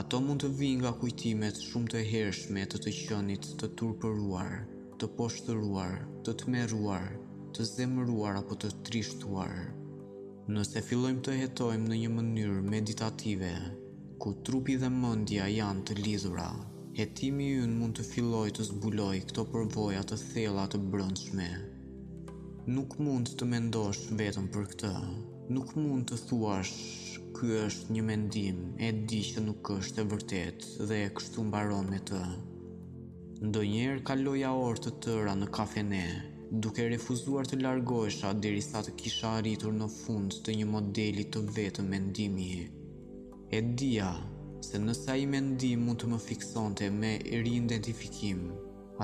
Ato mund të vijnë nga kujtimet shumë të hershme të të qenit të turpëruar, të poshtëruar, të tmerruar, të zemëruar apo të trishtuar. Nëse fillojmë të hetojmë në një mënyrë meditative, Ku trupi dhe mendja janë të lidhura, hetimi ynë mund të fillojë të zbulojë këto përvoja të thella të brendshme. Nuk mund të mendosh vetëm për këtë. Nuk mund të thuash ky është një mendim, e di që nuk është e vërtetë dhe kështu mbaron me të. Ndonjëherë kaloja orë të tëra në kafene, duke refuzuar të largohesha derisa të kisha arritur në fund të një modeli të vetëm mendimi. E dija se nëse ai mendim mund të më fiksonte me riidentifikim,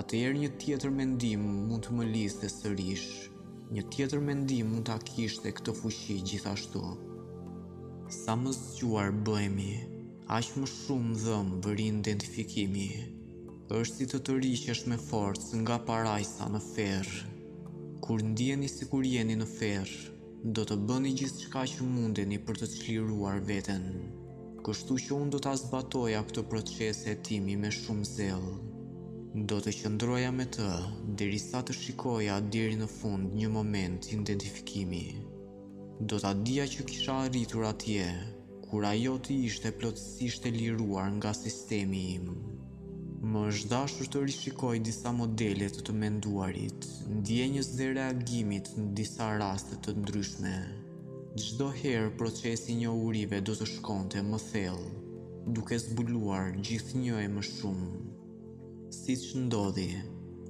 atëherë një tjetër mendim mund të më lidhte sërish. Një tjetër mendim mund ta kishte këtë fuqi gjithashtu. Sa më zgjuar bëhemi, aq më shumë dhëmb riidentifikimi. Është si të tërhiqesh me forcë nga parajsa në ferr. Kur ndiheni sikur jeni në ferr, Do të bëni gjithçka që mundeni për të çliruar veten. Kështu që unë do ta zbatoja këtë proces hetimi me shumë zell. Do të qëndroja me të derisa të shikoja deri në fund një moment identifikimi. Do ta dija që kisha arritur atje kur ajo të ishte plotësisht e liruar nga sistemi im. Më është dashur të rishikoj disa modele të të menduarit, ndjenjës dhe reagimit në disa raste të ndryshme. Çdo herë procesi i njohurive do të shkonte më thellë, duke zbuluar gjithnjë e më shumë. Siç ndodhi,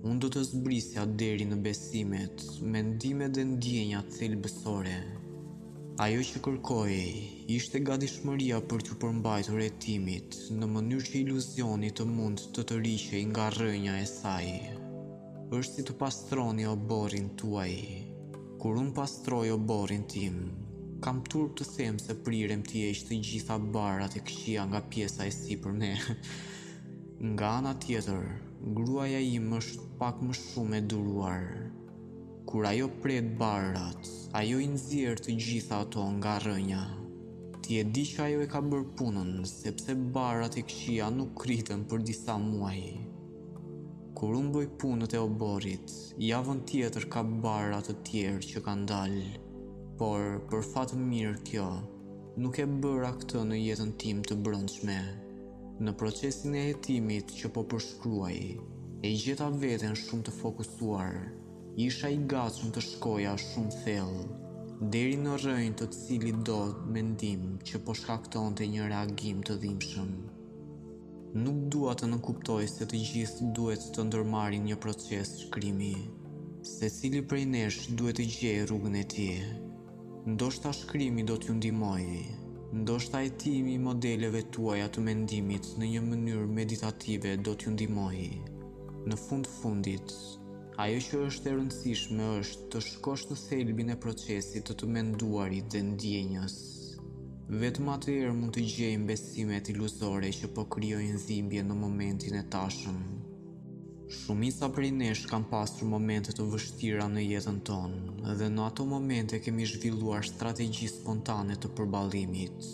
unë do të zbrisja deri në besimet, mendimet dhe ndjenjat thelbësore. Ajo që kërkohej ishte gatishmëria për t'iu përmbajtur hetimit, në mënyrë që iluzioni të mund të tërhiqej nga rrënja e saj. Është si të pastroni oborrin tuaj. Kur unë pastroj oborrin tim, kam turp të them se prirem t'i heq të gjitha barërat e këqija nga pjesa e sipërme. Nga ana tjetër, gruaja im është pak më shumë e duruar. Kur ajo pret barërat, ajo i nxjerr të gjitha ato nga rrënja. Ti e di që ajo e ka bërë punën, sepse barërat e këqija nuk rriten për disa muaj. Kur unë bëj punët e oborrit, javën tjetër ka barëra të tjerë që kanë dalë. Por, për fat të mirë kjo, nuk e bëra këtë në jetën time të brendshme. Në procesin e hetimit që po përshkruaj, e gjeta veten shumë të fokusuar. Isha i gatshëm të shkoja shumë thellë, deri në rrënjë të cilido mendim që po shkaktonte një reagim të dhimshëm. Nuk dua të nënkuptoj se të gjithë duhet të ndërmarrin një proces shkrimi. Secili prej nesh duhet të gjejë rrugën e tij. Ndoshta shkrimi do t'ju ndihmojë. Ndoshta hetimi i modeleve tuaja të mendimit në një mënyrë meditative do t'ju ndihmojë. Në fund fundit, ajo që është e rëndësishme është të shkosh në thelbin e procesit të të menduarit dhe ndjenjës. Vetëm atëherë mund të gjejmë besimet iluzore që po krijojnë dhimbje në momentin e tashëm. Shumica prej nesh kanë pasur momente të vështira në jetën tonë dhe në ato momente kemi zhvilluar strategji spontane të përballimit.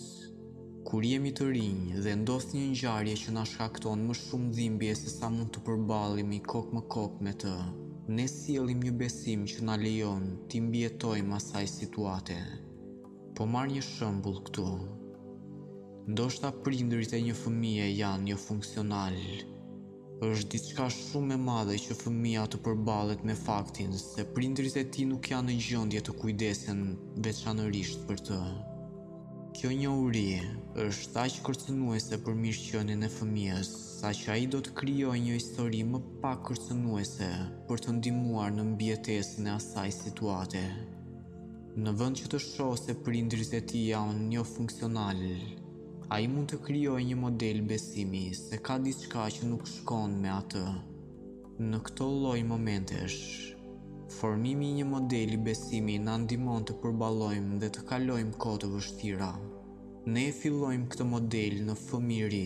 Kur jemi të rinj dhe ndodh një ngjarje që na shkakton më shumë dhimbje se sa mund të përballemi kokë më kokë me të, ne sjellim një besim që na lejon t'i mbijetojmë asaj situate. Po marr një shembull këtu. Ndoshta prindërit e një fëmije janë jofunksionalë. Është diçka shumë e madhe që fëmija të përballet me faktin se prindërit e tij nuk janë në gjendje të kujdesen veçanërisht për të. Kjo njohuri është aq kërcënuese për mirëqenien e fëmijës, saqë ai do të krijojë një histori më pak kërcënuese për të ndihmuar në mbijetesën e asaj situate. Në vend që të shohë se prindërit e tij janë jofunksional, Ai mund të krijojë një model besimi se ka diçka që nuk shkon me atë. Në këto lloj momentesh, formimi i një modeli besimi na ndihmon të përballojmë dhe të kalojmë kohë të vështira. Ne e fillojmë këtë model në fëmijëri,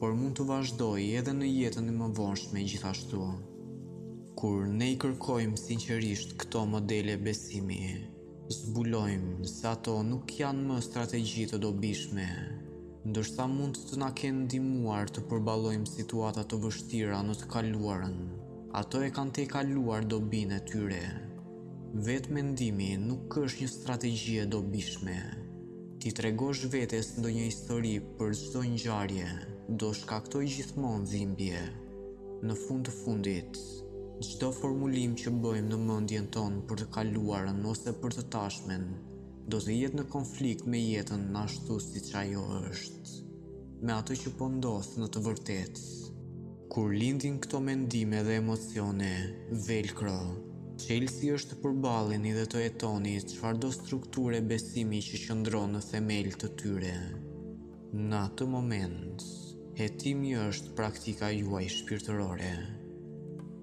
por mund të vazhdojë edhe në jetën e mëvonshme gjithashtu. Kur ne i kërkojmë sinqerisht këto modele besimi, zbulojmë se ato nuk janë më strategji të dobishme, ndërsa mund të na kenë ndihmuar të përballojmë situata të vështira në të kaluarën, ato e kanë tejkaluar dobinë e tyre. Vetë mendimi nuk është një strategji e dobishme. T'i tregosh vetes ndonjë histori për çdo ngjarje, do shkaktojë gjithmonë dhimbje. Në fund të fundit, çdo formulim që bëjmë në mendjen tonë për të kaluarën ose për të tashmen, do të jetë në konflikt me jetën ashtu siç ajo është, me atë që po ndodh në të vërtetë. Kur lindin këto mendime dhe emocione, velkro, çelësi është të përballeni dhe të hetoni çfarëdo strukture besimi që qëndron në themel të tyre. Në atë moment, hetimi është praktika juaj shpirtërore.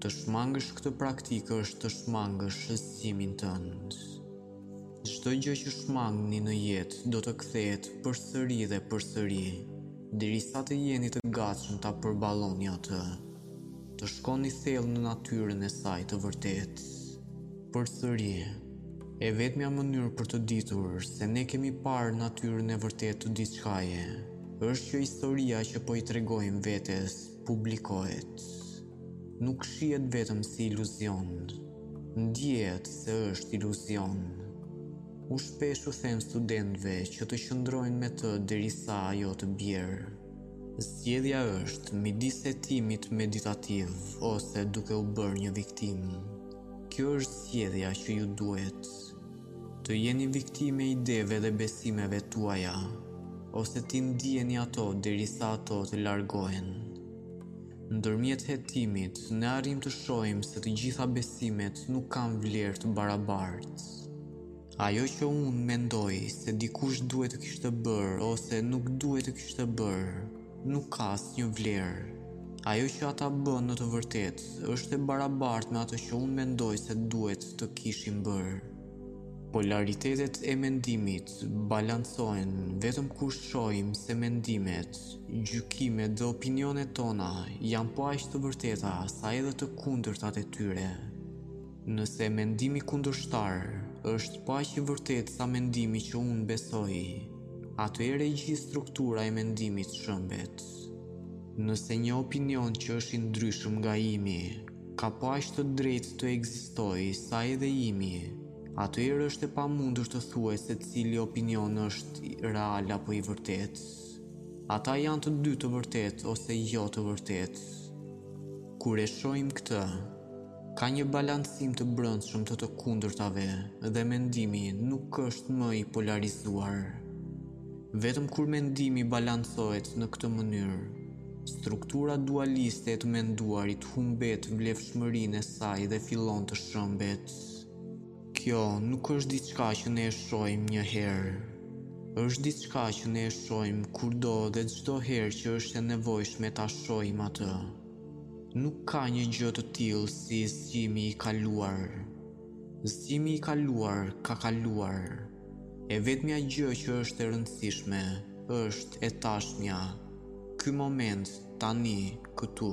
Të shmangësh këtë praktikë është të shmangësh zgjimin tënd. Çdo gjë që shmangni në jetë do të kthehet përsëri dhe përsëri, derisa të jeni të gatshëm ta përballoni atë. të shkoni thellë në natyrën e saj të vërtetë. Përsëri, e vetmja mënyrë për të ditur se ne kemi parë natyrën e vërtetë të diçkaje, është që historia që po i tregojmë vetes publikohet. Nuk shihet vetëm si iluzion, ndihet se është iluzion. Unë shpesh u them studentëve që të qëndrojnë me të derisa ajo të bjerë. Zgjedhja është midis hetimit meditativ ose duke u bërë një viktimë. Kjo është zgjedhja që ju duhet. Të jeni viktimë e ideve dhe besimeve tuaja, ose t'i ndjeni ato derisa ato të largohen. Ndërmjet hetimit, ne arrijmë të shohim se të gjitha besimet nuk kanë vlerë të barabartë. Ajo që unë mendoj se dikush duhet të kishte bërë ose nuk duhet të kishte bërë, nuk ka asnjë vlerë. Ajo që ata bënë në të vërtetë është e barabartë me ato që unë mendoj se duhet të kishim bërë. Polaritetet e mendimit balancohen vetëm kur shohim se mendimet, gjykimet dhe opinionet tona janë po aq të vërteta sa edhe të kundërtat e tyre. Nëse mendimi kundërshtar është po aq i vërtetë sa mendimi që unë besoj, atëherë e gjithë struktura e mendimit shembet. Nëse një opinion që është i ndryshëm nga imi ka po aq të drejtë të ekzistojë sa edhe imi, atëherë është e pamundur të thuash se cili opinion është real apo i vërtetë. Ata janë të dy të vërtetë ose jo të vërtetë. Kur e shohim këtë, Ka një balancim të brendshëm të të kundërtave dhe mendimi nuk është më i polarizuar. Vetëm kur mendimi balancohet në këtë mënyrë, struktura dualiste e të menduarit humbet vlefshmërinë e saj dhe fillon të shembet. Kjo nuk është diçka që ne e shohim një herë. Është diçka që ne e shohim kurdo dhe çdo herë që është e nevojshme ta shohim atë. Nuk ka një gjë të tillë si zgjimi i kaluar. Zgjimi i kaluar ka kaluar. E vetmja gjë që është e rëndësishme është e tashmja, ky moment tani këtu.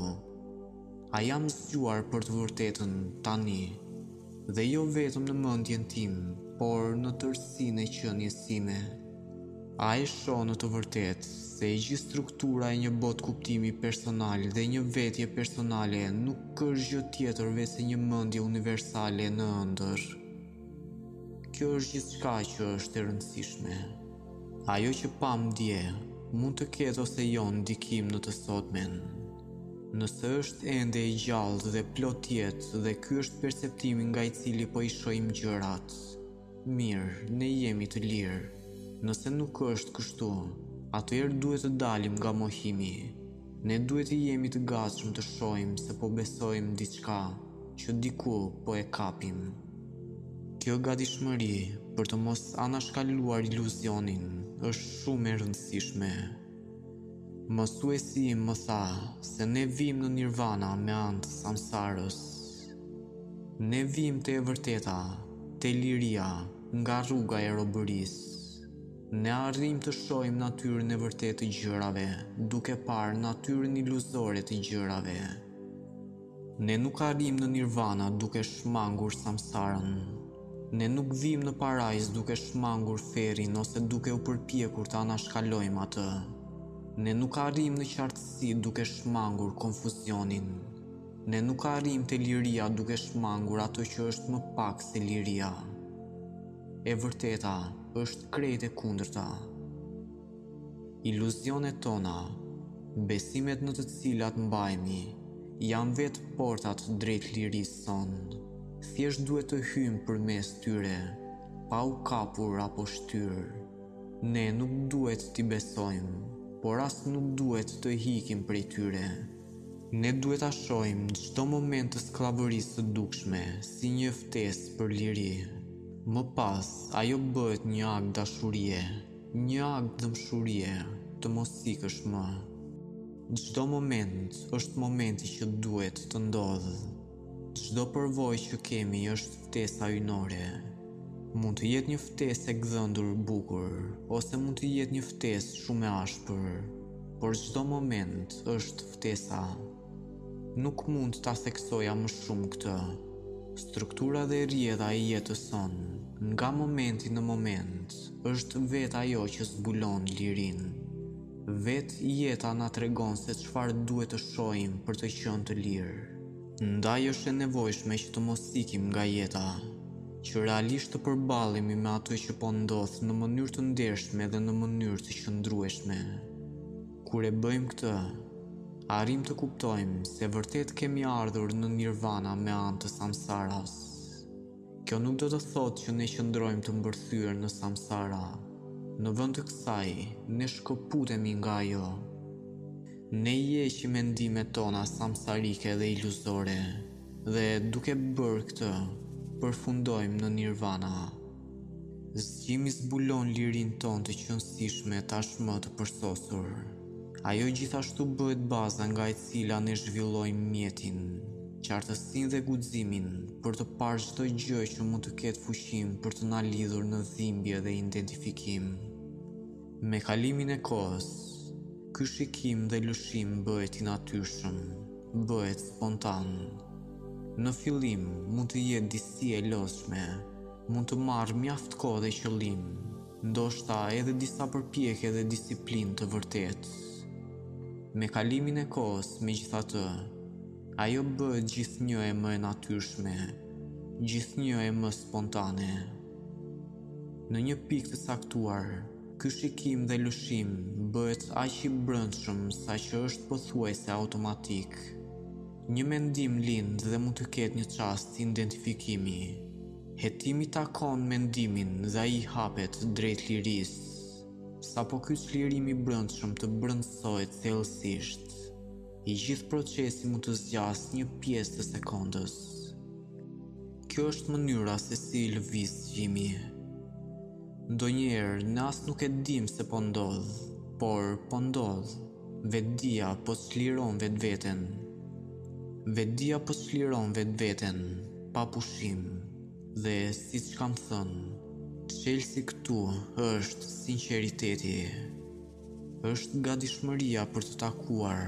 A jam zgjuar për të vërtetën tani? Dhe jo vetëm në mendjen time, por në tërësinë e qenies sime. A e shoh në të vërtetë se e gjithë struktura e një botëkuptimi personal dhe një vetje personale nuk është gjë tjetër veçse një mendje universale në ëndërr? Kjo është gjithçka që është e rëndësishme. Ajo që pamë dje mund të ketë ose jo ndikim në të sotmen. Nëse është ende e gjallë dhe plot jetë dhe ky është perceptimi nga i cili po i shohim gjërat, mirë, ne jemi të lirë. Nëse nuk është kështu, atëherë duhet të dalim nga mohimi. Ne duhet të jemi të gatshëm të shohim se po besojmë diçka që diku po e kapim. Kjo gatishmëri për të mos anashkaluar iluzionin është shumë e rëndësishme. Mësuesi im më tha se ne vijmë në Nirvana me anë të Samsarës. Ne vijmë te e vërteta, te liria, nga rruga e robërisë. Ne arrijmë të shohim natyrën e vërtetë të gjërave duke parë natyrën iluzore të gjërave. Ne nuk arrijmë në Nirvana duke shmangur samsarën. Ne nuk vijmë në parajsë duke shmangur ferrin ose duke u përpjekur ta anashkalojmë atë. Ne nuk arrijmë në qartësi duke shmangur konfuzionin. Ne nuk arrijmë te liria duke shmangur atë që është më pak se liria. E vërteta është krejt e kundërta. Iluzionet tona, besimet në të cilat mbahemi, janë vetë portat drejt lirisë sonë. Thjesht duhet të hyjmë përmes tyre, pa u kapur apo shtyrë. Ne nuk duhet t'i besojmë, por as nuk duhet të ikim prej tyre. Ne duhet ta shohim çdo moment të skllavërisë së dukshme si një ftesë për liri. Më pas, ajo bëhet një akt dashurie. Një akt dhembshurie të mos ikësh më. Çdo moment është momenti që duhet të ndodhë. Çdo përvojë që kemi është ftesa hyjnore. Mund të jetë një ftesë e gdhëndur bukur, ose mund të jetë një ftesë shumë e ashpër, por çdo moment është ftesa. Nuk mund ta theksoja më shumë këtë. Struktura dhe rrjedha e jetës sonë, nga momenti në moment, është vetë ajo që zbulon lirinë. Vetë jeta na tregon se çfarë duhet të shohim për të qenë të lirë. Ndaj është e nevojshme që të mos ikim nga jeta, që realisht të përballemi me atë që po ndodh në mënyrë të ndershme dhe në mënyrë të qëndrueshme. Kur e bëjmë këtë, arrijmë të kuptojmë se vërtet kemi ardhur në Nirvana me anë të Samsaras. Kjo nuk do të thotë që ne qëndrojmë të mbërthyer në Samsara. Në vend të kësaj, ne shkëputemi nga ajo. Ne i heqim mendimet tona samsarike dhe iluzore dhe duke bërë këtë, përfundojmë në Nirvana. Zgjimi zbulon lirinë tonë të qenësishme tashmë të përsosur. Ajo gjithashtu bëhet baza nga e cila ne zhvillojmë mjetin, qartësinë dhe guximin për të parë çdo gjë që mund të ketë fuqinë për të na lidhur në dhimbje dhe identifikim. Me kalimin e kohës, ky shikim dhe lëshim bëhet i natyrshëm, bëhet spontan. Në fillim mund të jetë disi e lodhshme, Mund të marrë mjaft kohë dhe qëllim, ndoshta edhe disa përpjekje dhe disiplinë të vërtetë. Me kalimin e kohës, megjithatë, ajo bëhet gjithnjë e më e natyrshme, gjithnjë e më spontane. Në një pikë të caktuar, ky shikim dhe lëshim bëhet aq i brendshëm saqë është pothuajse automatik. Një mendim lind dhe mund të ketë një çast identifikimi. Hetimi takon mendimin dhe ai hapet drejt lirisë. Sapo ky çlirim i brendshëm të brendësohet thellësisht, i gjithë procesi mund të zgjasë një pjesë të sekondës. Kjo është mënyra se si lëviz zgjimi. Ndonjëherë, ne as nuk e dimë se po ndodh, por po ndodh. Vetëdija po çliron vetveten. Vetëdija po çliron vetveten, pa pushim. Dhe, siç kam thënë, çelësi këtu është sinqeriteti. Është gatishmëria për të takuar,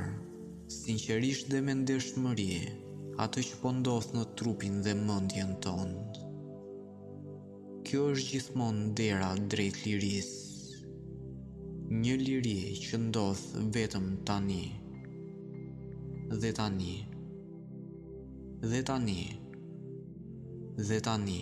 sinqerisht dhe me ndershmëri, atë që po ndodh në trupin dhe mendjen tonë. Kjo është gjithmonë dera drejt lirisë. Një liri që ndodh vetëm tani. Dhe tani. Dhe tani. Dhe tani.